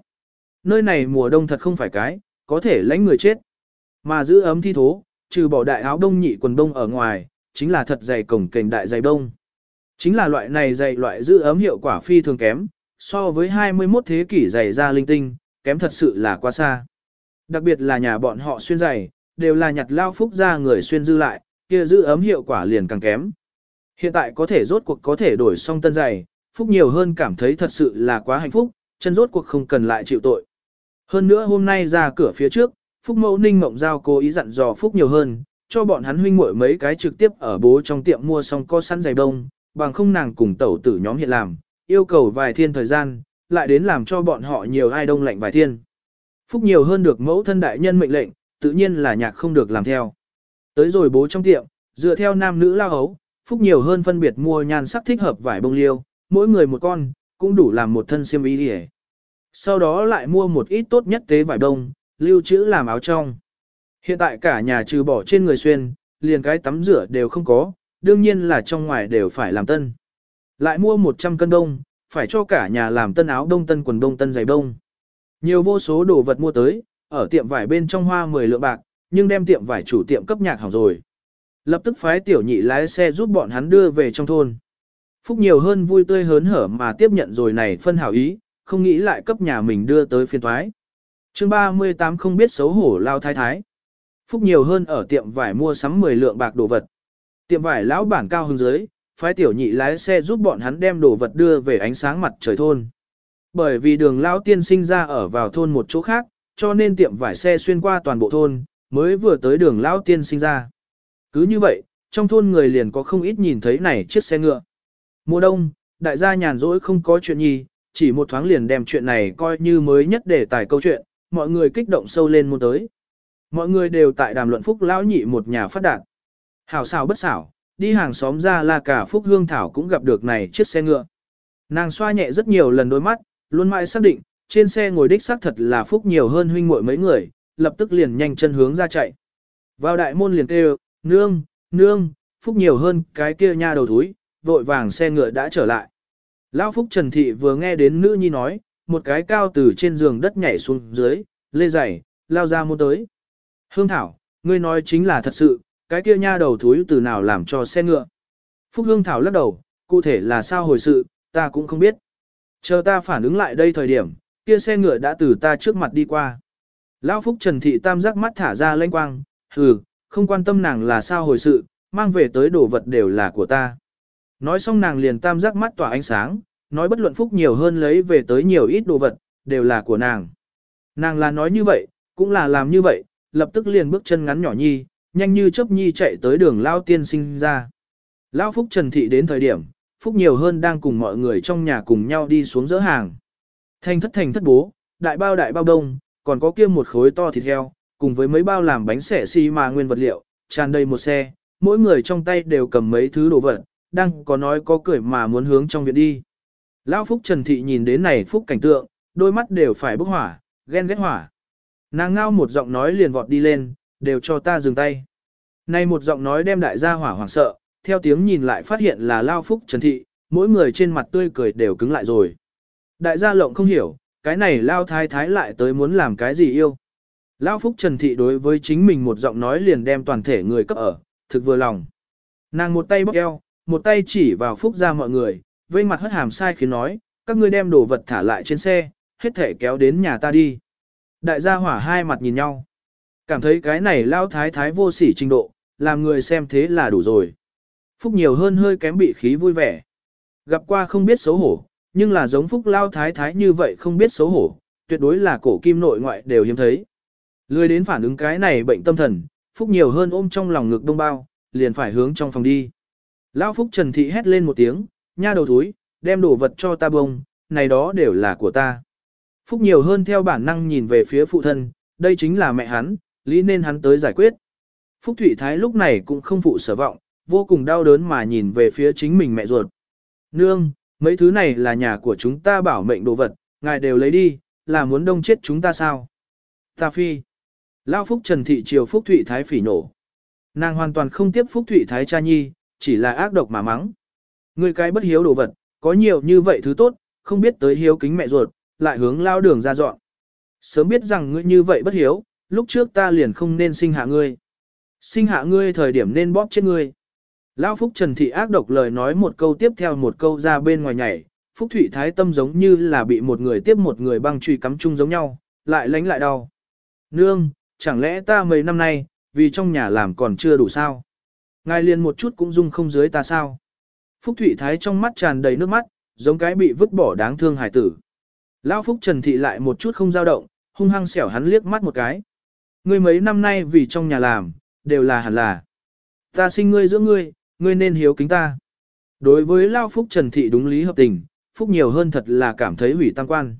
Nơi này mùa đông thật không phải cái, có thể lãnh người chết. Mà giữ ấm thi thố, trừ bỏ đại áo đông nhị quần đông ở ngoài, chính là thật dày cổng kềnh đại dày đông. Chính là loại này dày loại giữ ấm hiệu quả phi thường kém, so với 21 thế kỷ dày ra linh tinh, kém thật sự là quá xa. Đặc biệt là nhà bọn họ xuyên dày, đều là nhặt lao phúc ra người xuyên dư lại, kia giữ ấm hiệu quả liền càng kém. Hiện tại có thể rốt cuộc có thể đổi xong tân dày, phúc nhiều hơn cảm thấy thật sự là quá hạnh phúc, chân rốt cuộc không cần lại chịu tội. Hơn nữa hôm nay ra cửa phía trước, phúc mẫu ninh mộng giao cố ý dặn dò phúc nhiều hơn, cho bọn hắn huynh muội mấy cái trực tiếp ở bố trong tiệm mua xong co săn giày đông, bằng không nàng cùng tẩu tử nhóm hiện làm, yêu cầu vài thiên thời gian, lại đến làm cho bọn họ nhiều ai đông lạnh vài thiên. Phúc nhiều hơn được mẫu thân đại nhân mệnh lệnh, tự nhiên là nhạc không được làm theo. Tới rồi bố trong tiệm, dựa theo nam nữ lao hấu, Phúc nhiều hơn phân biệt mua nhan sắc thích hợp vải bông liêu, mỗi người một con, cũng đủ làm một thân xiêm y đi Sau đó lại mua một ít tốt nhất tế vải đông, lưu trữ làm áo trong. Hiện tại cả nhà trừ bỏ trên người xuyên, liền cái tắm rửa đều không có, đương nhiên là trong ngoài đều phải làm tân. Lại mua 100 cân đông, phải cho cả nhà làm tân áo đông tân quần đông tân giày đông. Nhiều vô số đồ vật mua tới, ở tiệm vải bên trong hoa 10 lượng bạc, nhưng đem tiệm vải chủ tiệm cấp nhạc hỏng rồi. Lập tức phái tiểu nhị lái xe giúp bọn hắn đưa về trong thôn. Phúc nhiều hơn vui tươi hớn hở mà tiếp nhận rồi này phân hảo ý, không nghĩ lại cấp nhà mình đưa tới phiên thoái. chương 38 không biết xấu hổ lao thái thái. Phúc nhiều hơn ở tiệm vải mua sắm 10 lượng bạc đồ vật. Tiệm vải lão bản cao hơn dưới, phái tiểu nhị lái xe giúp bọn hắn đem đồ vật đưa về ánh sáng mặt trời thôn. Bởi vì đường lão tiên sinh ra ở vào thôn một chỗ khác, cho nên tiệm vải xe xuyên qua toàn bộ thôn, mới vừa tới đường lão tiên sinh ra. Cứ như vậy, trong thôn người liền có không ít nhìn thấy này chiếc xe ngựa. Mùa đông, đại gia nhàn rỗi không có chuyện gì, chỉ một thoáng liền đem chuyện này coi như mới nhất để tải câu chuyện, mọi người kích động sâu lên muốn tới. Mọi người đều tại đàm luận phúc lão nhị một nhà phát đạt. Hảo xảo bất xảo, đi hàng xóm ra là cả phúc hương thảo cũng gặp được này chiếc xe ngựa. Nàng xoa nhẹ rất nhiều lần đôi mắt, luôn mãi xác định, trên xe ngồi đích xác thật là phúc nhiều hơn huynh muội mấy người, lập tức liền nhanh chân hướng ra chạy. Vào đại môn liền kêu, nương, nương, phúc nhiều hơn cái kia nha đầu thúi, vội vàng xe ngựa đã trở lại. Lão Phúc Trần Thị vừa nghe đến nữ nhi nói, một cái cao từ trên giường đất nhảy xuống dưới, lê giày, lao ra môn tới. Hương Thảo, ngươi nói chính là thật sự, cái kia nha đầu thúi từ nào làm cho xe ngựa. Phúc Hương Thảo lắc đầu, cụ thể là sao hồi sự, ta cũng không biết. Chờ ta phản ứng lại đây thời điểm, kia xe ngựa đã từ ta trước mặt đi qua. Lão Phúc Trần Thị tam giác mắt thả ra lanh quang, hừ, không quan tâm nàng là sao hồi sự, mang về tới đồ vật đều là của ta. Nói xong nàng liền tam giác mắt tỏa ánh sáng, nói bất luận Phúc nhiều hơn lấy về tới nhiều ít đồ vật, đều là của nàng. Nàng là nói như vậy, cũng là làm như vậy, lập tức liền bước chân ngắn nhỏ nhi, nhanh như chớp nhi chạy tới đường Lao tiên sinh ra. Lão Phúc Trần Thị đến thời điểm, Phúc nhiều hơn đang cùng mọi người trong nhà cùng nhau đi xuống dỡ hàng. Thành thất thành thất bố, đại bao đại bao đông, còn có kia một khối to thịt heo, cùng với mấy bao làm bánh xẻ xi mà nguyên vật liệu, tràn đầy một xe, mỗi người trong tay đều cầm mấy thứ đồ vật, đang có nói có cười mà muốn hướng trong viện đi. Lão Phúc Trần Thị nhìn đến này Phúc cảnh tượng, đôi mắt đều phải bốc hỏa, ghen ghét hỏa. Nàng ngao một giọng nói liền vọt đi lên, đều cho ta dừng tay. Này một giọng nói đem đại gia hỏa hoảng sợ, theo tiếng nhìn lại phát hiện là Lao Phúc Trần Thị, mỗi người trên mặt tươi cười đều cứng lại rồi. Đại gia lộng không hiểu, cái này Lao Thái Thái lại tới muốn làm cái gì yêu. Lao Phúc Trần Thị đối với chính mình một giọng nói liền đem toàn thể người cấp ở, thực vừa lòng. Nàng một tay bóc eo, một tay chỉ vào Phúc ra mọi người, vây mặt hất hàm sai khiến nói, các ngươi đem đồ vật thả lại trên xe, hết thể kéo đến nhà ta đi. Đại gia hỏa hai mặt nhìn nhau. Cảm thấy cái này lao thái thái vô sỉ trình độ, làm người xem thế là đủ rồi. Phúc nhiều hơn hơi kém bị khí vui vẻ. Gặp qua không biết xấu hổ, nhưng là giống Phúc lao thái thái như vậy không biết xấu hổ, tuyệt đối là cổ kim nội ngoại đều hiếm thấy. Lười đến phản ứng cái này bệnh tâm thần, Phúc nhiều hơn ôm trong lòng ngực đông bao, liền phải hướng trong phòng đi. Lão Phúc Trần Thị hét lên một tiếng, nha đầu thúi, đem đồ vật cho ta bông, này đó đều là của ta. Phúc nhiều hơn theo bản năng nhìn về phía phụ thân, đây chính là mẹ hắn, lý nên hắn tới giải quyết. Phúc Thụy Thái lúc này cũng không phụ sở vọng, vô cùng đau đớn mà nhìn về phía chính mình mẹ ruột. Nương, mấy thứ này là nhà của chúng ta bảo mệnh đồ vật, ngài đều lấy đi, là muốn đông chết chúng ta sao? Ta phi. Lao Phúc Trần Thị Triều Phúc Thụy Thái phỉ nổ. Nàng hoàn toàn không tiếp Phúc Thụy Thái cha nhi, chỉ là ác độc mà mắng. Người cái bất hiếu đồ vật, có nhiều như vậy thứ tốt, không biết tới hiếu kính mẹ ruột, lại hướng lao đường ra dọn. Sớm biết rằng ngươi như vậy bất hiếu, lúc trước ta liền không nên sinh hạ ngươi. Sinh hạ ngươi thời điểm nên bóp chết ngươi. Lão Phúc Trần Thị ác độc lời nói một câu tiếp theo một câu ra bên ngoài nhảy, Phúc Thụy Thái tâm giống như là bị một người tiếp một người băng truy cắm chung giống nhau, lại lánh lại đau. Nương, chẳng lẽ ta mấy năm nay, vì trong nhà làm còn chưa đủ sao? Ngài liền một chút cũng dung không dưới ta sao? Phúc Thụy Thái trong mắt tràn đầy nước mắt, giống cái bị vứt bỏ đáng thương hải tử. Lão Phúc Trần Thị lại một chút không dao động, hung hăng xẻo hắn liếc mắt một cái. Ngươi mấy năm nay vì trong nhà làm, đều là hẳn là. Ta sinh ngươi giữa ngươi, ngươi nên hiếu kính ta. Đối với Lao Phúc Trần Thị đúng lý hợp tình, Phúc nhiều hơn thật là cảm thấy hủy tăng quan.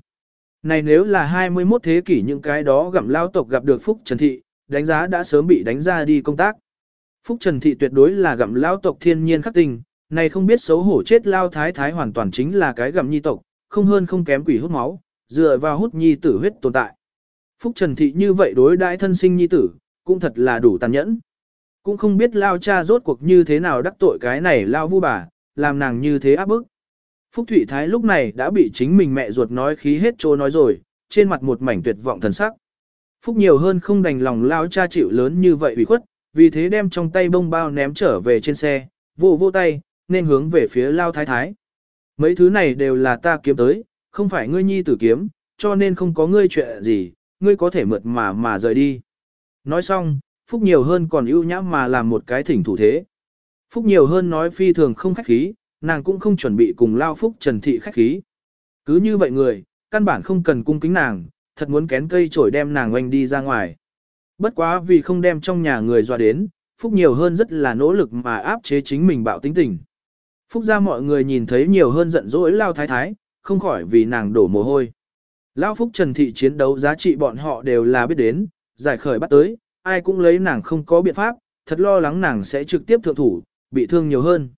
Này nếu là 21 thế kỷ những cái đó gặm Lao tộc gặp được Phúc Trần Thị, đánh giá đã sớm bị đánh ra đi công tác. Phúc Trần Thị tuyệt đối là gặm Lao tộc thiên nhiên khắc tình, này không biết xấu hổ chết Lao Thái Thái hoàn toàn chính là cái gặm nhi tộc, không hơn không kém quỷ hút máu, dựa vào hút nhi tử huyết tồn tại. Phúc Trần Thị như vậy đối đãi thân sinh nhi tử, cũng thật là đủ tàn nhẫn. Cũng không biết lao cha rốt cuộc như thế nào đắc tội cái này lao vu bà, làm nàng như thế áp bức. Phúc Thụy Thái lúc này đã bị chính mình mẹ ruột nói khí hết trô nói rồi, trên mặt một mảnh tuyệt vọng thần sắc. Phúc nhiều hơn không đành lòng lao cha chịu lớn như vậy ủy khuất, vì thế đem trong tay bông bao ném trở về trên xe, vô vô tay, nên hướng về phía lao thái thái. Mấy thứ này đều là ta kiếm tới, không phải ngươi nhi tử kiếm, cho nên không có ngươi chuyện gì, ngươi có thể mượt mà mà rời đi. Nói xong, Phúc nhiều hơn còn ưu nhã mà làm một cái thỉnh thủ thế. Phúc nhiều hơn nói phi thường không khách khí, nàng cũng không chuẩn bị cùng lao Phúc Trần Thị khách khí. Cứ như vậy người, căn bản không cần cung kính nàng, thật muốn kén cây trổi đem nàng oanh đi ra ngoài. Bất quá vì không đem trong nhà người dọa đến, Phúc nhiều hơn rất là nỗ lực mà áp chế chính mình bạo tính tình. Phúc ra mọi người nhìn thấy nhiều hơn giận dỗi lao thái thái, không khỏi vì nàng đổ mồ hôi. Lao Phúc Trần Thị chiến đấu giá trị bọn họ đều là biết đến, giải khởi bắt tới, ai cũng lấy nàng không có biện pháp, thật lo lắng nàng sẽ trực tiếp thượng thủ, bị thương nhiều hơn.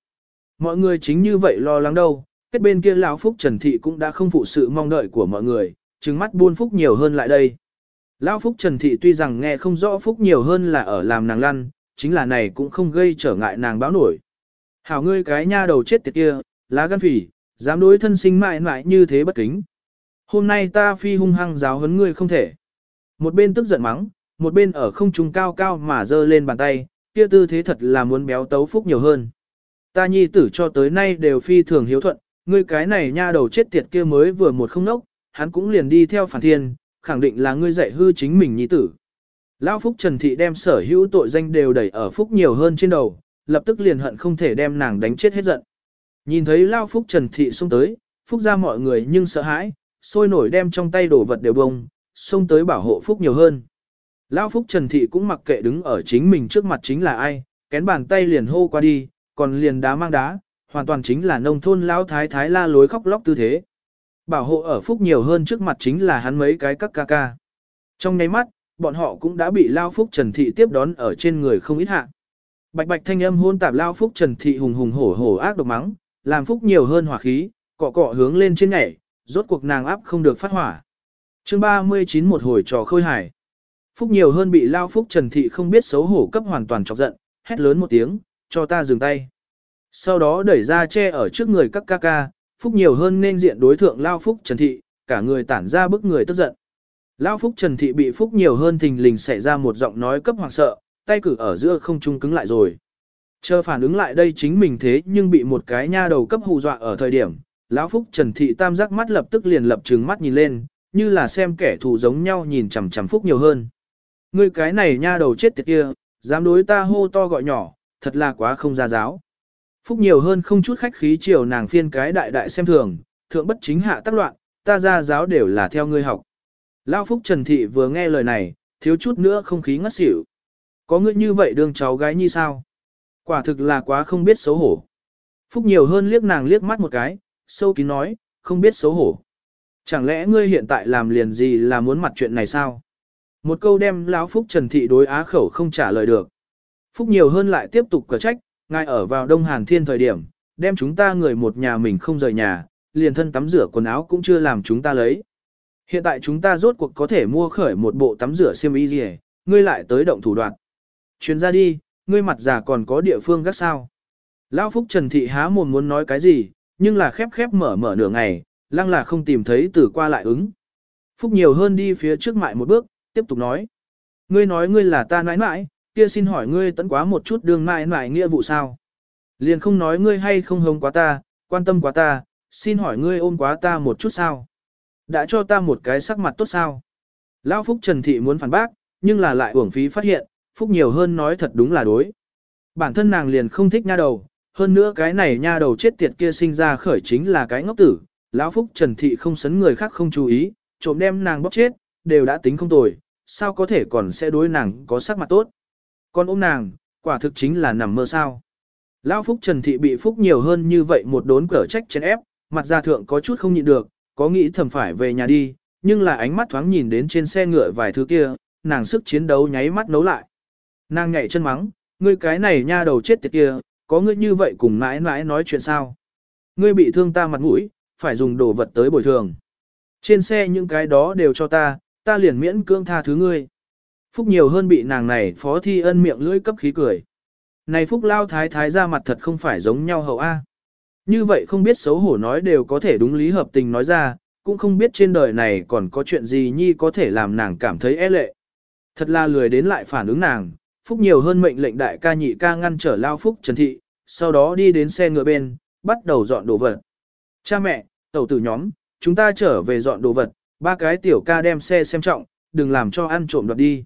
Mọi người chính như vậy lo lắng đâu, kết bên kia lão Phúc Trần Thị cũng đã không phụ sự mong đợi của mọi người, trừng mắt buôn Phúc nhiều hơn lại đây. Lão Phúc Trần Thị tuy rằng nghe không rõ Phúc nhiều hơn là ở làm nàng lăn, chính là này cũng không gây trở ngại nàng báo nổi. Hảo ngươi cái nha đầu chết tiệt kia, lá gan phỉ, dám đối thân sinh mại mại như thế bất kính. Hôm nay ta phi hung hăng giáo huấn ngươi không thể. Một bên tức giận mắng, một bên ở không trung cao cao mà giơ lên bàn tay, kia tư thế thật là muốn béo tấu phúc nhiều hơn. Ta nhi tử cho tới nay đều phi thường hiếu thuận, ngươi cái này nha đầu chết tiệt kia mới vừa một không nốc, hắn cũng liền đi theo phản thiên, khẳng định là ngươi dạy hư chính mình nhi tử. Lão Phúc Trần Thị đem sở hữu tội danh đều đẩy ở Phúc nhiều hơn trên đầu, lập tức liền hận không thể đem nàng đánh chết hết giận. Nhìn thấy Lão Phúc Trần Thị xông tới, Phúc ra mọi người nhưng sợ hãi, sôi nổi đem trong tay đồ vật đều bông, xông tới bảo hộ Phúc nhiều hơn. Lão Phúc Trần Thị cũng mặc kệ đứng ở chính mình trước mặt chính là ai, kén bàn tay liền hô qua đi, còn liền đá mang đá, hoàn toàn chính là nông thôn lão thái thái la lối khóc lóc tư thế. Bảo hộ ở Phúc nhiều hơn trước mặt chính là hắn mấy cái các ca ca. Trong nháy mắt, bọn họ cũng đã bị Lao Phúc Trần Thị tiếp đón ở trên người không ít hạ. Bạch bạch thanh âm hôn tạp Lao Phúc Trần Thị hùng hùng hổ hổ ác độc mắng, làm Phúc nhiều hơn hỏa khí, cọ cọ hướng lên trên nhảy, rốt cuộc nàng áp không được phát hỏa. chương 39 một hồi trò khôi hải. Phúc nhiều hơn bị Lao Phúc Trần Thị không biết xấu hổ cấp hoàn toàn chọc giận, hét lớn một tiếng, cho ta dừng tay. Sau đó đẩy ra che ở trước người các ca ca, Phúc nhiều hơn nên diện đối thượng Lao Phúc Trần Thị, cả người tản ra bức người tức giận. Lao Phúc Trần Thị bị Phúc nhiều hơn thình lình xảy ra một giọng nói cấp hoàng sợ, tay cử ở giữa không trung cứng lại rồi. Chờ phản ứng lại đây chính mình thế nhưng bị một cái nha đầu cấp hù dọa ở thời điểm, lão Phúc Trần Thị tam giác mắt lập tức liền lập trừng mắt nhìn lên, như là xem kẻ thù giống nhau nhìn chằm chằm Phúc nhiều hơn. Ngươi cái này nha đầu chết tiệt kia, dám đối ta hô to gọi nhỏ, thật là quá không ra giáo. Phúc nhiều hơn không chút khách khí chiều nàng phiên cái đại đại xem thường, thượng bất chính hạ tác loạn, ta ra giáo đều là theo ngươi học. Lao Phúc Trần Thị vừa nghe lời này, thiếu chút nữa không khí ngất xỉu. Có ngươi như vậy đương cháu gái như sao? Quả thực là quá không biết xấu hổ. Phúc nhiều hơn liếc nàng liếc mắt một cái, sâu kín nói, không biết xấu hổ. Chẳng lẽ ngươi hiện tại làm liền gì là muốn mặt chuyện này sao? Một câu đem lão Phúc Trần Thị đối á khẩu không trả lời được. Phúc nhiều hơn lại tiếp tục cờ trách, ngài ở vào Đông Hàn Thiên thời điểm, đem chúng ta người một nhà mình không rời nhà, liền thân tắm rửa quần áo cũng chưa làm chúng ta lấy. Hiện tại chúng ta rốt cuộc có thể mua khởi một bộ tắm rửa xiêm y gì, ngươi lại tới động thủ đoạn. Chuyến ra đi, ngươi mặt già còn có địa phương gác sao. Lão Phúc Trần Thị há mồm muốn nói cái gì, nhưng là khép khép mở mở nửa ngày, lăng là không tìm thấy từ qua lại ứng. Phúc nhiều hơn đi phía trước mại một bước, tiếp tục nói. Ngươi nói ngươi là ta nãi nãi, kia xin hỏi ngươi tận quá một chút đường mãi mãi nghĩa vụ sao. Liền không nói ngươi hay không hông quá ta, quan tâm quá ta, xin hỏi ngươi ôm quá ta một chút sao. Đã cho ta một cái sắc mặt tốt sao? Lão Phúc Trần Thị muốn phản bác, nhưng là lại uổng phí phát hiện, Phúc nhiều hơn nói thật đúng là đối. Bản thân nàng liền không thích nha đầu, hơn nữa cái này nha đầu chết tiệt kia sinh ra khởi chính là cái ngốc tử. Lão Phúc Trần Thị không sấn người khác không chú ý, trộm đem nàng bóc chết, đều đã tính không tồi, sao có thể còn sẽ đối nàng có sắc mặt tốt. Con ôm nàng, quả thực chính là nằm mơ sao. Lão Phúc Trần Thị bị Phúc nhiều hơn như vậy một đốn cở trách chén ép, mặt ra thượng có chút không nhịn được, có nghĩ thầm phải về nhà đi, nhưng là ánh mắt thoáng nhìn đến trên xe ngựa vài thứ kia, nàng sức chiến đấu nháy mắt nấu lại. Nàng nhảy chân mắng, ngươi cái này nha đầu chết tiệt kia, có ngươi như vậy cùng mãi mãi nói chuyện sao? Ngươi bị thương ta mặt mũi, phải dùng đồ vật tới bồi thường. Trên xe những cái đó đều cho ta, ta liền miễn cưỡng tha thứ ngươi. Phúc nhiều hơn bị nàng này phó thi ân miệng lưỡi cấp khí cười. Này Phúc lao thái thái ra mặt thật không phải giống nhau hậu A. Như vậy không biết xấu hổ nói đều có thể đúng lý hợp tình nói ra, cũng không biết trên đời này còn có chuyện gì nhi có thể làm nàng cảm thấy e lệ. Thật là lười đến lại phản ứng nàng, Phúc nhiều hơn mệnh lệnh đại ca nhị ca ngăn trở lao Phúc Trần Thị, sau đó đi đến xe ngựa bên, bắt đầu dọn đồ vật. Cha mẹ, tẩu tử nhóm, chúng ta trở về dọn đồ vật, ba cái tiểu ca đem xe xem trọng, đừng làm cho ăn trộm đoạt đi.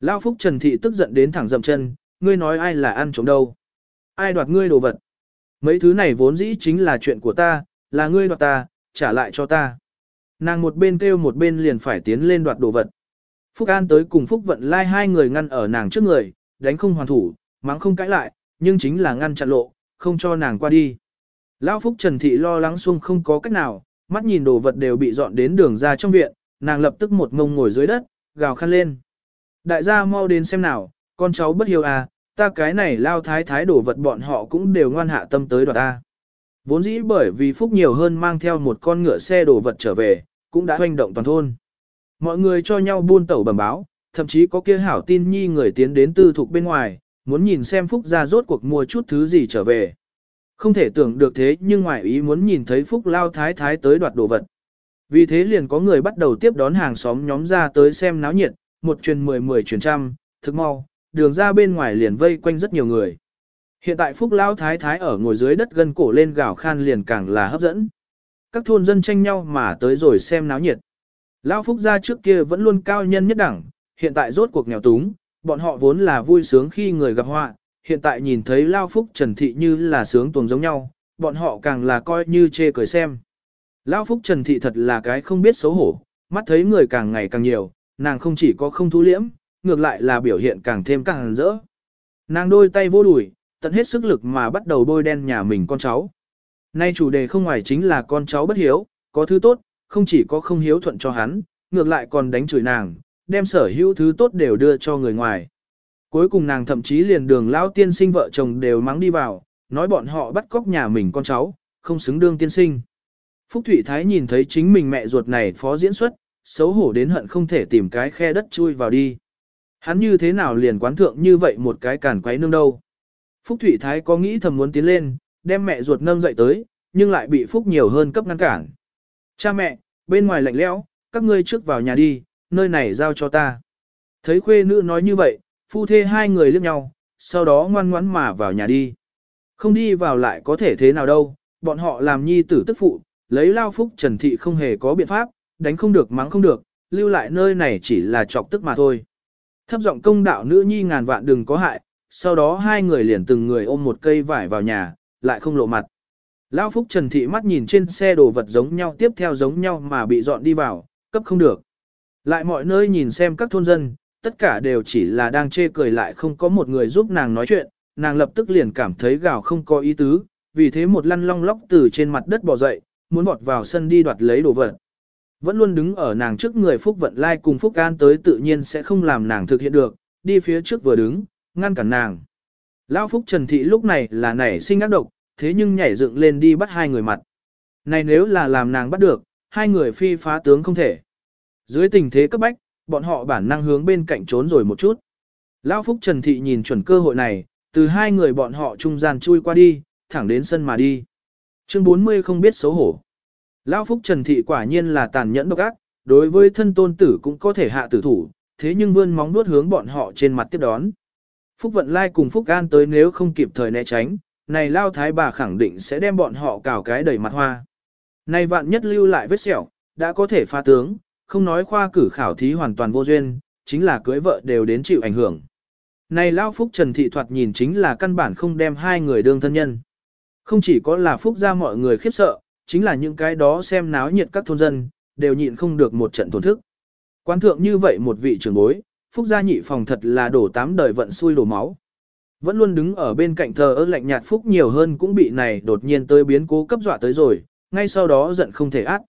Lao Phúc Trần Thị tức giận đến thẳng dậm chân, ngươi nói ai là ăn trộm đâu. Ai đoạt ngươi đồ vật. Mấy thứ này vốn dĩ chính là chuyện của ta, là ngươi đoạt ta, trả lại cho ta. Nàng một bên kêu một bên liền phải tiến lên đoạt đồ vật. Phúc An tới cùng Phúc Vận Lai hai người ngăn ở nàng trước người, đánh không hoàn thủ, mắng không cãi lại, nhưng chính là ngăn chặn lộ, không cho nàng qua đi. Lão Phúc Trần Thị lo lắng xuông không có cách nào, mắt nhìn đồ vật đều bị dọn đến đường ra trong viện, nàng lập tức một ngông ngồi dưới đất, gào khăn lên. Đại gia mau đến xem nào, con cháu bất hiếu à, ta cái này lao thái thái đổ vật bọn họ cũng đều ngoan hạ tâm tới đoạt ta. Vốn dĩ bởi vì Phúc nhiều hơn mang theo một con ngựa xe đổ vật trở về, cũng đã hoành động toàn thôn. Mọi người cho nhau buôn tẩu bẩm báo, thậm chí có kia hảo tin nhi người tiến đến tư thục bên ngoài, muốn nhìn xem Phúc ra rốt cuộc mua chút thứ gì trở về. Không thể tưởng được thế nhưng ngoài ý muốn nhìn thấy Phúc lao thái thái tới đoạt đồ vật. Vì thế liền có người bắt đầu tiếp đón hàng xóm nhóm ra tới xem náo nhiệt, một truyền mười mười truyền trăm, thực mau, đường ra bên ngoài liền vây quanh rất nhiều người. Hiện tại Phúc Lao Thái Thái ở ngồi dưới đất gân cổ lên gào khan liền càng là hấp dẫn. Các thôn dân tranh nhau mà tới rồi xem náo nhiệt. Lao Phúc gia trước kia vẫn luôn cao nhân nhất đẳng, hiện tại rốt cuộc nghèo túng, bọn họ vốn là vui sướng khi người gặp họa, hiện tại nhìn thấy Lao Phúc Trần Thị như là sướng tuồng giống nhau, bọn họ càng là coi như chê cười xem. Lao Phúc Trần Thị thật là cái không biết xấu hổ, mắt thấy người càng ngày càng nhiều, nàng không chỉ có không thú liễm, ngược lại là biểu hiện càng thêm càng rỡ. Nàng đôi tay vô đùi, tận hết sức lực mà bắt đầu bôi đen nhà mình con cháu. Nay chủ đề không ngoài chính là con cháu bất hiếu, có thứ tốt, không chỉ có không hiếu thuận cho hắn, ngược lại còn đánh chửi nàng, đem sở hữu thứ tốt đều đưa cho người ngoài. Cuối cùng nàng thậm chí liền đường lão tiên sinh vợ chồng đều mắng đi vào, nói bọn họ bắt cóc nhà mình con cháu, không xứng đương tiên sinh. Phúc Thụy Thái nhìn thấy chính mình mẹ ruột này phó diễn xuất, xấu hổ đến hận không thể tìm cái khe đất chui vào đi. Hắn như thế nào liền quán thượng như vậy một cái cản quấy nương đâu. Phúc Thụy Thái có nghĩ thầm muốn tiến lên, đem mẹ ruột nâng dậy tới, nhưng lại bị Phúc nhiều hơn cấp ngăn cản. Cha mẹ, bên ngoài lạnh lẽo, các ngươi trước vào nhà đi, nơi này giao cho ta. Thấy khuê nữ nói như vậy, phu thê hai người liếc nhau, sau đó ngoan ngoãn mà vào nhà đi. Không đi vào lại có thể thế nào đâu, bọn họ làm nhi tử tức phụ, lấy lao phúc trần thị không hề có biện pháp, đánh không được mắng không được, lưu lại nơi này chỉ là chọc tức mà thôi. Thấp giọng công đạo nữ nhi ngàn vạn đừng có hại, sau đó hai người liền từng người ôm một cây vải vào nhà, lại không lộ mặt. Lão Phúc Trần Thị mắt nhìn trên xe đồ vật giống nhau tiếp theo giống nhau mà bị dọn đi vào, cấp không được. Lại mọi nơi nhìn xem các thôn dân, tất cả đều chỉ là đang chê cười lại không có một người giúp nàng nói chuyện, nàng lập tức liền cảm thấy gào không có ý tứ, vì thế một lăn long lóc từ trên mặt đất bò dậy, muốn vọt vào sân đi đoạt lấy đồ vật. Vẫn luôn đứng ở nàng trước người Phúc Vận Lai cùng Phúc An tới tự nhiên sẽ không làm nàng thực hiện được, đi phía trước vừa đứng, ngăn cản nàng. Lão Phúc Trần Thị lúc này là nảy sinh ác độc, thế nhưng nhảy dựng lên đi bắt hai người mặt. Này nếu là làm nàng bắt được, hai người phi phá tướng không thể. Dưới tình thế cấp bách, bọn họ bản năng hướng bên cạnh trốn rồi một chút. Lão Phúc Trần Thị nhìn chuẩn cơ hội này, từ hai người bọn họ trung gian chui qua đi, thẳng đến sân mà đi. Chương 40 không biết xấu hổ. Lão Phúc Trần Thị quả nhiên là tàn nhẫn độc ác, đối với thân tôn tử cũng có thể hạ tử thủ, thế nhưng vươn móng nuốt hướng bọn họ trên mặt tiếp đón. Phúc Vận Lai cùng Phúc an tới nếu không kịp thời né tránh, này lao thái bà khẳng định sẽ đem bọn họ cào cái đầy mặt hoa. Này vạn nhất lưu lại vết sẹo, đã có thể pha tướng, không nói khoa cử khảo thí hoàn toàn vô duyên, chính là cưới vợ đều đến chịu ảnh hưởng. Này lao Phúc Trần Thị Thoạt nhìn chính là căn bản không đem hai người đương thân nhân. Không chỉ có là Phúc ra mọi người khiếp sợ, chính là những cái đó xem náo nhiệt các thôn dân, đều nhịn không được một trận tổn thức. Quan thượng như vậy một vị trưởng bối, Phúc gia nhị phòng thật là đổ tám đời vận xui đổ máu. Vẫn luôn đứng ở bên cạnh thờ ơ lạnh nhạt Phúc nhiều hơn cũng bị này đột nhiên tới biến cố cấp dọa tới rồi, ngay sau đó giận không thể át.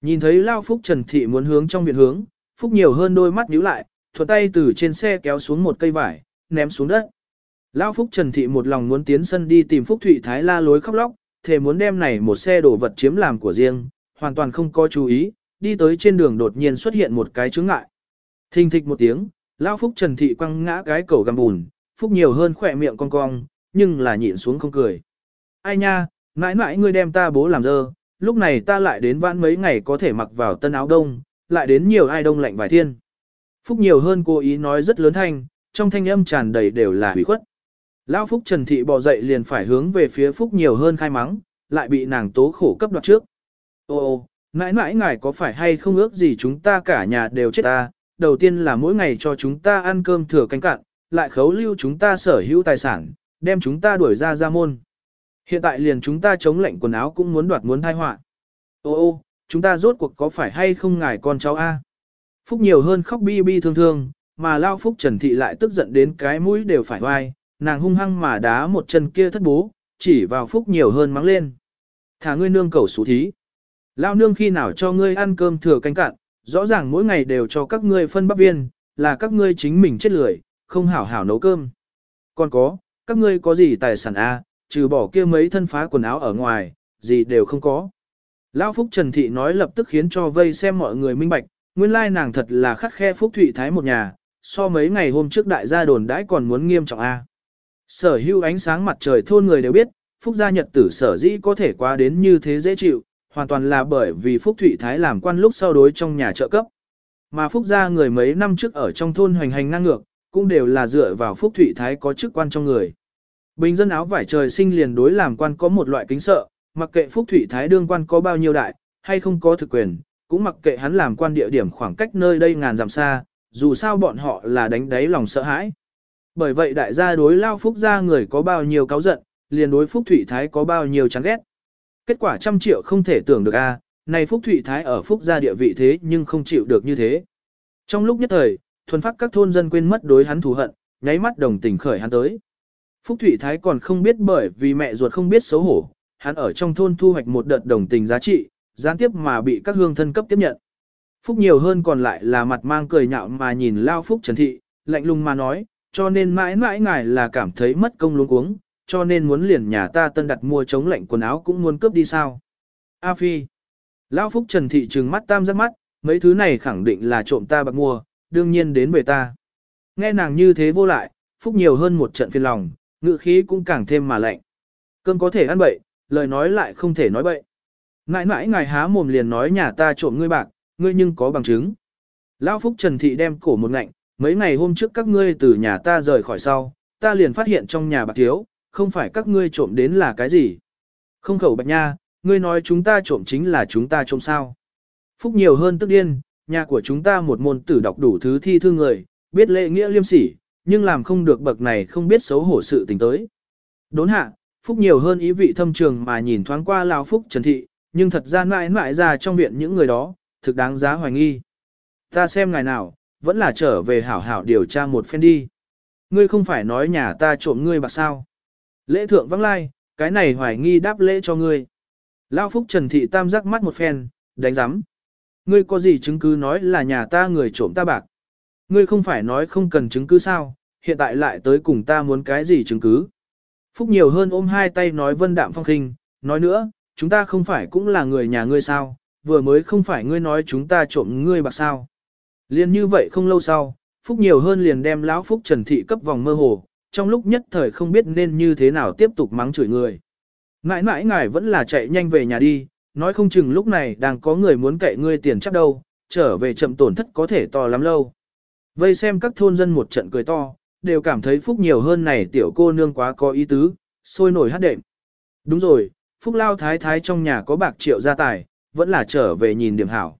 Nhìn thấy Lao Phúc Trần Thị muốn hướng trong viện hướng, Phúc nhiều hơn đôi mắt nhíu lại, thuận tay từ trên xe kéo xuống một cây vải, ném xuống đất. Lao Phúc Trần Thị một lòng muốn tiến sân đi tìm Phúc Thụy Thái la lối khóc lóc, thề muốn đem này một xe đồ vật chiếm làm của riêng, hoàn toàn không có chú ý, đi tới trên đường đột nhiên xuất hiện một cái chướng ngại. Thình thịch một tiếng, lão Phúc Trần Thị quăng ngã cái cầu găm bùn, Phúc nhiều hơn khỏe miệng cong cong, nhưng là nhịn xuống không cười. Ai nha, mãi mãi ngươi đem ta bố làm dơ, lúc này ta lại đến vãn mấy ngày có thể mặc vào tân áo đông, lại đến nhiều ai đông lạnh vài thiên. Phúc nhiều hơn cố ý nói rất lớn thanh, trong thanh âm tràn đầy đều là hủy khuất. Lão Phúc Trần Thị bò dậy liền phải hướng về phía Phúc nhiều hơn khai mắng, lại bị nàng tố khổ cấp đoạt trước. Ô ô, mãi mãi ngài có phải hay không ước gì chúng ta cả nhà đều chết ta, đầu tiên là mỗi ngày cho chúng ta ăn cơm thừa canh cạn, lại khấu lưu chúng ta sở hữu tài sản, đem chúng ta đuổi ra ra môn. Hiện tại liền chúng ta chống lệnh quần áo cũng muốn đoạt muốn thai họa. Ô ô, chúng ta rốt cuộc có phải hay không ngài con cháu A? Phúc nhiều hơn khóc bi bi thương thương, mà lao Phúc Trần Thị lại tức giận đến cái mũi đều phải oai, nàng hung hăng mà đá một chân kia thất bố, chỉ vào Phúc nhiều hơn mắng lên. Thả ngươi nương cầu xú thí. Lao nương khi nào cho ngươi ăn cơm thừa canh cạn, rõ ràng mỗi ngày đều cho các ngươi phân bắp viên, là các ngươi chính mình chết lười, không hảo hảo nấu cơm. Còn có, các ngươi có gì tài sản A, trừ bỏ kia mấy thân phá quần áo ở ngoài, gì đều không có. Lão Phúc Trần Thị nói lập tức khiến cho vây xem mọi người minh bạch, nguyên lai nàng thật là khắc khe Phúc Thụy Thái một nhà, so mấy ngày hôm trước đại gia đồn đãi còn muốn nghiêm trọng A. Sở hữu ánh sáng mặt trời thôn người đều biết, Phúc gia nhật tử sở dĩ có thể qua đến như thế dễ chịu, hoàn toàn là bởi vì Phúc Thụy Thái làm quan lúc sau đối trong nhà trợ cấp. Mà Phúc gia người mấy năm trước ở trong thôn hoành hành ngang ngược, cũng đều là dựa vào Phúc Thụy Thái có chức quan trong người. Bình dân áo vải trời sinh liền đối làm quan có một loại kính sợ, mặc kệ Phúc Thụy Thái đương quan có bao nhiêu đại, hay không có thực quyền, cũng mặc kệ hắn làm quan địa điểm khoảng cách nơi đây ngàn dặm xa, dù sao bọn họ là đánh đáy lòng sợ hãi. Bởi vậy đại gia đối lao Phúc gia người có bao nhiêu cáo giận, liền đối Phúc thủy Thái có bao nhiêu chán ghét. Kết quả trăm triệu không thể tưởng được a, à, này Phúc thủy Thái ở Phúc gia địa vị thế nhưng không chịu được như thế. Trong lúc nhất thời, thuần phát các thôn dân quên mất đối hắn thù hận, nháy mắt đồng tình khởi hắn tới. Phúc Thụy Thái còn không biết bởi vì mẹ ruột không biết xấu hổ, hắn ở trong thôn thu hoạch một đợt đồng tình giá trị, gián tiếp mà bị các hương thân cấp tiếp nhận. Phúc nhiều hơn còn lại là mặt mang cười nhạo mà nhìn Lao Phúc Trần Thị, lạnh lùng mà nói, cho nên mãi mãi ngài là cảm thấy mất công luống cuống, cho nên muốn liền nhà ta tân đặt mua chống lạnh quần áo cũng muốn cướp đi sao. A Phi. lão Phúc Trần Thị trừng mắt tam giác mắt, mấy thứ này khẳng định là trộm ta bạc mua, đương nhiên đến về ta. Nghe nàng như thế vô lại, Phúc nhiều hơn một trận phiền lòng, ngự khí cũng càng thêm mà lạnh. Cơm có thể ăn bậy, lời nói lại không thể nói bậy. Ngãi mãi ngài há mồm liền nói nhà ta trộm ngươi bạc, ngươi nhưng có bằng chứng. Lão Phúc Trần Thị đem cổ một ngạnh, mấy ngày hôm trước các ngươi từ nhà ta rời khỏi sau, ta liền phát hiện trong nhà bạc thiếu, không phải các ngươi trộm đến là cái gì. Không khẩu bạch nha, ngươi nói chúng ta trộm chính là chúng ta trộm sao. Phúc nhiều hơn tức điên, nhà của chúng ta một môn tử đọc đủ thứ thi thư người, biết lễ nghĩa liêm sỉ, nhưng làm không được bậc này không biết xấu hổ sự tình tới. Đốn hạ, Phúc nhiều hơn ý vị thâm trường mà nhìn thoáng qua Lao Phúc Trần Thị, nhưng thật ra mãi mãi ra trong viện những người đó, thực đáng giá hoài nghi. Ta xem ngày nào, vẫn là trở về hảo hảo điều tra một phen đi. Ngươi không phải nói nhà ta trộm ngươi bạc sao. Lễ thượng vắng lai, cái này hoài nghi đáp lễ cho ngươi. Lao Phúc Trần Thị tam giác mắt một phen, đánh giám. Ngươi có gì chứng cứ nói là nhà ta người trộm ta bạc. Ngươi không phải nói không cần chứng cứ sao, hiện tại lại tới cùng ta muốn cái gì chứng cứ. Phúc nhiều hơn ôm hai tay nói vân đạm phong khinh, nói nữa, chúng ta không phải cũng là người nhà ngươi sao, vừa mới không phải ngươi nói chúng ta trộm ngươi bạc sao. Liên như vậy không lâu sau, Phúc nhiều hơn liền đem lão Phúc Trần Thị cấp vòng mơ hồ, trong lúc nhất thời không biết nên như thế nào tiếp tục mắng chửi người. Mãi mãi ngài vẫn là chạy nhanh về nhà đi, nói không chừng lúc này đang có người muốn cậy ngươi tiền chắc đâu, trở về chậm tổn thất có thể to lắm lâu. Vây xem các thôn dân một trận cười to, đều cảm thấy Phúc nhiều hơn này tiểu cô nương quá có ý tứ, sôi nổi hát đệm. Đúng rồi, Phúc Lao Thái Thái trong nhà có bạc triệu gia tài, vẫn là trở về nhìn điểm hảo.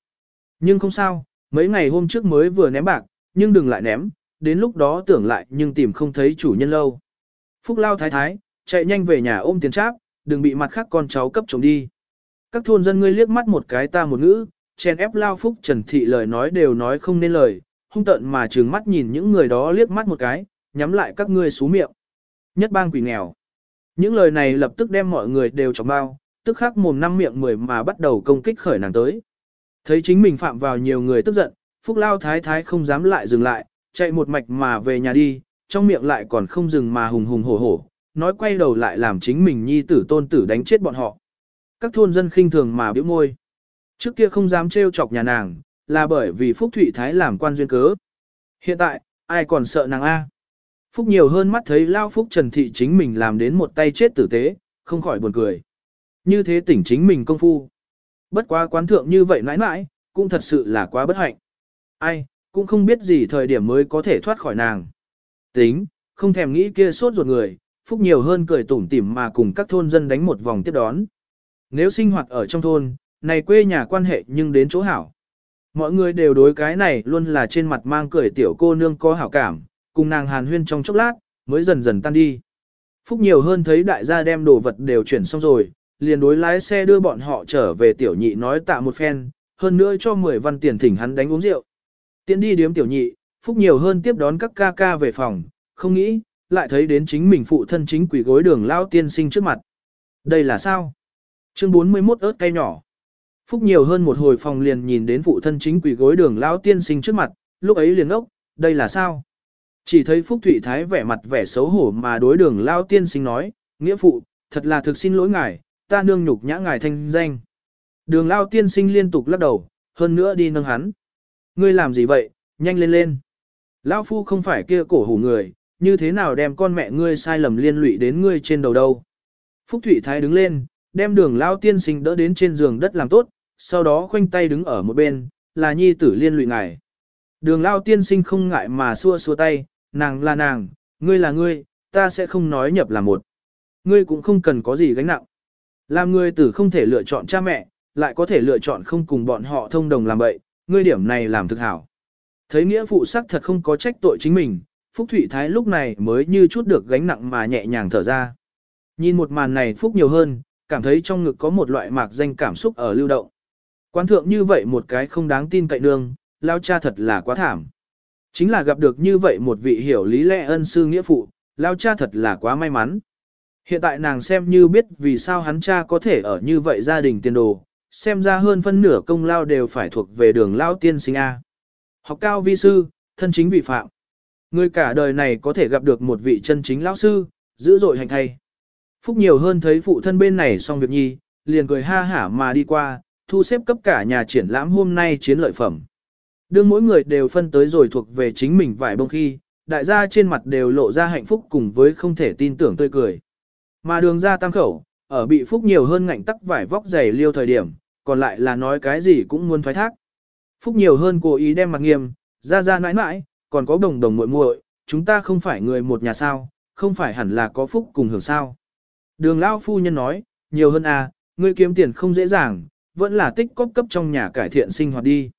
Nhưng không sao, mấy ngày hôm trước mới vừa ném bạc, nhưng đừng lại ném, đến lúc đó tưởng lại nhưng tìm không thấy chủ nhân lâu. Phúc Lao Thái Thái, chạy nhanh về nhà ôm tiền tráp, đừng bị mặt khác con cháu cấp trộm đi. Các thôn dân ngươi liếc mắt một cái ta một ngữ, chen ép Lao Phúc Trần Thị lời nói đều nói không nên lời, hung tận mà trừng mắt nhìn những người đó liếc mắt một cái, nhắm lại các ngươi xú miệng. Nhất bang quỷ nghèo. Những lời này lập tức đem mọi người đều chọc bao, tức khắc mồm năm miệng mười mà bắt đầu công kích khởi nàng tới. Thấy chính mình phạm vào nhiều người tức giận, Phúc Lao Thái Thái không dám lại dừng lại, chạy một mạch mà về nhà đi, trong miệng lại còn không dừng mà hùng hùng hổ hổ, nói quay đầu lại làm chính mình nhi tử tôn tử đánh chết bọn họ. Các thôn dân khinh thường mà biểu môi. Trước kia không dám trêu chọc nhà nàng, là bởi vì Phúc Thụy Thái làm quan duyên cớ. Hiện tại, ai còn sợ nàng A. Phúc nhiều hơn mắt thấy Lao Phúc Trần Thị chính mình làm đến một tay chết tử tế, không khỏi buồn cười. Như thế tỉnh chính mình công phu. Bất quá quán thượng như vậy mãi mãi, cũng thật sự là quá bất hạnh. Ai, cũng không biết gì thời điểm mới có thể thoát khỏi nàng. Tính, không thèm nghĩ kia sốt ruột người, Phúc nhiều hơn cười tủm tỉm mà cùng các thôn dân đánh một vòng tiếp đón. Nếu sinh hoạt ở trong thôn, này quê nhà quan hệ nhưng đến chỗ hảo. Mọi người đều đối cái này luôn là trên mặt mang cười tiểu cô nương có hảo cảm, cùng nàng hàn huyên trong chốc lát, mới dần dần tan đi. Phúc nhiều hơn thấy đại gia đem đồ vật đều chuyển xong rồi, liền đối lái xe đưa bọn họ trở về tiểu nhị nói tạ một phen, hơn nữa cho 10 văn tiền thỉnh hắn đánh uống rượu. Tiến đi điếm tiểu nhị, Phúc nhiều hơn tiếp đón các ca ca về phòng, không nghĩ, lại thấy đến chính mình phụ thân chính quỷ gối đường lao tiên sinh trước mặt. Đây là sao? Chương 41 ớt cây nhỏ. Phúc nhiều hơn một hồi phòng liền nhìn đến phụ thân chính quỷ gối đường lao tiên sinh trước mặt, lúc ấy liền ốc, đây là sao? Chỉ thấy Phúc Thụy Thái vẻ mặt vẻ xấu hổ mà đối đường lao tiên sinh nói, nghĩa phụ, thật là thực xin lỗi ngài, ta nương nhục nhã ngài thanh danh. Đường lao tiên sinh liên tục lắc đầu, hơn nữa đi nâng hắn. Ngươi làm gì vậy, nhanh lên lên. Lão phu không phải kia cổ hủ người, như thế nào đem con mẹ ngươi sai lầm liên lụy đến ngươi trên đầu đâu. Phúc Thủy Thái đứng lên, đem đường lao tiên sinh đỡ đến trên giường đất làm tốt, sau đó khoanh tay đứng ở một bên, là nhi tử liên lụy ngài. Đường lao tiên sinh không ngại mà xua xua tay, nàng là nàng, ngươi là ngươi, ta sẽ không nói nhập là một. Ngươi cũng không cần có gì gánh nặng. Làm người tử không thể lựa chọn cha mẹ, lại có thể lựa chọn không cùng bọn họ thông đồng làm bậy, ngươi điểm này làm thực hảo. Thấy nghĩa phụ sắc thật không có trách tội chính mình, Phúc Thụy Thái lúc này mới như chút được gánh nặng mà nhẹ nhàng thở ra. Nhìn một màn này Phúc nhiều hơn, cảm thấy trong ngực có một loại mạc danh cảm xúc ở lưu động. Quan thượng như vậy một cái không đáng tin cậy nương, lao cha thật là quá thảm. Chính là gặp được như vậy một vị hiểu lý lẽ ân sư nghĩa phụ, lao cha thật là quá may mắn. Hiện tại nàng xem như biết vì sao hắn cha có thể ở như vậy gia đình tiền đồ, xem ra hơn phân nửa công lao đều phải thuộc về đường lao tiên sinh A. Học cao vi sư, thân chính vị phạm. Người cả đời này có thể gặp được một vị chân chính lão sư, dữ dội hành thay. Phúc nhiều hơn thấy phụ thân bên này xong việc nhi, liền cười ha hả mà đi qua, thu xếp cấp cả nhà triển lãm hôm nay chiến lợi phẩm. Đương mỗi người đều phân tới rồi thuộc về chính mình vài bông khi, đại gia trên mặt đều lộ ra hạnh phúc cùng với không thể tin tưởng tươi cười. Mà đường ra tam khẩu, ở bị phúc nhiều hơn ngạnh tắc vải vóc dày liêu thời điểm, còn lại là nói cái gì cũng muốn thoái thác. Phúc nhiều hơn cố ý đem mặt nghiêm, ra ra nãi nãi, còn có đồng đồng muội muội, chúng ta không phải người một nhà sao, không phải hẳn là có phúc cùng hưởng sao. Đường lão phu nhân nói, nhiều hơn à, ngươi kiếm tiền không dễ dàng, vẫn là tích cóp cấp trong nhà cải thiện sinh hoạt đi.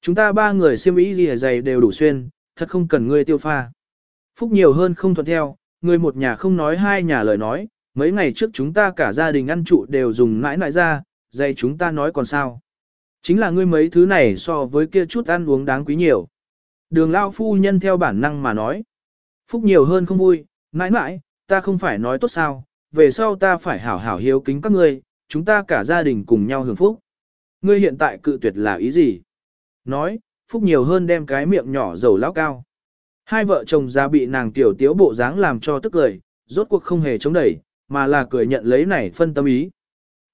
Chúng ta ba người xiêm y gì dày đều đủ xuyên, thật không cần ngươi tiêu pha. Phúc nhiều hơn không thuận theo, người một nhà không nói hai nhà lời nói, mấy ngày trước chúng ta cả gia đình ăn trụ đều dùng nãi nãi ra, dạy chúng ta nói còn sao. Chính là ngươi mấy thứ này so với kia chút ăn uống đáng quý nhiều. Đường lao phu nhân theo bản năng mà nói. Phúc nhiều hơn không vui, nãi nãi, ta không phải nói tốt sao, về sau ta phải hảo hảo hiếu kính các ngươi, chúng ta cả gia đình cùng nhau hưởng phúc. Ngươi hiện tại cự tuyệt là ý gì? Nói, Phúc nhiều hơn đem cái miệng nhỏ dầu lão cao. Hai vợ chồng già bị nàng tiểu tiếu bộ dáng làm cho tức cười, rốt cuộc không hề chống đẩy, mà là cười nhận lấy này phân tâm ý.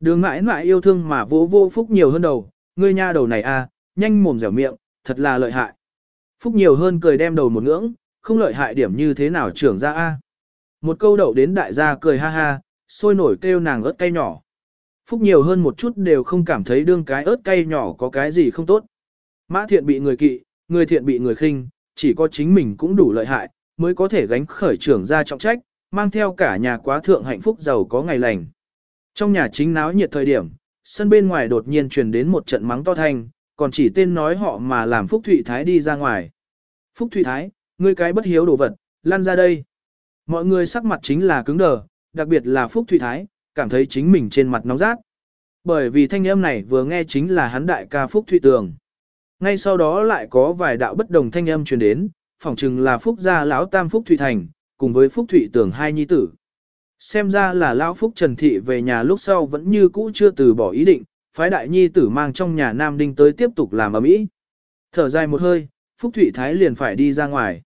Đường mãi mãi yêu thương mà vô vô Phúc nhiều hơn đầu, ngươi nha đầu này a, à, nhanh mồm dẻo miệng, thật là lợi hại. Phúc nhiều hơn cười đem đầu một ngưỡng, không lợi hại điểm như thế nào trưởng ra a. Một câu đậu đến đại gia cười ha ha, sôi nổi kêu nàng ớt cay nhỏ. Phúc nhiều hơn một chút đều không cảm thấy đương cái ớt cay nhỏ có cái gì không tốt. Mã thiện bị người kỵ, người thiện bị người khinh, chỉ có chính mình cũng đủ lợi hại, mới có thể gánh khởi trưởng ra trọng trách, mang theo cả nhà quá thượng hạnh phúc giàu có ngày lành. Trong nhà chính náo nhiệt thời điểm, sân bên ngoài đột nhiên truyền đến một trận mắng to thanh, còn chỉ tên nói họ mà làm Phúc Thụy Thái đi ra ngoài. Phúc Thụy Thái, ngươi cái bất hiếu đồ vật, lăn ra đây. Mọi người sắc mặt chính là cứng đờ, đặc biệt là Phúc Thụy Thái, cảm thấy chính mình trên mặt nóng rát. Bởi vì thanh âm này vừa nghe chính là hắn đại ca Phúc Thụy Tường. Ngay sau đó lại có vài đạo bất đồng thanh âm truyền đến, phỏng chừng là Phúc gia lão Tam Phúc Thụy Thành, cùng với Phúc Thụy Tường hai nhi tử. Xem ra là lão Phúc Trần Thị về nhà lúc sau vẫn như cũ chưa từ bỏ ý định, phái đại nhi tử mang trong nhà Nam Đinh tới tiếp tục làm ở mỹ. Thở dài một hơi, Phúc Thụy Thái liền phải đi ra ngoài.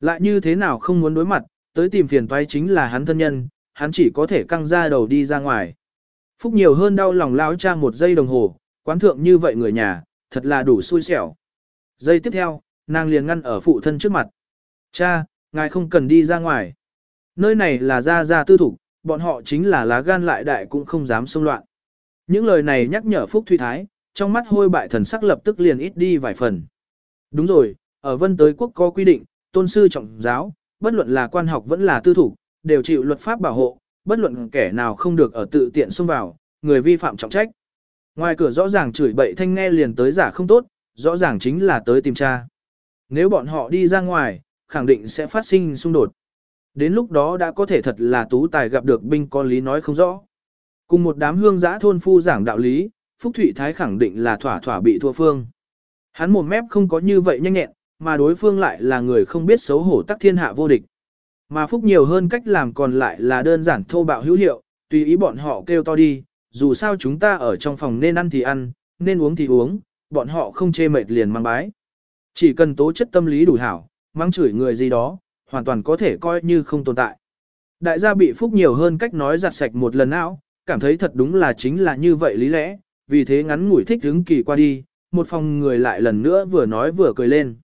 Lại như thế nào không muốn đối mặt, tới tìm phiền toái chính là hắn thân nhân, hắn chỉ có thể căng ra đầu đi ra ngoài. Phúc nhiều hơn đau lòng lão cha một giây đồng hồ, quán thượng như vậy người nhà, thật là đủ xui xẻo. Giây tiếp theo, nàng liền ngăn ở phụ thân trước mặt. Cha, ngài không cần đi ra ngoài. Nơi này là gia gia tư thủ, bọn họ chính là lá gan lại đại cũng không dám xông loạn. Những lời này nhắc nhở Phúc Thụy Thái, trong mắt hôi bại thần sắc lập tức liền ít đi vài phần. Đúng rồi, ở vân tới quốc có quy định, tôn sư trọng giáo, bất luận là quan học vẫn là tư thủ, đều chịu luật pháp bảo hộ, bất luận kẻ nào không được ở tự tiện xông vào, người vi phạm trọng trách. Ngoài cửa rõ ràng chửi bậy thanh nghe liền tới giả không tốt, rõ ràng chính là tới tìm cha. Nếu bọn họ đi ra ngoài, khẳng định sẽ phát sinh xung đột. Đến lúc đó đã có thể thật là tú tài gặp được binh có lý nói không rõ. Cùng một đám hương giã thôn phu giảng đạo lý, Phúc Thụy Thái khẳng định là thỏa thỏa bị thua phương. Hắn một mép không có như vậy nhanh nhẹn, mà đối phương lại là người không biết xấu hổ tắc thiên hạ vô địch. Mà Phúc nhiều hơn cách làm còn lại là đơn giản thô bạo hữu hiệu, tùy ý bọn họ kêu to đi, dù sao chúng ta ở trong phòng nên ăn thì ăn, nên uống thì uống, bọn họ không chê mệt liền mang bái. Chỉ cần tố chất tâm lý đủ hảo, mang chửi người gì đó, hoàn toàn có thể coi như không tồn tại. Đại gia bị Phúc nhiều hơn cách nói giặt sạch một lần não, cảm thấy thật đúng là chính là như vậy lý lẽ, vì thế ngắn ngủi thích hứng kỳ qua đi, một phòng người lại lần nữa vừa nói vừa cười lên.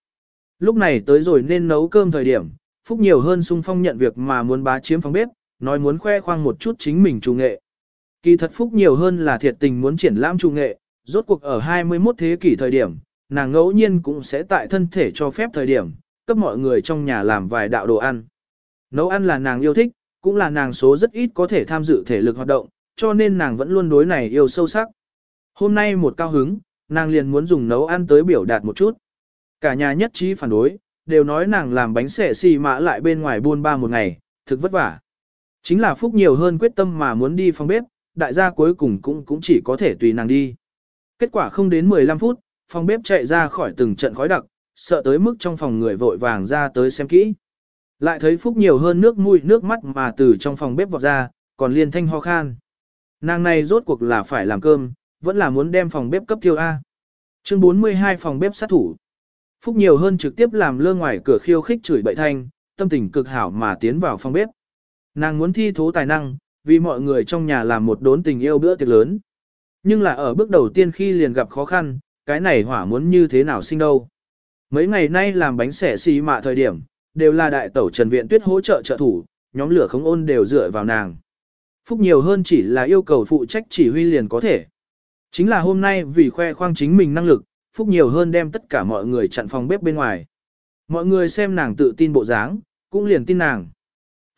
Lúc này tới rồi nên nấu cơm thời điểm, Phúc nhiều hơn sung phong nhận việc mà muốn bá chiếm phòng bếp, nói muốn khoe khoang một chút chính mình trù nghệ. Kỳ thật Phúc nhiều hơn là thiệt tình muốn triển lãm trù nghệ, rốt cuộc ở 21 thế kỷ thời điểm, nàng ngẫu nhiên cũng sẽ tại thân thể cho phép thời điểm, cấp mọi người trong nhà làm vài đạo đồ ăn. Nấu ăn là nàng yêu thích, cũng là nàng số rất ít có thể tham dự thể lực hoạt động, cho nên nàng vẫn luôn đối này yêu sâu sắc. Hôm nay một cao hứng, nàng liền muốn dùng nấu ăn tới biểu đạt một chút. Cả nhà nhất trí phản đối, đều nói nàng làm bánh xẻ xì mã lại bên ngoài buôn ba một ngày, thực vất vả. Chính là Phúc nhiều hơn quyết tâm mà muốn đi phòng bếp, đại gia cuối cùng cũng cũng chỉ có thể tùy nàng đi. Kết quả không đến 15 phút, phòng bếp chạy ra khỏi từng trận khói đặc, sợ tới mức trong phòng người vội vàng ra tới xem kỹ. Lại thấy Phúc nhiều hơn nước mũi nước mắt mà từ trong phòng bếp vọt ra, còn liên thanh ho khan. Nàng này rốt cuộc là phải làm cơm, vẫn là muốn đem phòng bếp cấp tiêu A. Chương 42 phòng bếp sát thủ. Phúc nhiều hơn trực tiếp làm lơ ngoài cửa khiêu khích chửi bậy thanh, tâm tình cực hảo mà tiến vào phòng bếp. Nàng muốn thi thố tài năng, vì mọi người trong nhà làm một đốn tình yêu bữa tiệc lớn. Nhưng là ở bước đầu tiên khi liền gặp khó khăn, cái này hỏa muốn như thế nào sinh đâu. Mấy ngày nay làm bánh xẻ xì mạ thời điểm, đều là đại tẩu Trần Viện Tuyết hỗ trợ trợ thủ, nhóm lửa không ôn đều dựa vào nàng. Phúc nhiều hơn chỉ là yêu cầu phụ trách chỉ huy liền có thể. Chính là hôm nay vì khoe khoang chính mình năng lực, Phúc nhiều hơn đem tất cả mọi người chặn phòng bếp bên ngoài. Mọi người xem nàng tự tin bộ dáng, cũng liền tin nàng.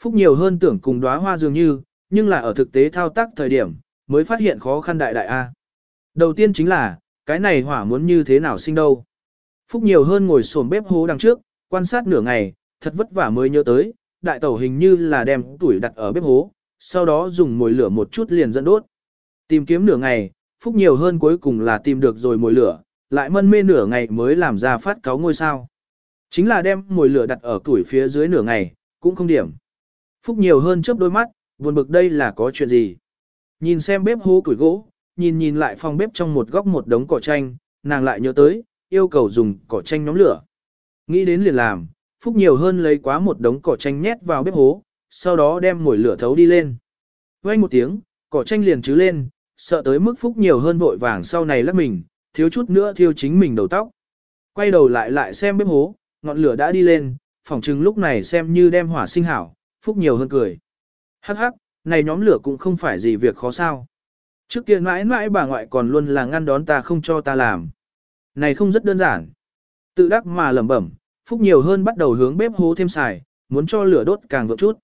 Phúc nhiều hơn tưởng cùng đóa hoa dường như, nhưng là ở thực tế thao tác thời điểm, mới phát hiện khó khăn đại đại A. Đầu tiên chính là, cái này hỏa muốn như thế nào sinh đâu. Phúc nhiều hơn ngồi sồn bếp hố đằng trước, quan sát nửa ngày, thật vất vả mới nhớ tới, đại tẩu hình như là đem tuổi đặt ở bếp hố, sau đó dùng mồi lửa một chút liền dẫn đốt. Tìm kiếm nửa ngày, Phúc nhiều hơn cuối cùng là tìm được rồi mồi lửa, lại mân mê nửa ngày mới làm ra phát cáo ngôi sao. Chính là đem mồi lửa đặt ở tuổi phía dưới nửa ngày, cũng không điểm. Phúc nhiều hơn chớp đôi mắt, buồn bực đây là có chuyện gì. Nhìn xem bếp hố củi gỗ, nhìn nhìn lại phòng bếp trong một góc một đống cỏ tranh, nàng lại nhớ tới, yêu cầu dùng cỏ tranh nhóm lửa. Nghĩ đến liền làm, Phúc nhiều hơn lấy quá một đống cỏ tranh nhét vào bếp hố, sau đó đem mồi lửa thấu đi lên. Quay một tiếng, cỏ tranh liền chứ lên, sợ tới mức Phúc nhiều hơn vội vàng sau này lắc mình, thiếu chút nữa thiêu chính mình đầu tóc. Quay đầu lại lại xem bếp hố, ngọn lửa đã đi lên, phỏng chừng lúc này xem như đem hỏa sinh hảo, Phúc nhiều hơn cười. Hắc hắc, này nhóm lửa cũng không phải gì việc khó sao. Trước kia mãi mãi bà ngoại còn luôn là ngăn đón ta không cho ta làm. Này không rất đơn giản. Tự đắc mà lẩm bẩm, Phúc nhiều hơn bắt đầu hướng bếp hố thêm xài, muốn cho lửa đốt càng vượng chút.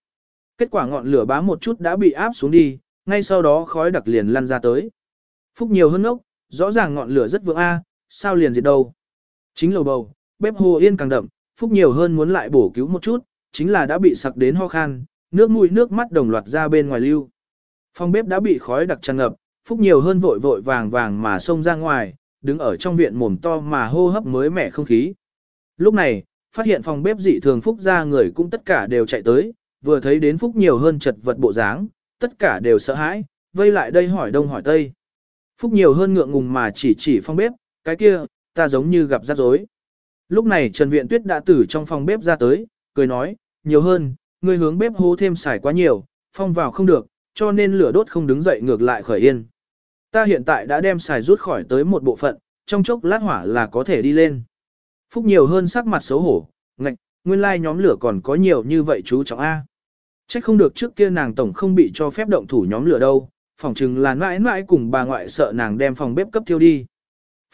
Kết quả ngọn lửa bám một chút đã bị áp xuống đi, ngay sau đó khói đặc liền lăn ra tới. Phúc nhiều hơn ốc, rõ ràng ngọn lửa rất vượng A, sao liền diệt đâu. Chính lầu bầu, bếp hồ yên càng đậm, Phúc nhiều hơn muốn lại bổ cứu một chút, chính là đã bị sặc đến ho khan, nước mũi nước mắt đồng loạt ra bên ngoài lưu. Phòng bếp đã bị khói đặc tràn ngập, Phúc nhiều hơn vội vội vàng vàng mà xông ra ngoài, đứng ở trong viện mồm to mà hô hấp mới mẻ không khí. Lúc này, phát hiện phòng bếp dị thường Phúc ra người cũng tất cả đều chạy tới, vừa thấy đến Phúc nhiều hơn chật vật bộ dáng, tất cả đều sợ hãi, vây lại đây hỏi đông hỏi tây. Phúc nhiều hơn ngượng ngùng mà chỉ chỉ phòng bếp, cái kia, ta giống như gặp rắc rối. Lúc này Trần Viện Tuyết đã từ trong phòng bếp ra tới, cười nói, nhiều hơn, ngươi hướng bếp hố thêm xài quá nhiều, phong vào không được, cho nên lửa đốt không đứng dậy ngược lại khởi yên. Ta hiện tại đã đem xài rút khỏi tới một bộ phận, trong chốc lát hỏa là có thể đi lên. Phúc nhiều hơn sắc mặt xấu hổ, ngạch, nguyên lai like nhóm lửa còn có nhiều như vậy chú trọng A. Chắc không được trước kia nàng tổng không bị cho phép động thủ nhóm lửa đâu, phòng chừng là mãi mãi cùng bà ngoại sợ nàng đem phòng bếp cấp thiêu đi.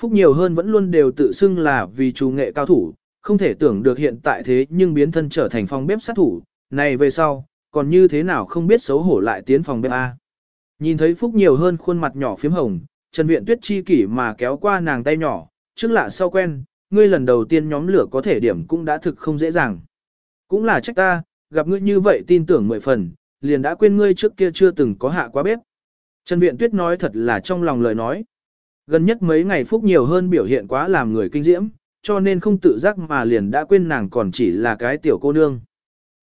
Phúc nhiều hơn vẫn luôn đều tự xưng là vì chú nghệ cao thủ, không thể tưởng được hiện tại thế nhưng biến thân trở thành phòng bếp sát thủ, này về sau, còn như thế nào không biết xấu hổ lại tiến phòng bếp A. Nhìn thấy Phúc nhiều hơn khuôn mặt nhỏ phím hồng, Trần Viện Tuyết chi kỷ mà kéo qua nàng tay nhỏ, trước lạ sau quen, ngươi lần đầu tiên nhóm lửa có thể điểm cũng đã thực không dễ dàng. Cũng là trách ta, gặp ngươi như vậy tin tưởng mười phần, liền đã quên ngươi trước kia chưa từng có hạ quá bếp. Trần Viện Tuyết nói thật là trong lòng lời nói. Gần nhất mấy ngày Phúc nhiều hơn biểu hiện quá làm người kinh diễm, cho nên không tự giác mà liền đã quên nàng còn chỉ là cái tiểu cô nương.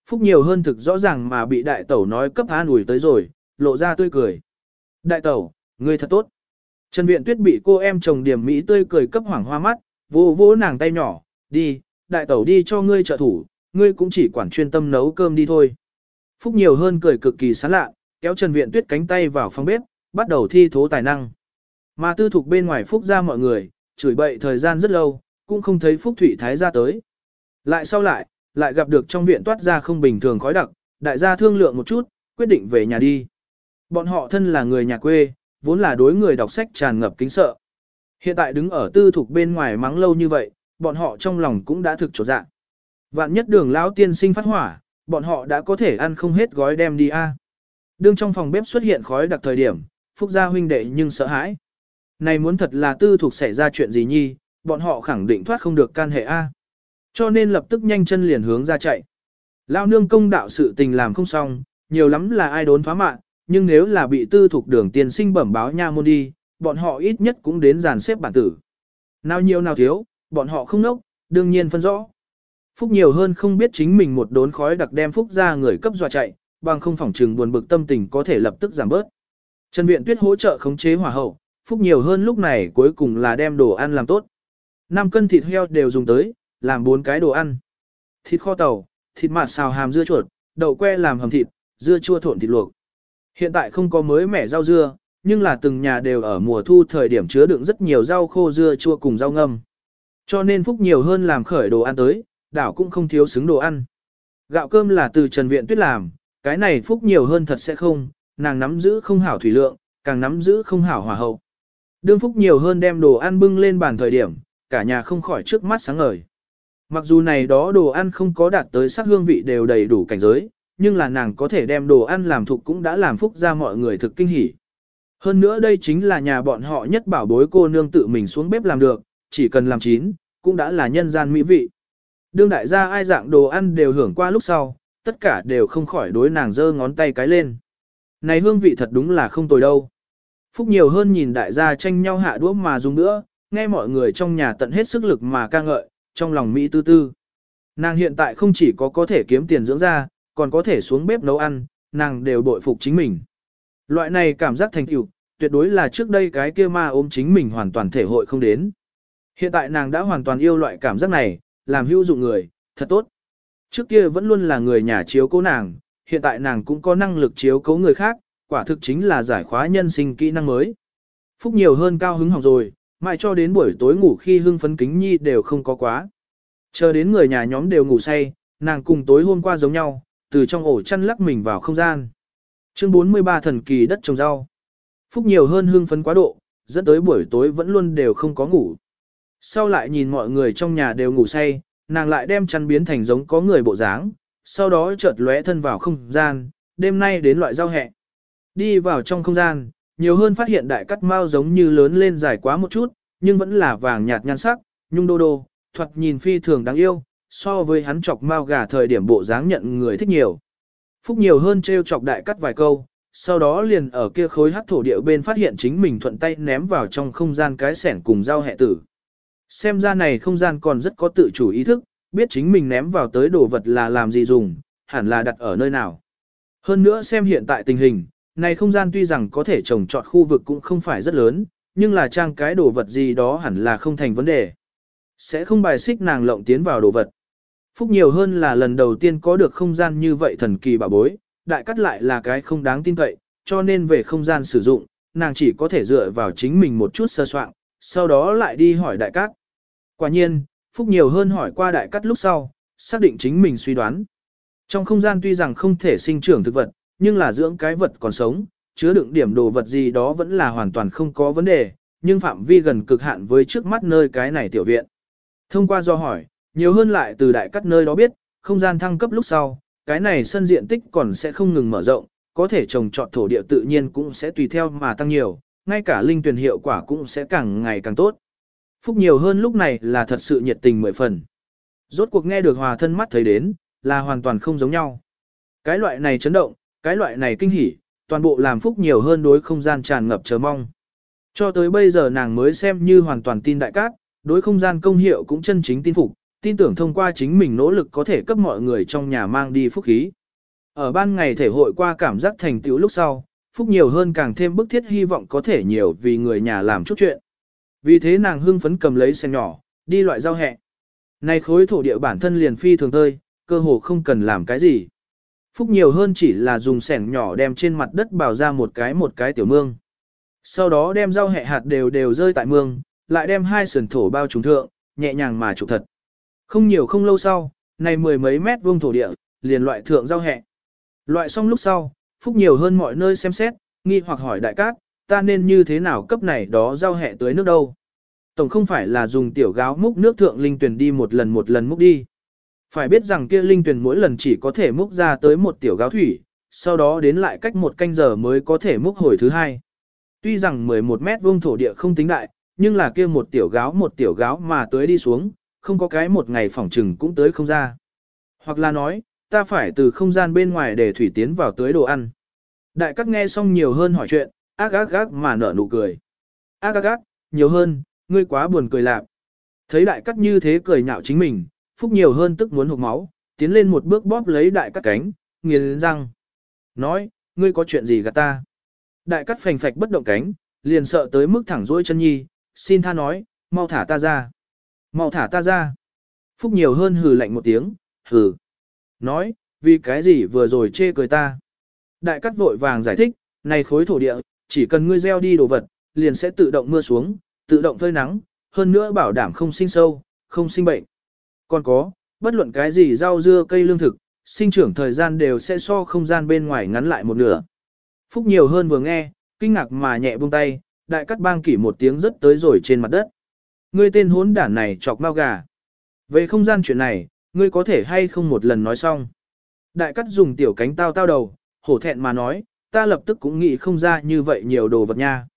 Phúc nhiều hơn thực rõ ràng mà bị đại tẩu nói cấp an ủi tới rồi, lộ ra tươi cười. Đại tẩu, ngươi thật tốt. Trần Viện Tuyết bị cô em chồng điểm Mỹ tươi cười cấp hoảng hoa mắt, vô vỗ nàng tay nhỏ, đi, đại tẩu đi cho ngươi trợ thủ, ngươi cũng chỉ quản chuyên tâm nấu cơm đi thôi. Phúc nhiều hơn cười cực kỳ sán lạ, kéo Trần Viện Tuyết cánh tay vào phòng bếp, bắt đầu thi thố tài năng. Mà tư thục bên ngoài Phúc ra mọi người, chửi bậy thời gian rất lâu, cũng không thấy Phúc Thủy Thái ra tới. Lại sau lại, lại gặp được trong viện toát ra không bình thường khói đặc, đại gia thương lượng một chút, quyết định về nhà đi. Bọn họ thân là người nhà quê, vốn là đối người đọc sách tràn ngập kính sợ. Hiện tại đứng ở tư thục bên ngoài mắng lâu như vậy, bọn họ trong lòng cũng đã thực trột dạ. Vạn nhất đường lão tiên sinh phát hỏa, bọn họ đã có thể ăn không hết gói đem đi a. Đương trong phòng bếp xuất hiện khói đặc thời điểm, Phúc gia huynh đệ nhưng sợ hãi. Này muốn thật là tư thuộc xảy ra chuyện gì nhi, bọn họ khẳng định thoát không được can hệ A. Cho nên lập tức nhanh chân liền hướng ra chạy. Lao nương công đạo sự tình làm không xong, nhiều lắm là ai đốn phá mạng, nhưng nếu là bị tư thuộc đường tiền sinh bẩm báo nha môn đi, bọn họ ít nhất cũng đến dàn xếp bản tử. Nào nhiều nào thiếu, bọn họ không nốc, đương nhiên phân rõ. Phúc nhiều hơn không biết chính mình một đốn khói đặc đem Phúc ra người cấp dọa chạy, bằng không phỏng trừng buồn bực tâm tình có thể lập tức giảm bớt. Trần Viện Tuyết hỗ trợ khống chế hỏa hậu, Phúc nhiều hơn lúc này cuối cùng là đem đồ ăn làm tốt. 5 cân thịt heo đều dùng tới, làm 4 cái đồ ăn. Thịt kho tàu, thịt mạt xào hàm dưa chuột, đậu que làm hầm thịt, dưa chua thộn thịt luộc. Hiện tại không có mới mẻ rau dưa, nhưng là từng nhà đều ở mùa thu thời điểm chứa đựng rất nhiều rau khô dưa chua cùng rau ngâm. Cho nên Phúc nhiều hơn làm khởi đồ ăn tới, đảo cũng không thiếu xứng đồ ăn. Gạo cơm là từ Trần Viện Tuyết làm, cái này Phúc nhiều hơn thật sẽ không, nàng nắm giữ không hảo thủy lượng, càng nắm giữ không hảo hòa hậu. Đương Phúc nhiều hơn đem đồ ăn bưng lên bàn thời điểm, cả nhà không khỏi trước mắt sáng ngời. Mặc dù này đó đồ ăn không có đạt tới sắc hương vị đều đầy đủ cảnh giới, nhưng là nàng có thể đem đồ ăn làm thục cũng đã làm Phúc ra mọi người thực kinh hỉ. Hơn nữa đây chính là nhà bọn họ nhất bảo bối cô nương tự mình xuống bếp làm được, chỉ cần làm chín, cũng đã là nhân gian mỹ vị. Đương đại gia ai dạng đồ ăn đều hưởng qua lúc sau, tất cả đều không khỏi đối nàng giơ ngón tay cái lên. Này hương vị thật đúng là không tồi đâu. Phúc nhiều hơn nhìn đại gia tranh nhau hạ đũa mà dùng nữa, nghe mọi người trong nhà tận hết sức lực mà ca ngợi, trong lòng Mỹ tư tư. Nàng hiện tại không chỉ có có thể kiếm tiền dưỡng ra, còn có thể xuống bếp nấu ăn, nàng đều bội phục chính mình. Loại này cảm giác thành tựu, tuyệt đối là trước đây cái kia ma ôm chính mình hoàn toàn thể hội không đến. Hiện tại nàng đã hoàn toàn yêu loại cảm giác này, làm hữu dụng người, thật tốt. Trước kia vẫn luôn là người nhà chiếu cố nàng, hiện tại nàng cũng có năng lực chiếu cố người khác, quả thực chính là giải khóa nhân sinh kỹ năng mới. Phúc nhiều hơn cao hứng học rồi, mãi cho đến buổi tối ngủ khi hưng phấn kính nhi đều không có quá. Chờ đến người nhà nhóm đều ngủ say, nàng cùng tối hôm qua giống nhau, từ trong ổ chăn lắc mình vào không gian. Chương 43 thần kỳ đất trồng rau. Phúc nhiều hơn hưng phấn quá độ, dẫn tới buổi tối vẫn luôn đều không có ngủ. Sau lại nhìn mọi người trong nhà đều ngủ say, nàng lại đem chăn biến thành giống có người bộ dáng, sau đó chợt lóe thân vào không gian, đêm nay đến loại rau hẹ. Đi vào trong không gian, nhiều hơn phát hiện đại cắt mao giống như lớn lên dài quá một chút, nhưng vẫn là vàng nhạt nhan sắc, nhung đô đô, thuật nhìn phi thường đáng yêu, so với hắn chọc mao gà thời điểm bộ dáng nhận người thích nhiều. Phúc nhiều hơn trêu chọc đại cắt vài câu, sau đó liền ở kia khối hắc thổ địa bên phát hiện chính mình thuận tay ném vào trong không gian cái sẻn cùng dao hẹ tử. Xem ra này không gian còn rất có tự chủ ý thức, biết chính mình ném vào tới đồ vật là làm gì dùng, hẳn là đặt ở nơi nào. Hơn nữa xem hiện tại tình hình, này không gian tuy rằng có thể trồng trọt khu vực cũng không phải rất lớn, nhưng là trang cái đồ vật gì đó hẳn là không thành vấn đề. Sẽ không bài xích nàng lộng tiến vào đồ vật. Phúc nhiều hơn là lần đầu tiên có được không gian như vậy thần kỳ bảo bối, đại cắt lại là cái không đáng tin cậy, cho nên về không gian sử dụng, nàng chỉ có thể dựa vào chính mình một chút sơ soạn, sau đó lại đi hỏi đại cát. Quả nhiên, Phúc nhiều hơn hỏi qua đại cát lúc sau, xác định chính mình suy đoán. Trong không gian tuy rằng không thể sinh trưởng thực vật, nhưng là dưỡng cái vật còn sống, chứa đựng điểm đồ vật gì đó vẫn là hoàn toàn không có vấn đề, nhưng phạm vi gần cực hạn với trước mắt nơi cái này tiểu viện. Thông qua do hỏi, nhiều hơn lại từ đại cắt nơi đó biết, không gian thăng cấp lúc sau, cái này sân diện tích còn sẽ không ngừng mở rộng, có thể trồng trọt thổ địa tự nhiên cũng sẽ tùy theo mà tăng nhiều, ngay cả linh tuyển hiệu quả cũng sẽ càng ngày càng tốt. Phúc nhiều hơn lúc này là thật sự nhiệt tình mười phần. Rốt cuộc nghe được hòa thân mắt thấy đến, là hoàn toàn không giống nhau. Cái loại này chấn động, cái loại này kinh hỉ, toàn bộ làm Phúc nhiều hơn đối không gian tràn ngập chờ mong. Cho tới bây giờ nàng mới xem như hoàn toàn tin đại cát, đối không gian công hiệu cũng chân chính tin phục, tin tưởng thông qua chính mình nỗ lực có thể cấp mọi người trong nhà mang đi phúc khí. Ở ban ngày thể hội qua cảm giác thành tựu lúc sau, phúc nhiều hơn càng thêm bức thiết hy vọng có thể nhiều vì người nhà làm chút chuyện. Vì thế nàng hưng phấn cầm lấy xe nhỏ, đi loại rau hẹ. Này khối thổ địa bản thân liền phi thường tơi, cơ hồ không cần làm cái gì. Phúc nhiều hơn chỉ là dùng sẻng nhỏ đem trên mặt đất bào ra một cái một cái tiểu mương. Sau đó đem rau hẹ hạt đều đều rơi tại mương, lại đem hai sườn thổ bao trùng thượng, nhẹ nhàng mà trục thật. Không nhiều không lâu sau, này mười mấy mét vuông thổ địa, liền loại thượng giao hẹ. Loại xong lúc sau, Phúc nhiều hơn mọi nơi xem xét, nghi hoặc hỏi đại cát, ta nên như thế nào cấp này đó giao hẹ tới nước đâu. Tổng không phải là dùng tiểu gáo múc nước thượng linh tuyển đi một lần một lần múc đi. Phải biết rằng kia linh tuyển mỗi lần chỉ có thể múc ra tới một tiểu gáo thủy, sau đó đến lại cách một canh giờ mới có thể múc hồi thứ hai. Tuy rằng 11 mét vuông thổ địa không tính đại, nhưng là kia một tiểu gáo một tiểu gáo mà tới đi xuống, không có cái một ngày phỏng trừng cũng tới không ra. Hoặc là nói, ta phải từ không gian bên ngoài để thủy tiến vào tới đồ ăn. Đại các nghe xong nhiều hơn hỏi chuyện, ác ác ác mà nở nụ cười. Ác ác ác, nhiều hơn, ngươi quá buồn cười lạc. Thấy đại cắt như thế cười nhạo chính mình, phúc nhiều hơn tức muốn hụt máu, tiến lên một bước bóp lấy đại cắt cánh, nghiền răng. Nói, ngươi có chuyện gì gạt ta? Đại cắt phành phạch bất động cánh, liền sợ tới mức thẳng dỗi chân nhi, xin tha nói, mau thả ta ra. Mau thả ta ra. Phúc nhiều hơn hừ lạnh một tiếng, hừ. Nói, vì cái gì vừa rồi chê cười ta. Đại cắt vội vàng giải thích, này khối thổ địa, chỉ cần ngươi gieo đi đồ vật, liền sẽ tự động mưa xuống, tự động phơi nắng, hơn nữa bảo đảm không sinh sâu, không sinh bệnh. Còn có, bất luận cái gì rau dưa cây lương thực, sinh trưởng thời gian đều sẽ so không gian bên ngoài ngắn lại một nửa. Phúc nhiều hơn vừa nghe, kinh ngạc mà nhẹ buông tay, đại cắt bang kỷ một tiếng rất tới rồi trên mặt đất. Ngươi tên hốn đản này chọc mau gà. Về không gian chuyện này, ngươi có thể hay không một lần nói xong. Đại cắt dùng tiểu cánh tao tao đầu, hổ thẹn mà nói, ta lập tức cũng nghĩ không ra như vậy nhiều đồ vật nha.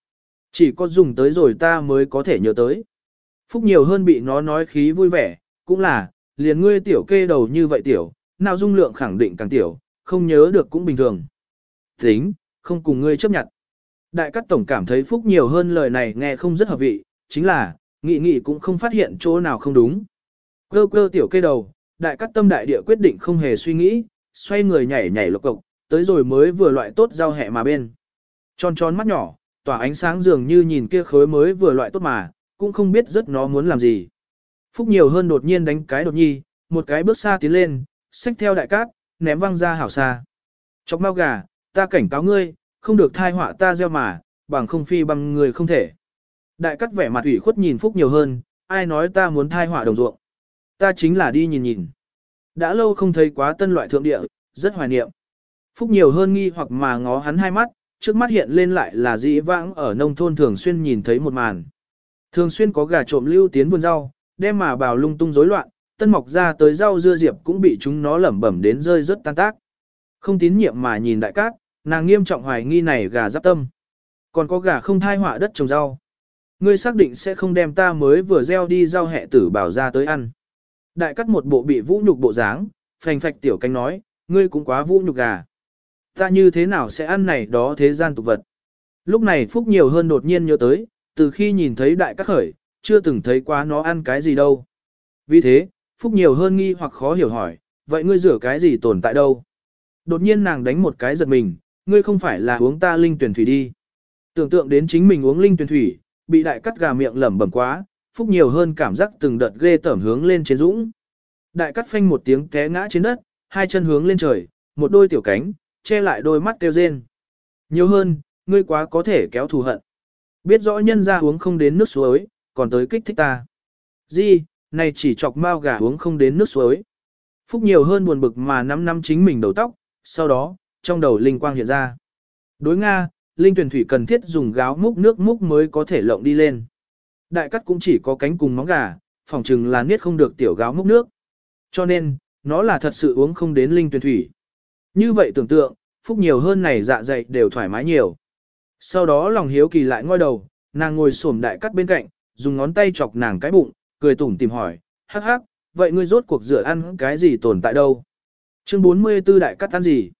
Chỉ có dùng tới rồi ta mới có thể nhớ tới. Phúc nhiều hơn bị nó nói khí vui vẻ, cũng là, liền ngươi tiểu kê đầu như vậy tiểu, nào dung lượng khẳng định càng tiểu, không nhớ được cũng bình thường. Tính, không cùng ngươi chấp nhận. Đại cắt tổng cảm thấy Phúc nhiều hơn lời này nghe không rất hợp vị, chính là, nghị nghị cũng không phát hiện chỗ nào không đúng. Cơ cơ tiểu kê đầu, đại cắt tâm đại địa quyết định không hề suy nghĩ, xoay người nhảy nhảy lộc cộc, tới rồi mới vừa loại tốt rau hẹ mà bên. Tròn tròn mắt nhỏ, tỏa ánh sáng dường như nhìn kia khối mới vừa loại tốt mà, cũng không biết rất nó muốn làm gì. Phúc nhiều hơn đột nhiên đánh cái đột nhi, một cái bước xa tiến lên, xách theo đại cát, ném văng ra hảo xa. Chọc mau gà, ta cảnh cáo ngươi, không được thai họa ta gieo mà, bằng không phi bằng người không thể. Đại cát vẻ mặt ủy khuất nhìn Phúc nhiều hơn, ai nói ta muốn thai họa đồng ruộng. Ta chính là đi nhìn nhìn. Đã lâu không thấy quá tân loại thượng địa, rất hoài niệm. Phúc nhiều hơn nghi hoặc mà ngó hắn hai mắt, trước mắt hiện lên lại là dĩ vãng ở nông thôn thường xuyên nhìn thấy một màn. Thường xuyên có gà trộm lưu tiến vườn rau, đem mà bào lung tung rối loạn, tân mọc ra tới rau dưa diệp cũng bị chúng nó lẩm bẩm đến rơi rất tan tác. Không tín nhiệm mà nhìn đại cát, nàng nghiêm trọng hoài nghi này gà giáp tâm. Còn có gà không thai họa đất trồng rau. Ngươi xác định sẽ không đem ta mới vừa gieo đi rau hẹ tử bảo ra tới ăn. Đại cắt một bộ bị vũ nhục bộ dáng, phành phạch tiểu cánh nói, ngươi cũng quá vũ nhục gà. Ta như thế nào sẽ ăn này đó thế gian tục vật. Lúc này Phúc nhiều hơn đột nhiên nhớ tới, từ khi nhìn thấy đại cắt khởi, chưa từng thấy quá nó ăn cái gì đâu. Vì thế, Phúc nhiều hơn nghi hoặc khó hiểu hỏi, vậy ngươi rửa cái gì tồn tại đâu? Đột nhiên nàng đánh một cái giật mình, ngươi không phải là uống ta linh tuyển thủy đi. Tưởng tượng đến chính mình uống linh tuyển thủy, bị đại cắt gà miệng lẩm bẩm quá, Phúc nhiều hơn cảm giác từng đợt ghê tởm hướng lên trên dũng. Đại cắt phanh một tiếng té ngã trên đất, hai chân hướng lên trời, một đôi tiểu cánh, che lại đôi mắt kêu rên. Nhiều hơn, ngươi quá có thể kéo thù hận. Biết rõ nhân ra uống không đến nước suối, còn tới kích thích ta. Di, này chỉ chọc mao gà uống không đến nước suối. Phúc nhiều hơn buồn bực mà năm năm chính mình đầu tóc, sau đó, trong đầu linh quang hiện ra. Đối Nga, linh tuyển thủy cần thiết dùng gáo múc nước múc mới có thể lộng đi lên. Đại cắt cũng chỉ có cánh cùng móng gà, phòng chừng là niết không được tiểu gáo múc nước. Cho nên, nó là thật sự uống không đến linh tuyển thủy. Như vậy tưởng tượng, phúc nhiều hơn này dạ dày đều thoải mái nhiều. Sau đó lòng hiếu kỳ lại ngoi đầu, nàng ngồi xổm đại cắt bên cạnh, dùng ngón tay chọc nàng cái bụng, cười tủm tìm hỏi, hắc hắc, vậy ngươi rốt cuộc rửa ăn cái gì tồn tại đâu? Chương 44 đại cắt ăn gì?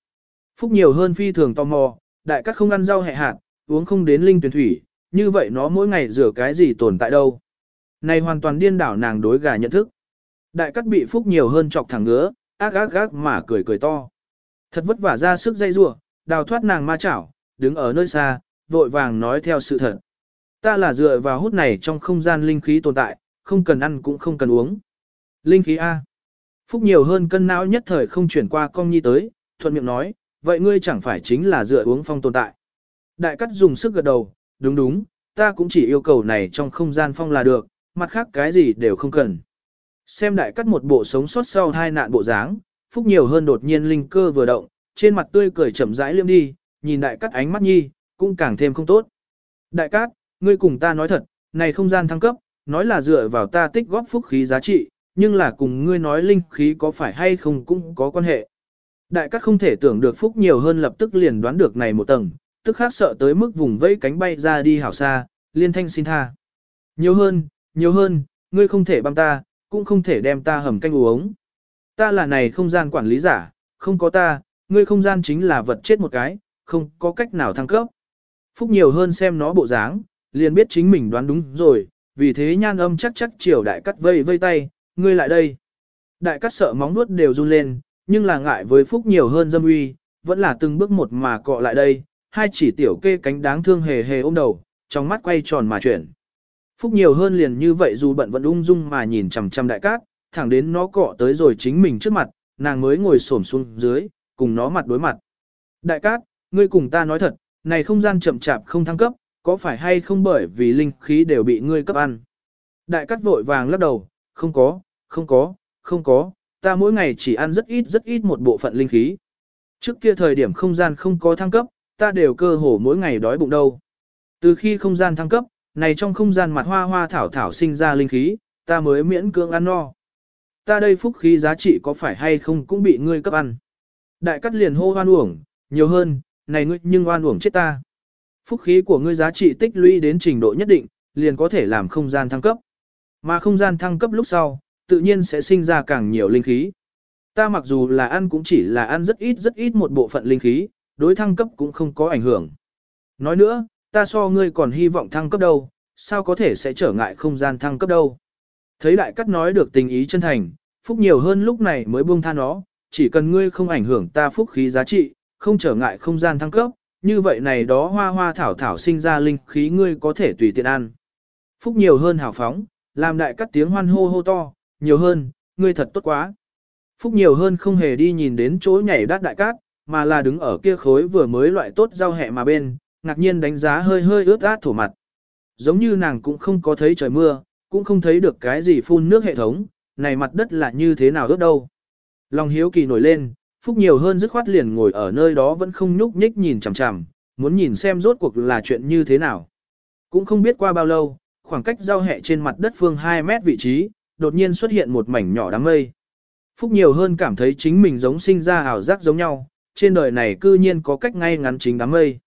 Phúc nhiều hơn phi thường tò mò, đại cát không ăn rau hẹ hạt, uống không đến linh tuyển thủy, như vậy nó mỗi ngày rửa cái gì tồn tại đâu? Này hoàn toàn điên đảo nàng đối gà nhận thức. Đại cát bị Phúc nhiều hơn chọc thẳng ngứa, ác ác ác mà cười cười to. Thật vất vả ra sức dây rủa, đào thoát nàng ma chảo, đứng ở nơi xa, vội vàng nói theo sự thật. Ta là dựa vào hút này trong không gian linh khí tồn tại, không cần ăn cũng không cần uống. Linh khí A. Phúc nhiều hơn cân não nhất thời không chuyển qua con nhi tới, thuận miệng nói, vậy ngươi chẳng phải chính là dựa uống phong tồn tại. Đại cắt dùng sức gật đầu, đúng đúng, ta cũng chỉ yêu cầu này trong không gian phong là được, mặt khác cái gì đều không cần. Xem đại cắt một bộ sống sót sau hai nạn bộ dáng, phúc nhiều hơn đột nhiên linh cơ vừa động, trên mặt tươi cười chậm rãi liêm đi, nhìn đại cắt ánh mắt nhi, cũng càng thêm không tốt. Đại cát, ngươi cùng ta nói thật, này không gian thăng cấp, nói là dựa vào ta tích góp phúc khí giá trị, nhưng là cùng ngươi nói linh khí có phải hay không cũng có quan hệ. Đại các không thể tưởng được phúc nhiều hơn lập tức liền đoán được này một tầng, tức khác sợ tới mức vùng vẫy cánh bay ra đi hảo xa, liên thanh xin tha. Nhiều hơn, nhiều hơn, ngươi không thể băm ta, cũng không thể đem ta hầm canh uống. Ta là này không gian quản lý giả, không có ta, ngươi không gian chính là vật chết một cái, không có cách nào thăng cấp. Phúc nhiều hơn xem nó bộ dáng, liền biết chính mình đoán đúng rồi, vì thế nhan âm chắc chắc chiều đại cắt vây vây tay, ngươi lại đây. Đại cắt sợ móng nuốt đều run lên, nhưng là ngại với Phúc nhiều hơn dâm uy, vẫn là từng bước một mà cọ lại đây, hai chỉ tiểu kê cánh đáng thương hề hề ôm đầu, trong mắt quay tròn mà chuyển. Phúc nhiều hơn liền như vậy dù bận vẫn ung dung mà nhìn chằm chằm đại cát, thẳng đến nó cọ tới rồi chính mình trước mặt, nàng mới ngồi xổm xuống dưới, cùng nó mặt đối mặt. Đại cát, ngươi cùng ta nói thật, này không gian chậm chạp không thăng cấp, có phải hay không bởi vì linh khí đều bị ngươi cấp ăn? Đại cát vội vàng lắc đầu, không có, không có, không có, ta mỗi ngày chỉ ăn rất ít rất ít một bộ phận linh khí. Trước kia thời điểm không gian không có thăng cấp, ta đều cơ hồ mỗi ngày đói bụng đâu. Từ khi không gian thăng cấp, này trong không gian mặt hoa hoa thảo thảo sinh ra linh khí, ta mới miễn cưỡng ăn no. Ta đây phúc khí giá trị có phải hay không cũng bị ngươi cấp ăn. Đại cắt liền hô hoan uổng, nhiều hơn, này ngươi nhưng oan uổng chết ta. Phúc khí của ngươi giá trị tích lũy đến trình độ nhất định, liền có thể làm không gian thăng cấp. Mà không gian thăng cấp lúc sau, tự nhiên sẽ sinh ra càng nhiều linh khí. Ta mặc dù là ăn cũng chỉ là ăn rất ít rất ít một bộ phận linh khí, đối thăng cấp cũng không có ảnh hưởng. Nói nữa, ta so ngươi còn hy vọng thăng cấp đâu, sao có thể sẽ trở ngại không gian thăng cấp đâu. Thấy đại cắt nói được tình ý chân thành, phúc nhiều hơn lúc này mới buông tha nó, chỉ cần ngươi không ảnh hưởng ta phúc khí giá trị, không trở ngại không gian thăng cấp, như vậy này đó hoa hoa thảo thảo sinh ra linh khí ngươi có thể tùy tiện ăn. Phúc nhiều hơn hào phóng, làm đại cắt tiếng hoan hô hô to, nhiều hơn, ngươi thật tốt quá. Phúc nhiều hơn không hề đi nhìn đến chỗ nhảy đát đại cát, mà là đứng ở kia khối vừa mới loại tốt rau hẹ mà bên, ngạc nhiên đánh giá hơi hơi ướt át thổ mặt. Giống như nàng cũng không có thấy trời mưa, cũng không thấy được cái gì phun nước hệ thống, này mặt đất là như thế nào ướt đâu. Lòng hiếu kỳ nổi lên, Phúc nhiều hơn dứt khoát liền ngồi ở nơi đó vẫn không nhúc nhích nhìn chằm chằm, muốn nhìn xem rốt cuộc là chuyện như thế nào. Cũng không biết qua bao lâu, khoảng cách giao hẹ trên mặt đất phương 2 mét vị trí, đột nhiên xuất hiện một mảnh nhỏ đám mây. Phúc nhiều hơn cảm thấy chính mình giống sinh ra ảo giác giống nhau, trên đời này cư nhiên có cách ngay ngắn chính đám mây.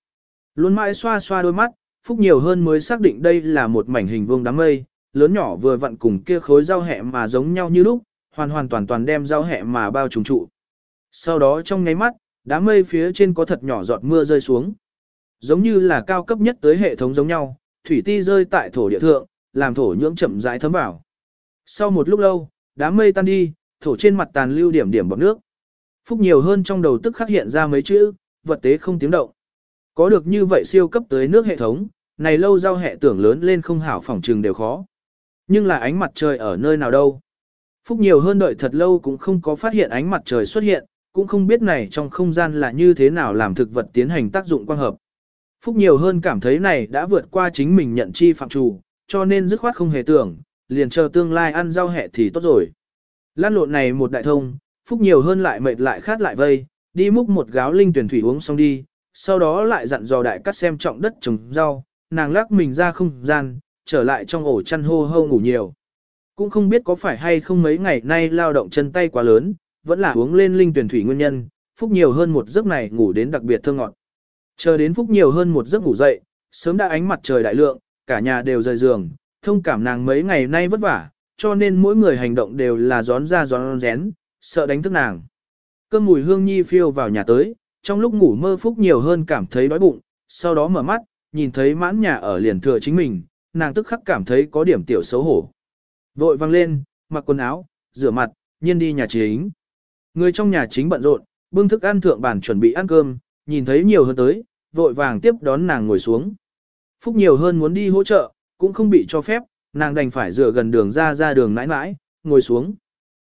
Luôn mãi xoa xoa đôi mắt, Phúc nhiều hơn mới xác định đây là một mảnh hình vuông đám mây, lớn nhỏ vừa vặn cùng kia khối rau hẹ mà giống nhau như lúc, hoàn hoàn toàn toàn đem rau hẹ mà bao trùng trụ. Sau đó trong nháy mắt, đám mây phía trên có thật nhỏ giọt mưa rơi xuống. Giống như là cao cấp nhất tới hệ thống giống nhau, thủy ti rơi tại thổ địa thượng, làm thổ nhưỡng chậm rãi thấm vào. Sau một lúc lâu, đám mây tan đi, thổ trên mặt tàn lưu điểm điểm bọt nước. Phúc nhiều hơn trong đầu tức khắc hiện ra mấy chữ, vật tế không tiếng động. Có được như vậy siêu cấp tới nước hệ thống, này lâu giao hệ tưởng lớn lên không hảo phòng trừng đều khó. Nhưng là ánh mặt trời ở nơi nào đâu. Phúc nhiều hơn đợi thật lâu cũng không có phát hiện ánh mặt trời xuất hiện, cũng không biết này trong không gian là như thế nào làm thực vật tiến hành tác dụng quang hợp. Phúc nhiều hơn cảm thấy này đã vượt qua chính mình nhận chi phạm trù, cho nên dứt khoát không hề tưởng, liền chờ tương lai ăn rau hẹ thì tốt rồi. Lan lộn này một đại thông, Phúc nhiều hơn lại mệt lại khát lại vây, đi múc một gáo linh tuyển thủy uống xong đi, sau đó lại dặn dò đại cắt xem trọng đất trồng rau, nàng lắc mình ra không gian, trở lại trong ổ chăn hô hô ngủ nhiều. Cũng không biết có phải hay không mấy ngày nay lao động chân tay quá lớn, vẫn là uống lên linh tuyển thủy nguyên nhân, Phúc nhiều hơn một giấc này ngủ đến đặc biệt thơ ngọt. Chờ đến Phúc nhiều hơn một giấc ngủ dậy, sớm đã ánh mặt trời đại lượng, cả nhà đều rời giường, thông cảm nàng mấy ngày nay vất vả, cho nên mỗi người hành động đều là gión ra gión rén, sợ đánh thức nàng. Cơm mùi hương nhi phiêu vào nhà tới, trong lúc ngủ mơ Phúc nhiều hơn cảm thấy đói bụng, sau đó mở mắt, nhìn thấy mãn nhà ở liền thừa chính mình, nàng tức khắc cảm thấy có điểm tiểu xấu hổ. Vội văng lên, mặc quần áo, rửa mặt, nhiên đi nhà chính. Người trong nhà chính bận rộn, bưng thức ăn thượng bàn chuẩn bị ăn cơm, nhìn thấy nhiều hơn tới, vội vàng tiếp đón nàng ngồi xuống. Phúc nhiều hơn muốn đi hỗ trợ, cũng không bị cho phép, nàng đành phải dựa gần đường ra ra đường mãi mãi, ngồi xuống.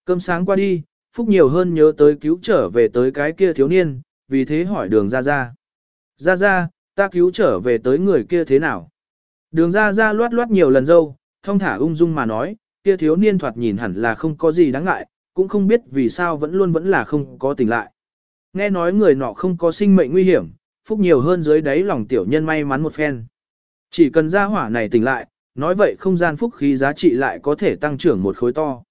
Cơm sáng qua đi, Phúc nhiều hơn nhớ tới cứu trở về tới cái kia thiếu niên, vì thế hỏi đường ra ra. Ra ra, ta cứu trở về tới người kia thế nào? Đường ra ra loát loát nhiều lần dâu, thông thả ung dung mà nói, kia thiếu niên thoạt nhìn hẳn là không có gì đáng ngại, cũng không biết vì sao vẫn luôn vẫn là không có tỉnh lại. Nghe nói người nọ không có sinh mệnh nguy hiểm, phúc nhiều hơn dưới đáy lòng tiểu nhân may mắn một phen. Chỉ cần ra hỏa này tỉnh lại, nói vậy không gian phúc khí giá trị lại có thể tăng trưởng một khối to.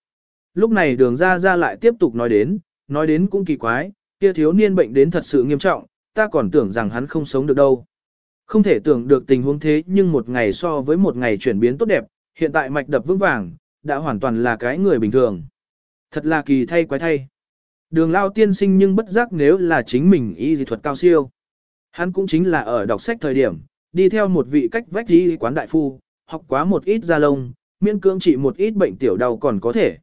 Lúc này đường ra ra lại tiếp tục nói đến, nói đến cũng kỳ quái, kia thiếu niên bệnh đến thật sự nghiêm trọng, ta còn tưởng rằng hắn không sống được đâu. Không thể tưởng được tình huống thế nhưng một ngày so với một ngày chuyển biến tốt đẹp, hiện tại mạch đập vững vàng, đã hoàn toàn là cái người bình thường. Thật là kỳ thay quái thay. Đường lao tiên sinh nhưng bất giác nếu là chính mình y dị thuật cao siêu. Hắn cũng chính là ở đọc sách thời điểm, đi theo một vị cách vách y quán đại phu, học quá một ít da lông, miễn cưỡng trị một ít bệnh tiểu đau còn có thể.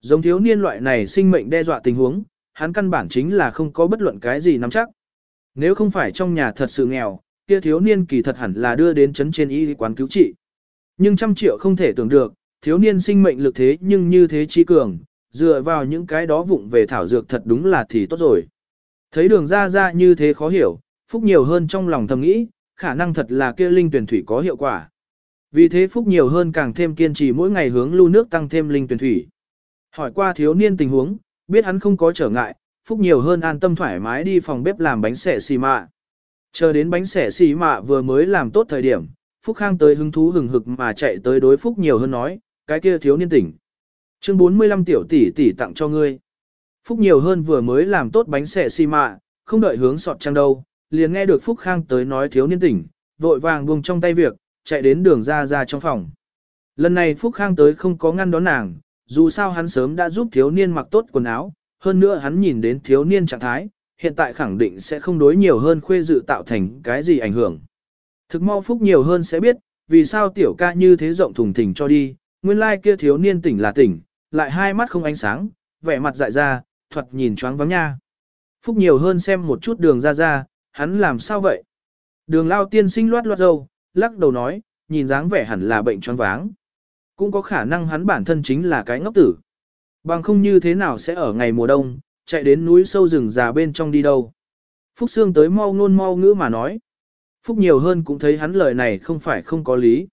Giống thiếu niên loại này sinh mệnh đe dọa tình huống, hắn căn bản chính là không có bất luận cái gì nắm chắc. Nếu không phải trong nhà thật sự nghèo, kia thiếu niên kỳ thật hẳn là đưa đến chấn trên y quán cứu trị. Nhưng trăm triệu không thể tưởng được, thiếu niên sinh mệnh lực thế nhưng như thế chi cường, dựa vào những cái đó vụng về thảo dược thật đúng là thì tốt rồi. Thấy đường ra ra như thế khó hiểu, Phúc nhiều hơn trong lòng thầm nghĩ, khả năng thật là kia linh tuyển thủy có hiệu quả. Vì thế Phúc nhiều hơn càng thêm kiên trì mỗi ngày hướng lưu nước tăng thêm linh tuyển thủy. Hỏi qua thiếu niên tình huống, biết hắn không có trở ngại, Phúc nhiều hơn an tâm thoải mái đi phòng bếp làm bánh xẻ xì mạ. Chờ đến bánh xẻ xì mạ vừa mới làm tốt thời điểm, Phúc Khang tới hứng thú hừng hực mà chạy tới đối Phúc nhiều hơn nói, cái kia thiếu niên tỉnh. Chương 45 tiểu tỷ tỷ tặng cho ngươi. Phúc nhiều hơn vừa mới làm tốt bánh xẻ xì mạ, không đợi hướng sọt trang đâu, liền nghe được Phúc Khang tới nói thiếu niên tỉnh, vội vàng buông trong tay việc, chạy đến đường ra ra trong phòng. Lần này Phúc Khang tới không có ngăn đón nàng, dù sao hắn sớm đã giúp thiếu niên mặc tốt quần áo, hơn nữa hắn nhìn đến thiếu niên trạng thái, hiện tại khẳng định sẽ không đối nhiều hơn khuê dự tạo thành cái gì ảnh hưởng. Thực mau Phúc nhiều hơn sẽ biết, vì sao tiểu ca như thế rộng thùng thình cho đi, nguyên lai kia thiếu niên tỉnh là tỉnh, lại hai mắt không ánh sáng, vẻ mặt dại ra, thuật nhìn choáng vắng nha. Phúc nhiều hơn xem một chút đường ra ra, hắn làm sao vậy? Đường lao tiên sinh loát loát dâu, lắc đầu nói, nhìn dáng vẻ hẳn là bệnh choáng váng. Cũng có khả năng hắn bản thân chính là cái ngốc tử. Bằng không như thế nào sẽ ở ngày mùa đông, chạy đến núi sâu rừng già bên trong đi đâu. Phúc Sương tới mau ngôn mau ngữ mà nói. Phúc nhiều hơn cũng thấy hắn lời này không phải không có lý.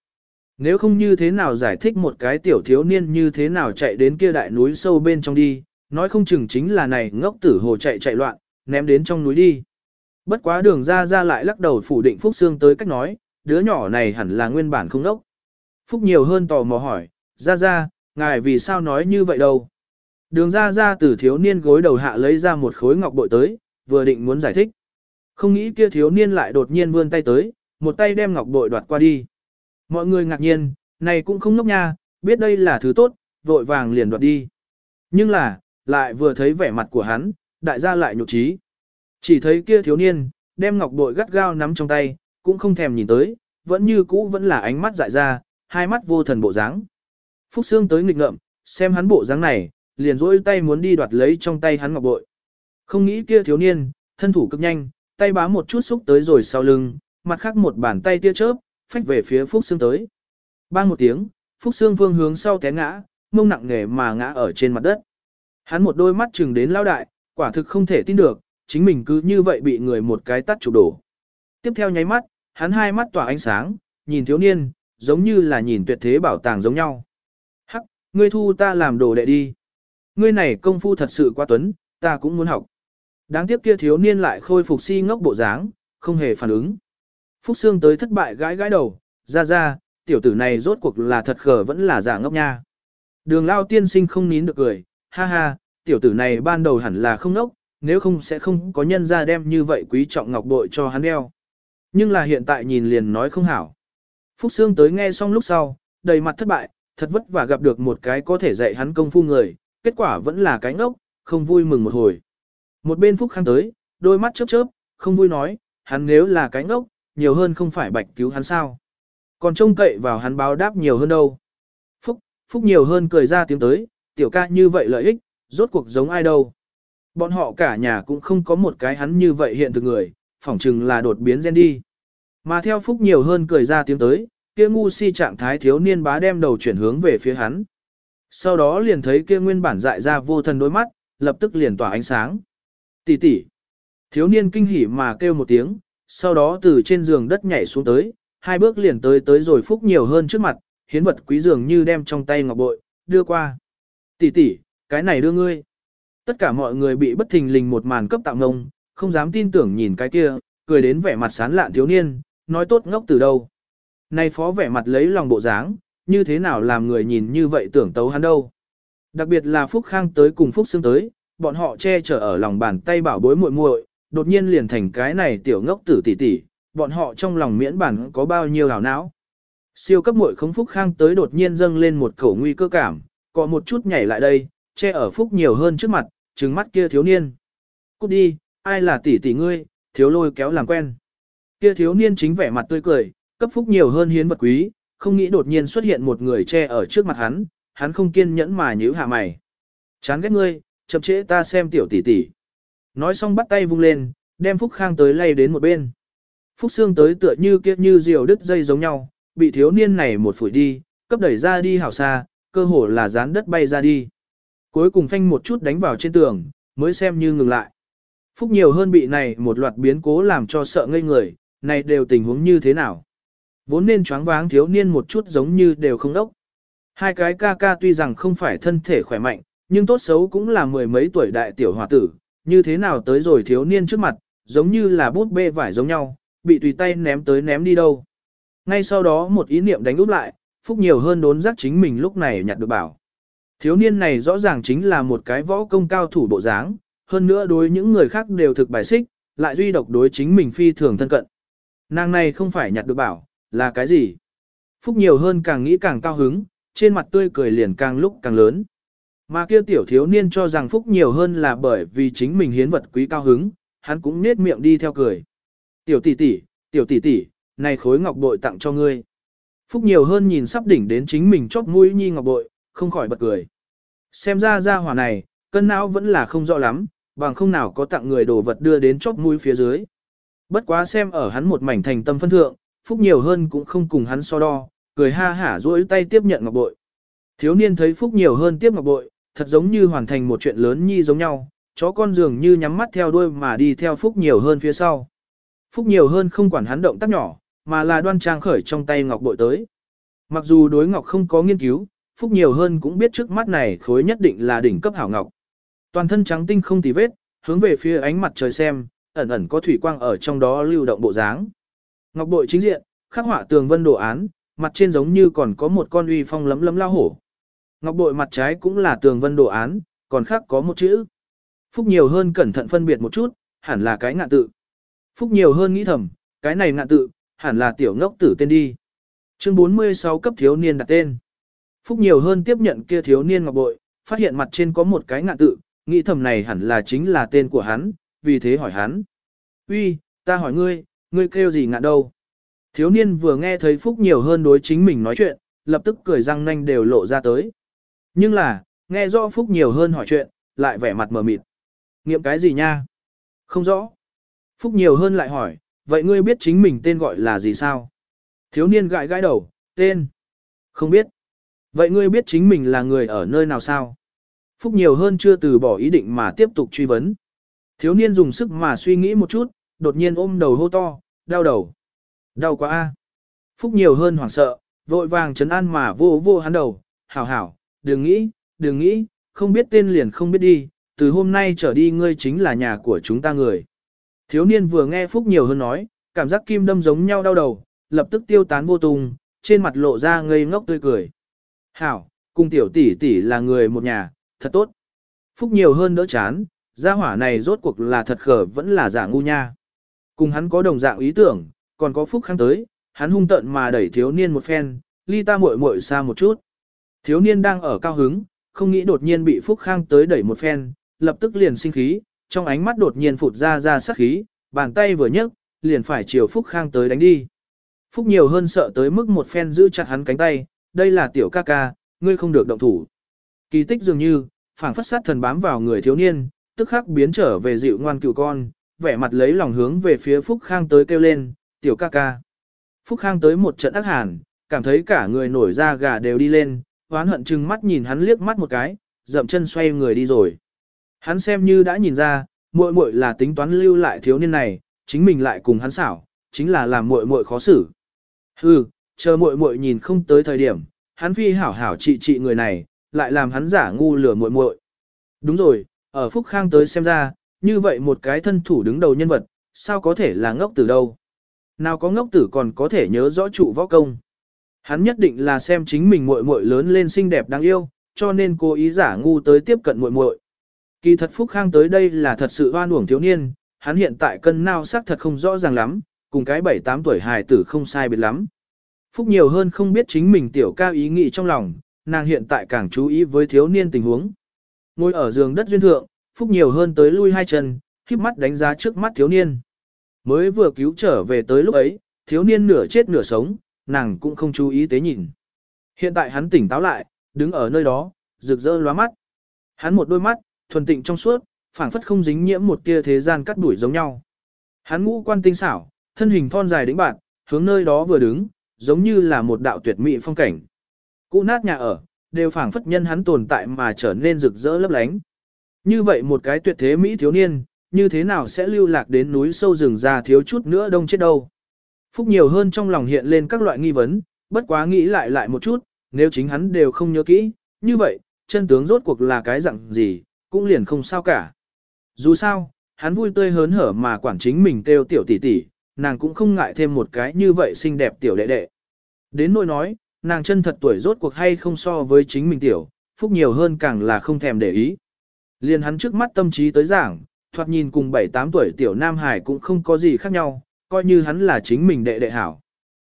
Nếu không như thế nào giải thích một cái tiểu thiếu niên như thế nào chạy đến kia đại núi sâu bên trong đi, nói không chừng chính là này ngốc tử hồ chạy chạy loạn, ném đến trong núi đi. Bất quá đường ra ra lại lắc đầu phủ định Phúc Sương tới cách nói, đứa nhỏ này hẳn là nguyên bản không đốc. Phúc nhiều hơn tò mò hỏi, ra ra, ngài vì sao nói như vậy đâu? Đường ra ra từ thiếu niên gối đầu hạ lấy ra một khối ngọc bội tới, vừa định muốn giải thích. Không nghĩ kia thiếu niên lại đột nhiên vươn tay tới, một tay đem ngọc bội đoạt qua đi. Mọi người ngạc nhiên, này cũng không ngốc nha, biết đây là thứ tốt, vội vàng liền đoạt đi. Nhưng là, lại vừa thấy vẻ mặt của hắn, đại gia lại nhục trí. Chỉ thấy kia thiếu niên, đem ngọc bội gắt gao nắm trong tay, cũng không thèm nhìn tới, vẫn như cũ vẫn là ánh mắt dại ra, hai mắt vô thần bộ dáng. Phúc Sương tới nghịch ngợm, xem hắn bộ dáng này, liền rỗi tay muốn đi đoạt lấy trong tay hắn ngọc bội. Không nghĩ kia thiếu niên, thân thủ cực nhanh, tay bám một chút xúc tới rồi sau lưng, mặt khác một bàn tay tia chớp, phách về phía Phúc Sương tới. Bang một tiếng, Phúc Sương phương hướng sau té ngã, mông nặng nề mà ngã ở trên mặt đất. Hắn một đôi mắt chừng đến lao đại, quả thực không thể tin được, chính mình cứ như vậy bị người một cái tắt chụp đổ. Tiếp theo nháy mắt, hắn hai mắt tỏa ánh sáng, nhìn thiếu niên, giống như là nhìn tuyệt thế bảo tàng giống nhau. Hắc, ngươi thu ta làm đồ đệ đi. Ngươi này công phu thật sự quá tuấn, ta cũng muốn học. Đáng tiếc kia thiếu niên lại khôi phục si ngốc bộ dáng, không hề phản ứng. Phúc Sương tới thất bại gãi gãi đầu, ra ra, tiểu tử này rốt cuộc là thật khờ vẫn là giả ngốc nha. Đường lao tiên sinh không nín được cười, ha ha, tiểu tử này ban đầu hẳn là không ngốc, nếu không sẽ không có nhân ra đem như vậy quý trọng ngọc bội cho hắn đeo. Nhưng là hiện tại nhìn liền nói không hảo. Phúc Sương tới nghe xong lúc sau, đầy mặt thất bại, thật vất vả gặp được một cái có thể dạy hắn công phu người, kết quả vẫn là cái ngốc, không vui mừng một hồi. Một bên Phúc Khang tới, đôi mắt chớp chớp, không vui nói, hắn nếu là cái ngốc, nhiều hơn không phải bạch cứu hắn sao. Còn trông cậy vào hắn báo đáp nhiều hơn đâu. Phúc, Phúc nhiều hơn cười ra tiếng tới, tiểu ca như vậy lợi ích, rốt cuộc giống ai đâu. Bọn họ cả nhà cũng không có một cái hắn như vậy hiện thực người, phỏng chừng là đột biến gen đi. Mà theo Phúc nhiều hơn cười ra tiếng tới, kia ngu si trạng thái thiếu niên bá đem đầu chuyển hướng về phía hắn. Sau đó liền thấy kia nguyên bản dại ra vô thần đôi mắt, lập tức liền tỏa ánh sáng. Tỷ tỷ. Thiếu niên kinh hỉ mà kêu một tiếng, sau đó từ trên giường đất nhảy xuống tới, hai bước liền tới tới rồi Phúc nhiều hơn trước mặt, hiến vật quý dường như đem trong tay ngọc bội, đưa qua. Tỷ tỷ, cái này đưa ngươi. Tất cả mọi người bị bất thình lình một màn cấp tạo ngông, không dám tin tưởng nhìn cái kia, cười đến vẻ mặt sán lạn thiếu niên, nói tốt ngốc từ đâu. Nay phó vẻ mặt lấy lòng bộ dáng, như thế nào làm người nhìn như vậy tưởng tấu hắn đâu. Đặc biệt là Phúc Khang tới cùng Phúc Sương tới, bọn họ che chở ở lòng bàn tay bảo bối muội muội, đột nhiên liền thành cái này tiểu ngốc tử tỷ tỷ, bọn họ trong lòng miễn bản có bao nhiêu hào não. Siêu cấp muội không Phúc Khang tới đột nhiên dâng lên một khẩu nguy cơ cảm, có một chút nhảy lại đây, che ở Phúc nhiều hơn trước mặt, trừng mắt kia thiếu niên. Cút đi, ai là tỷ tỷ ngươi, thiếu lôi kéo làm quen. Kia thiếu niên chính vẻ mặt tươi cười, cấp Phúc nhiều hơn hiến vật quý, không nghĩ đột nhiên xuất hiện một người che ở trước mặt hắn, hắn không kiên nhẫn mà nhíu hạ mày. Chán ghét ngươi, chậm trễ ta xem tiểu tỷ tỷ. Nói xong bắt tay vung lên, đem Phúc Khang tới lay đến một bên. Phúc xương tới tựa như kiếp như diều đứt dây giống nhau, bị thiếu niên này một phủi đi, cấp đẩy ra đi hảo xa, cơ hồ là dán đất bay ra đi. Cuối cùng phanh một chút đánh vào trên tường, mới xem như ngừng lại. Phúc nhiều hơn bị này một loạt biến cố làm cho sợ ngây người, này đều tình huống như thế nào. Vốn nên choáng váng thiếu niên một chút giống như đều không đốc. Hai cái ca ca tuy rằng không phải thân thể khỏe mạnh, nhưng tốt xấu cũng là mười mấy tuổi đại tiểu hòa tử, như thế nào tới rồi thiếu niên trước mặt, giống như là bút bê vải giống nhau, bị tùy tay ném tới ném đi đâu. Ngay sau đó một ý niệm đánh úp lại, Phúc nhiều hơn đốn giác chính mình lúc này nhặt được bảo. Thiếu niên này rõ ràng chính là một cái võ công cao thủ bộ dáng, hơn nữa đối những người khác đều thực bài xích, lại duy độc đối chính mình phi thường thân cận. Nàng này không phải nhặt được bảo, là cái gì? Phúc nhiều hơn càng nghĩ càng cao hứng, trên mặt tươi cười liền càng lúc càng lớn. Mà kia tiểu thiếu niên cho rằng Phúc nhiều hơn là bởi vì chính mình hiến vật quý cao hứng, hắn cũng nết miệng đi theo cười. Tiểu tỷ tỷ, tiểu tỷ tỷ, này khối ngọc bội tặng cho ngươi. Phúc nhiều hơn nhìn sắp đỉnh đến chính mình chóp mũi nhi ngọc bội, không khỏi bật cười. Xem ra ra hỏa này, cân não vẫn là không rõ lắm, bằng không nào có tặng người đồ vật đưa đến chóp mũi phía dưới. Bất quá xem ở hắn một mảnh thành tâm phân thượng, Phúc nhiều hơn cũng không cùng hắn so đo, cười ha hả duỗi tay tiếp nhận ngọc bội. Thiếu niên thấy Phúc nhiều hơn tiếp ngọc bội, thật giống như hoàn thành một chuyện lớn nhi giống nhau, chó con dường như nhắm mắt theo đuôi mà đi theo Phúc nhiều hơn phía sau. Phúc nhiều hơn không quản hắn động tác nhỏ, mà là đoan trang khởi trong tay ngọc bội tới. Mặc dù đối ngọc không có nghiên cứu, Phúc nhiều hơn cũng biết trước mắt này khối nhất định là đỉnh cấp hảo ngọc. Toàn thân trắng tinh không tì vết, hướng về phía ánh mặt trời xem, ẩn ẩn có thủy quang ở trong đó lưu động bộ dáng. Ngọc bội chính diện, khắc họa tường vân đồ án, mặt trên giống như còn có một con uy phong lấm lấm lao hổ. Ngọc bội mặt trái cũng là tường vân đồ án, còn khác có một chữ. Phúc nhiều hơn cẩn thận phân biệt một chút, hẳn là cái ngạn tự. Phúc nhiều hơn nghĩ thầm, cái này ngạn tự, hẳn là tiểu ngốc tử tên đi. Chương 46 cấp thiếu niên đặt tên. Phúc nhiều hơn tiếp nhận kia thiếu niên ngọc bội, phát hiện mặt trên có một cái ngạn tự, nghĩ thầm này hẳn là chính là tên của hắn, vì thế hỏi hắn. Uy, ta hỏi ngươi, ngươi kêu gì ngạn đâu? Thiếu niên vừa nghe thấy Phúc nhiều hơn đối chính mình nói chuyện, lập tức cười răng nanh đều lộ ra tới. Nhưng là, nghe rõ Phúc nhiều hơn hỏi chuyện, lại vẻ mặt mờ mịt. Nghiệm cái gì nha? Không rõ. Phúc nhiều hơn lại hỏi, vậy ngươi biết chính mình tên gọi là gì sao? Thiếu niên gãi gãi đầu, tên. Không biết. Vậy ngươi biết chính mình là người ở nơi nào sao? Phúc nhiều hơn chưa từ bỏ ý định mà tiếp tục truy vấn. Thiếu niên dùng sức mà suy nghĩ một chút, đột nhiên ôm đầu hô to, đau đầu. Đau quá a. Phúc nhiều hơn hoảng sợ, vội vàng chấn an mà vô vô hắn đầu, hảo hảo, đừng nghĩ, đừng nghĩ, không biết tên liền không biết đi, từ hôm nay trở đi ngươi chính là nhà của chúng ta người. Thiếu niên vừa nghe Phúc nhiều hơn nói, cảm giác kim đâm giống nhau đau đầu, lập tức tiêu tán vô tung, trên mặt lộ ra ngây ngốc tươi cười. Hảo, cùng tiểu tỷ tỷ là người một nhà, thật tốt. Phúc nhiều hơn đỡ chán, gia hỏa này rốt cuộc là thật khờ vẫn là giả ngu nha. Cùng hắn có đồng dạng ý tưởng, còn có phúc khang tới, hắn hung tận mà đẩy thiếu niên một phen, ly ta muội muội xa một chút. Thiếu niên đang ở cao hứng, không nghĩ đột nhiên bị phúc khang tới đẩy một phen, lập tức liền sinh khí, trong ánh mắt đột nhiên phụt ra ra sắc khí, bàn tay vừa nhấc, liền phải chiều phúc khang tới đánh đi. Phúc nhiều hơn sợ tới mức một phen giữ chặt hắn cánh tay, đây là tiểu ca ca, ngươi không được động thủ. Kỳ tích dường như, phảng phất sát thần bám vào người thiếu niên, tức khắc biến trở về dịu ngoan cựu con, vẻ mặt lấy lòng hướng về phía Phúc Khang tới kêu lên, tiểu ca ca. Phúc Khang tới một trận ác hàn, cảm thấy cả người nổi da gà đều đi lên, hoán hận chừng mắt nhìn hắn liếc mắt một cái, dậm chân xoay người đi rồi. Hắn xem như đã nhìn ra, muội muội là tính toán lưu lại thiếu niên này, chính mình lại cùng hắn xảo, chính là làm muội muội khó xử. Hừ, chờ muội muội nhìn không tới thời điểm, hắn phi hảo hảo trị trị người này, lại làm hắn giả ngu lừa muội muội. Đúng rồi, ở Phúc Khang tới xem ra, như vậy một cái thân thủ đứng đầu nhân vật, sao có thể là ngốc tử đâu. Nào có ngốc tử còn có thể nhớ rõ trụ võ công. Hắn nhất định là xem chính mình muội muội lớn lên xinh đẹp đáng yêu, cho nên cố ý giả ngu tới tiếp cận muội muội. Kỳ thật Phúc Khang tới đây là thật sự oan uổng thiếu niên, hắn hiện tại cân nao sắc thật không rõ ràng lắm, cùng cái 7-8 tuổi hài tử không sai biệt lắm. Phúc nhiều hơn không biết chính mình tiểu ca ý nghĩ trong lòng, nàng hiện tại càng chú ý với thiếu niên tình huống. Ngồi ở giường đất duyên thượng, Phúc nhiều hơn tới lui hai chân, khiếp mắt đánh giá trước mắt thiếu niên. Mới vừa cứu trở về tới lúc ấy, thiếu niên nửa chết nửa sống, nàng cũng không chú ý tế nhìn. Hiện tại hắn tỉnh táo lại, đứng ở nơi đó, rực rỡ lóa mắt. Hắn một đôi mắt, thuần tịnh trong suốt, phảng phất không dính nhiễm một tia thế gian cắt đuổi giống nhau. Hắn ngũ quan tinh xảo, thân hình thon dài đĩnh bạn, hướng nơi đó vừa đứng, giống như là một đạo tuyệt mỹ phong cảnh. Cũ nát nhà ở, đều phảng phất nhân hắn tồn tại mà trở nên rực rỡ lấp lánh. Như vậy một cái tuyệt thế mỹ thiếu niên, như thế nào sẽ lưu lạc đến núi sâu rừng già thiếu chút nữa đông chết đâu. Phúc nhiều hơn trong lòng hiện lên các loại nghi vấn, bất quá nghĩ lại lại một chút, nếu chính hắn đều không nhớ kỹ, như vậy, chân tướng rốt cuộc là cái dạng gì, cũng liền không sao cả. Dù sao, hắn vui tươi hớn hở mà quản chính mình kêu tiểu tỷ tỷ, nàng cũng không ngại thêm một cái như vậy xinh đẹp tiểu đệ đệ. Đến nỗi nói, nàng chân thật tuổi rốt cuộc hay không so với chính mình tiểu, phúc nhiều hơn càng là không thèm để ý. Liên hắn trước mắt tâm trí tới giảng, thoạt nhìn cùng 7-8 tuổi tiểu Nam Hải cũng không có gì khác nhau, coi như hắn là chính mình đệ đệ hảo.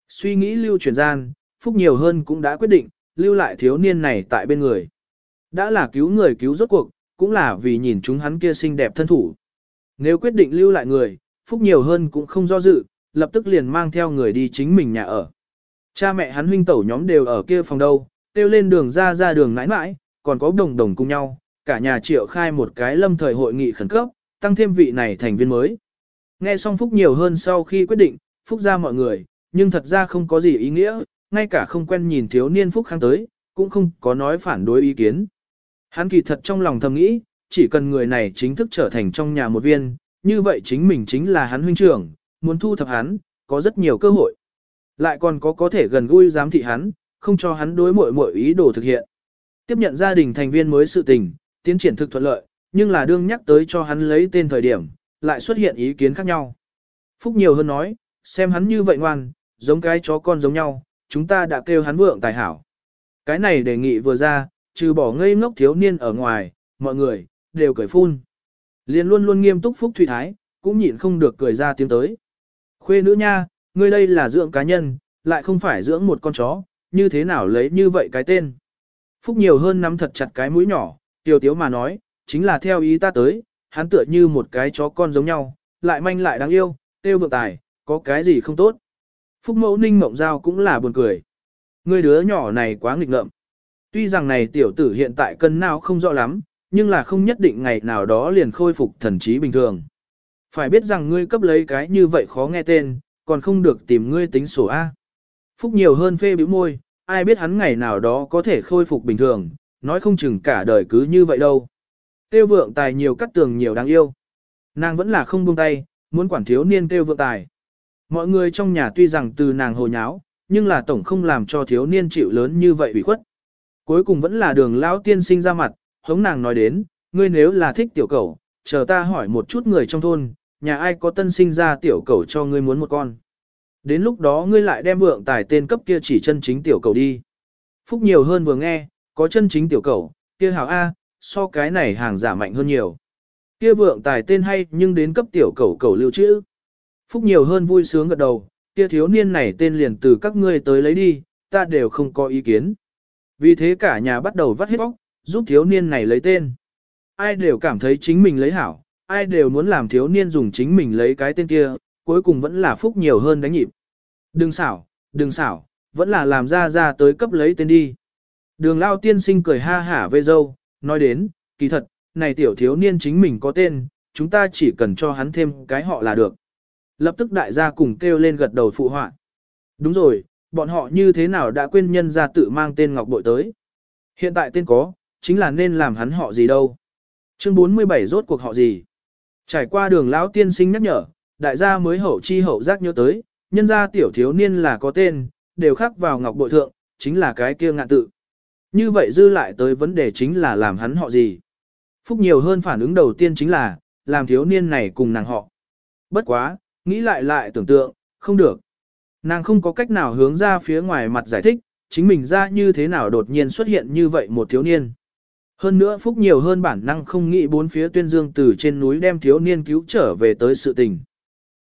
Suy nghĩ lưu truyền gian, phúc nhiều hơn cũng đã quyết định, lưu lại thiếu niên này tại bên người. Đã là cứu người cứu rốt cuộc, cũng là vì nhìn chúng hắn kia xinh đẹp thân thủ. Nếu quyết định lưu lại người, phúc nhiều hơn cũng không do dự, lập tức liền mang theo người đi chính mình nhà ở. Cha mẹ hắn huynh tẩu nhóm đều ở kia phòng đâu, tiêu lên đường ra ra đường mãi mãi, còn có đồng đồng cùng nhau, cả nhà triệu khai một cái lâm thời hội nghị khẩn cấp, tăng thêm vị này thành viên mới. Nghe xong Phúc nhiều hơn sau khi quyết định, Phúc ra mọi người, nhưng thật ra không có gì ý nghĩa, ngay cả không quen nhìn thiếu niên Phúc kháng tới, cũng không có nói phản đối ý kiến. Hắn kỳ thật trong lòng thầm nghĩ, chỉ cần người này chính thức trở thành trong nhà một viên, như vậy chính mình chính là hắn huynh trưởng, muốn thu thập hắn, có rất nhiều cơ hội. Lại còn có có thể gần gũi giám thị hắn, không cho hắn đối muội muội ý đồ thực hiện. Tiếp nhận gia đình thành viên mới sự tình, tiến triển thực thuận lợi, nhưng là đương nhắc tới cho hắn lấy tên thời điểm, lại xuất hiện ý kiến khác nhau. Phúc nhiều hơn nói, xem hắn như vậy ngoan, giống cái chó con giống nhau, chúng ta đã kêu hắn vượng tài hảo. Cái này đề nghị vừa ra, trừ bỏ ngây ngốc thiếu niên ở ngoài, mọi người, đều cười phun. Liên luôn luôn nghiêm túc Phúc Thủy Thái, cũng nhịn không được cười ra tiếng tới. Khuê nữ nha, ngươi đây là dưỡng cá nhân, lại không phải dưỡng một con chó, như thế nào lấy như vậy cái tên. Phúc nhiều hơn nắm thật chặt cái mũi nhỏ, tiểu tiếu mà nói, chính là theo ý ta tới, hắn tựa như một cái chó con giống nhau, lại manh lại đáng yêu, tiêu vượng tài, có cái gì không tốt. Phúc mẫu ninh mộng giao cũng là buồn cười. Người đứa nhỏ này quá nghịch ngợm. Tuy rằng này tiểu tử hiện tại cân nào không rõ lắm, nhưng là không nhất định ngày nào đó liền khôi phục thần trí bình thường. Phải biết rằng ngươi cấp lấy cái như vậy khó nghe tên, còn không được tìm ngươi tính sổ A. Phúc nhiều hơn phê bĩu môi, ai biết hắn ngày nào đó có thể khôi phục bình thường, nói không chừng cả đời cứ như vậy đâu. Tiêu vượng tài nhiều cắt tường nhiều đáng yêu. Nàng vẫn là không buông tay, muốn quản thiếu niên tiêu vượng tài. Mọi người trong nhà tuy rằng từ nàng hồ nháo, nhưng là tổng không làm cho thiếu niên chịu lớn như vậy bị khuất. Cuối cùng vẫn là đường lão tiên sinh ra mặt, hống nàng nói đến, ngươi nếu là thích tiểu cầu, chờ ta hỏi một chút người trong thôn, nhà ai có tân sinh ra tiểu cầu cho ngươi muốn một con. Đến lúc đó ngươi lại đem vượng tài tên cấp kia chỉ chân chính tiểu cầu đi. Phúc nhiều hơn vừa nghe, có chân chính tiểu cầu, kia hảo A, so cái này hàng giả mạnh hơn nhiều. Kia vượng tài tên hay nhưng đến cấp tiểu cầu cầu lưu trữ. Phúc nhiều hơn vui sướng gật đầu, kia thiếu niên này tên liền từ các ngươi tới lấy đi, ta đều không có ý kiến. Vì thế cả nhà bắt đầu vắt hết bóc, giúp thiếu niên này lấy tên. Ai đều cảm thấy chính mình lấy hảo, ai đều muốn làm thiếu niên dùng chính mình lấy cái tên kia, cuối cùng vẫn là phúc nhiều hơn đánh nhịp. Đừng xảo, đừng xảo, vẫn là làm ra ra tới cấp lấy tên đi. Đường lao tiên sinh cười ha hả về dâu, nói đến, kỳ thật, này tiểu thiếu niên chính mình có tên, chúng ta chỉ cần cho hắn thêm cái họ là được. Lập tức đại gia cùng kêu lên gật đầu phụ họa. Đúng rồi, bọn họ như thế nào đã quên nhân ra tự mang tên Ngọc Bội tới. Hiện tại tên có, chính là nên làm hắn họ gì đâu. Chương 47 rốt cuộc họ gì? Trải qua đường lão tiên sinh nhắc nhở, đại gia mới hậu chi hậu giác nhớ tới, nhân gia tiểu thiếu niên là có tên, đều khắc vào Ngọc Bội thượng, chính là cái kia ngạn tự. Như vậy dư lại tới vấn đề chính là làm hắn họ gì. Phúc nhiều hơn phản ứng đầu tiên chính là, làm thiếu niên này cùng nàng họ. Bất quá, nghĩ lại lại tưởng tượng, không được. Nàng không có cách nào hướng ra phía ngoài mặt giải thích, chính mình ra như thế nào đột nhiên xuất hiện như vậy một thiếu niên. Hơn nữa Phúc nhiều hơn bản năng không nghĩ bốn phía tuyên dương từ trên núi đem thiếu niên cứu trở về tới sự tình.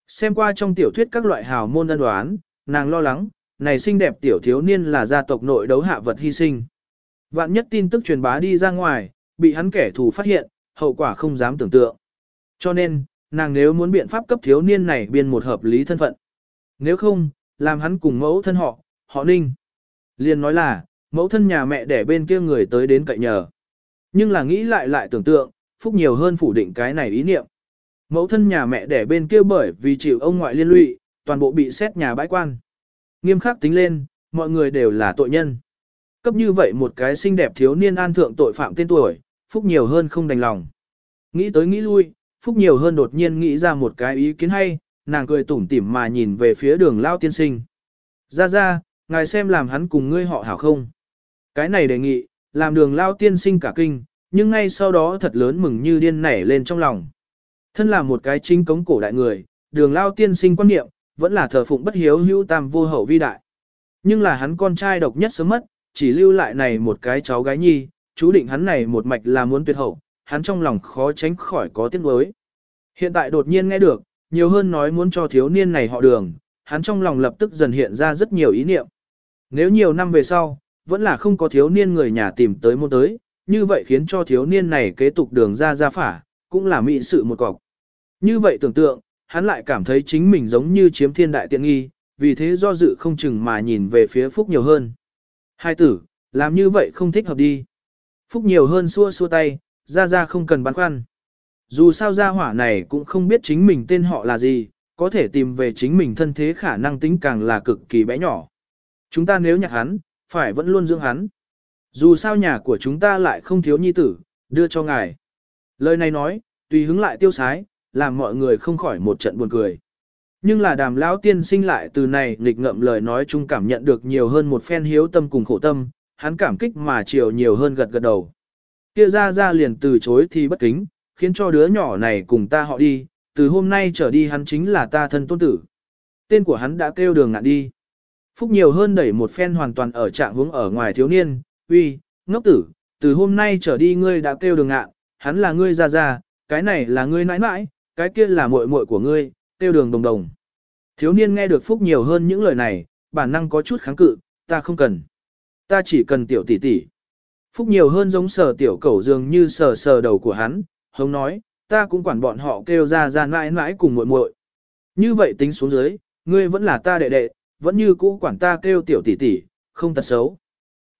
Xem qua trong tiểu thuyết các loại hào môn ân đoán, nàng lo lắng, này xinh đẹp tiểu thiếu niên là gia tộc nội đấu hạ vật hy sinh. Vạn nhất tin tức truyền bá đi ra ngoài, bị hắn kẻ thù phát hiện, hậu quả không dám tưởng tượng. Cho nên, nàng nếu muốn biện pháp cấp thiếu niên này biên một hợp lý thân phận. Nếu không, làm hắn cùng mẫu thân họ, họ ninh. Liền nói là, mẫu thân nhà mẹ để bên kia người tới đến cậy nhờ. Nhưng là nghĩ lại lại tưởng tượng, Phúc nhiều hơn phủ định cái này ý niệm. Mẫu thân nhà mẹ để bên kia bởi vì chịu ông ngoại liên lụy, toàn bộ bị xét nhà bãi quan. Nghiêm khắc tính lên, mọi người đều là tội nhân. Cấp như vậy một cái xinh đẹp thiếu niên an thượng tội phạm tên tuổi, Phúc nhiều hơn không đành lòng. Nghĩ tới nghĩ lui, Phúc nhiều hơn đột nhiên nghĩ ra một cái ý kiến hay, nàng cười tủm tỉm mà nhìn về phía đường lao tiên sinh. Ra ra, ngài xem làm hắn cùng ngươi họ hảo không? Cái này đề nghị, làm đường lao tiên sinh cả kinh, nhưng ngay sau đó thật lớn mừng như điên nảy lên trong lòng. Thân là một cái chính cống cổ đại người, đường lao tiên sinh quan niệm, vẫn là thờ phụng bất hiếu hữu tam vô hậu vi đại. Nhưng là hắn con trai độc nhất sớm mất, chỉ lưu lại này một cái cháu gái nhi, chú định hắn này một mạch là muốn tuyệt hậu, hắn trong lòng khó tránh khỏi có tiếc nuối. Hiện tại đột nhiên nghe được, nhiều hơn nói muốn cho thiếu niên này họ đường, hắn trong lòng lập tức dần hiện ra rất nhiều ý niệm. Nếu nhiều năm về sau, vẫn là không có thiếu niên người nhà tìm tới môn tới, như vậy khiến cho thiếu niên này kế tục đường ra ra phả, cũng là mỹ sự một cọc. Như vậy tưởng tượng, hắn lại cảm thấy chính mình giống như chiếm thiên đại tiện nghi, vì thế do dự không chừng mà nhìn về phía Phúc nhiều hơn. Hai tử, làm như vậy không thích hợp đi. Phúc nhiều hơn xua xua tay, ra ra không cần băn khoăn. Dù sao gia hỏa này cũng không biết chính mình tên họ là gì, có thể tìm về chính mình thân thế khả năng tính càng là cực kỳ bé nhỏ. Chúng ta nếu nhặt hắn, phải vẫn luôn dưỡng hắn. Dù sao nhà của chúng ta lại không thiếu nhi tử, đưa cho ngài. Lời này nói, tùy hứng lại tiêu sái, làm mọi người không khỏi một trận buồn cười. Nhưng là đàm lão tiên sinh lại từ này nghịch ngậm lời nói chung cảm nhận được nhiều hơn một phen hiếu tâm cùng khổ tâm, hắn cảm kích mà chiều nhiều hơn gật gật đầu. Kia ra ra liền từ chối thì bất kính, khiến cho đứa nhỏ này cùng ta họ đi, từ hôm nay trở đi hắn chính là ta thân tôn tử. Tên của hắn đã kêu đường ngạn đi. Phúc nhiều hơn đẩy một phen hoàn toàn ở trạng hướng ở ngoài thiếu niên, uy, ngốc tử, từ hôm nay trở đi ngươi đã kêu đường ngạn, hắn là ngươi ra ra, cái này là ngươi nãi nãi, cái kia là muội muội của ngươi, kêu đường đồng đồng. Thiếu niên nghe được Phúc nhiều hơn những lời này, bản năng có chút kháng cự, ta không cần. Ta chỉ cần tiểu tỷ tỷ. Phúc nhiều hơn giống sờ tiểu cẩu dường như sờ sờ đầu của hắn, hống nói, ta cũng quản bọn họ kêu ra ra mãi mãi cùng muội muội. Như vậy tính xuống dưới, ngươi vẫn là ta đệ đệ, vẫn như cũ quản ta kêu tiểu tỷ tỷ, không tật xấu.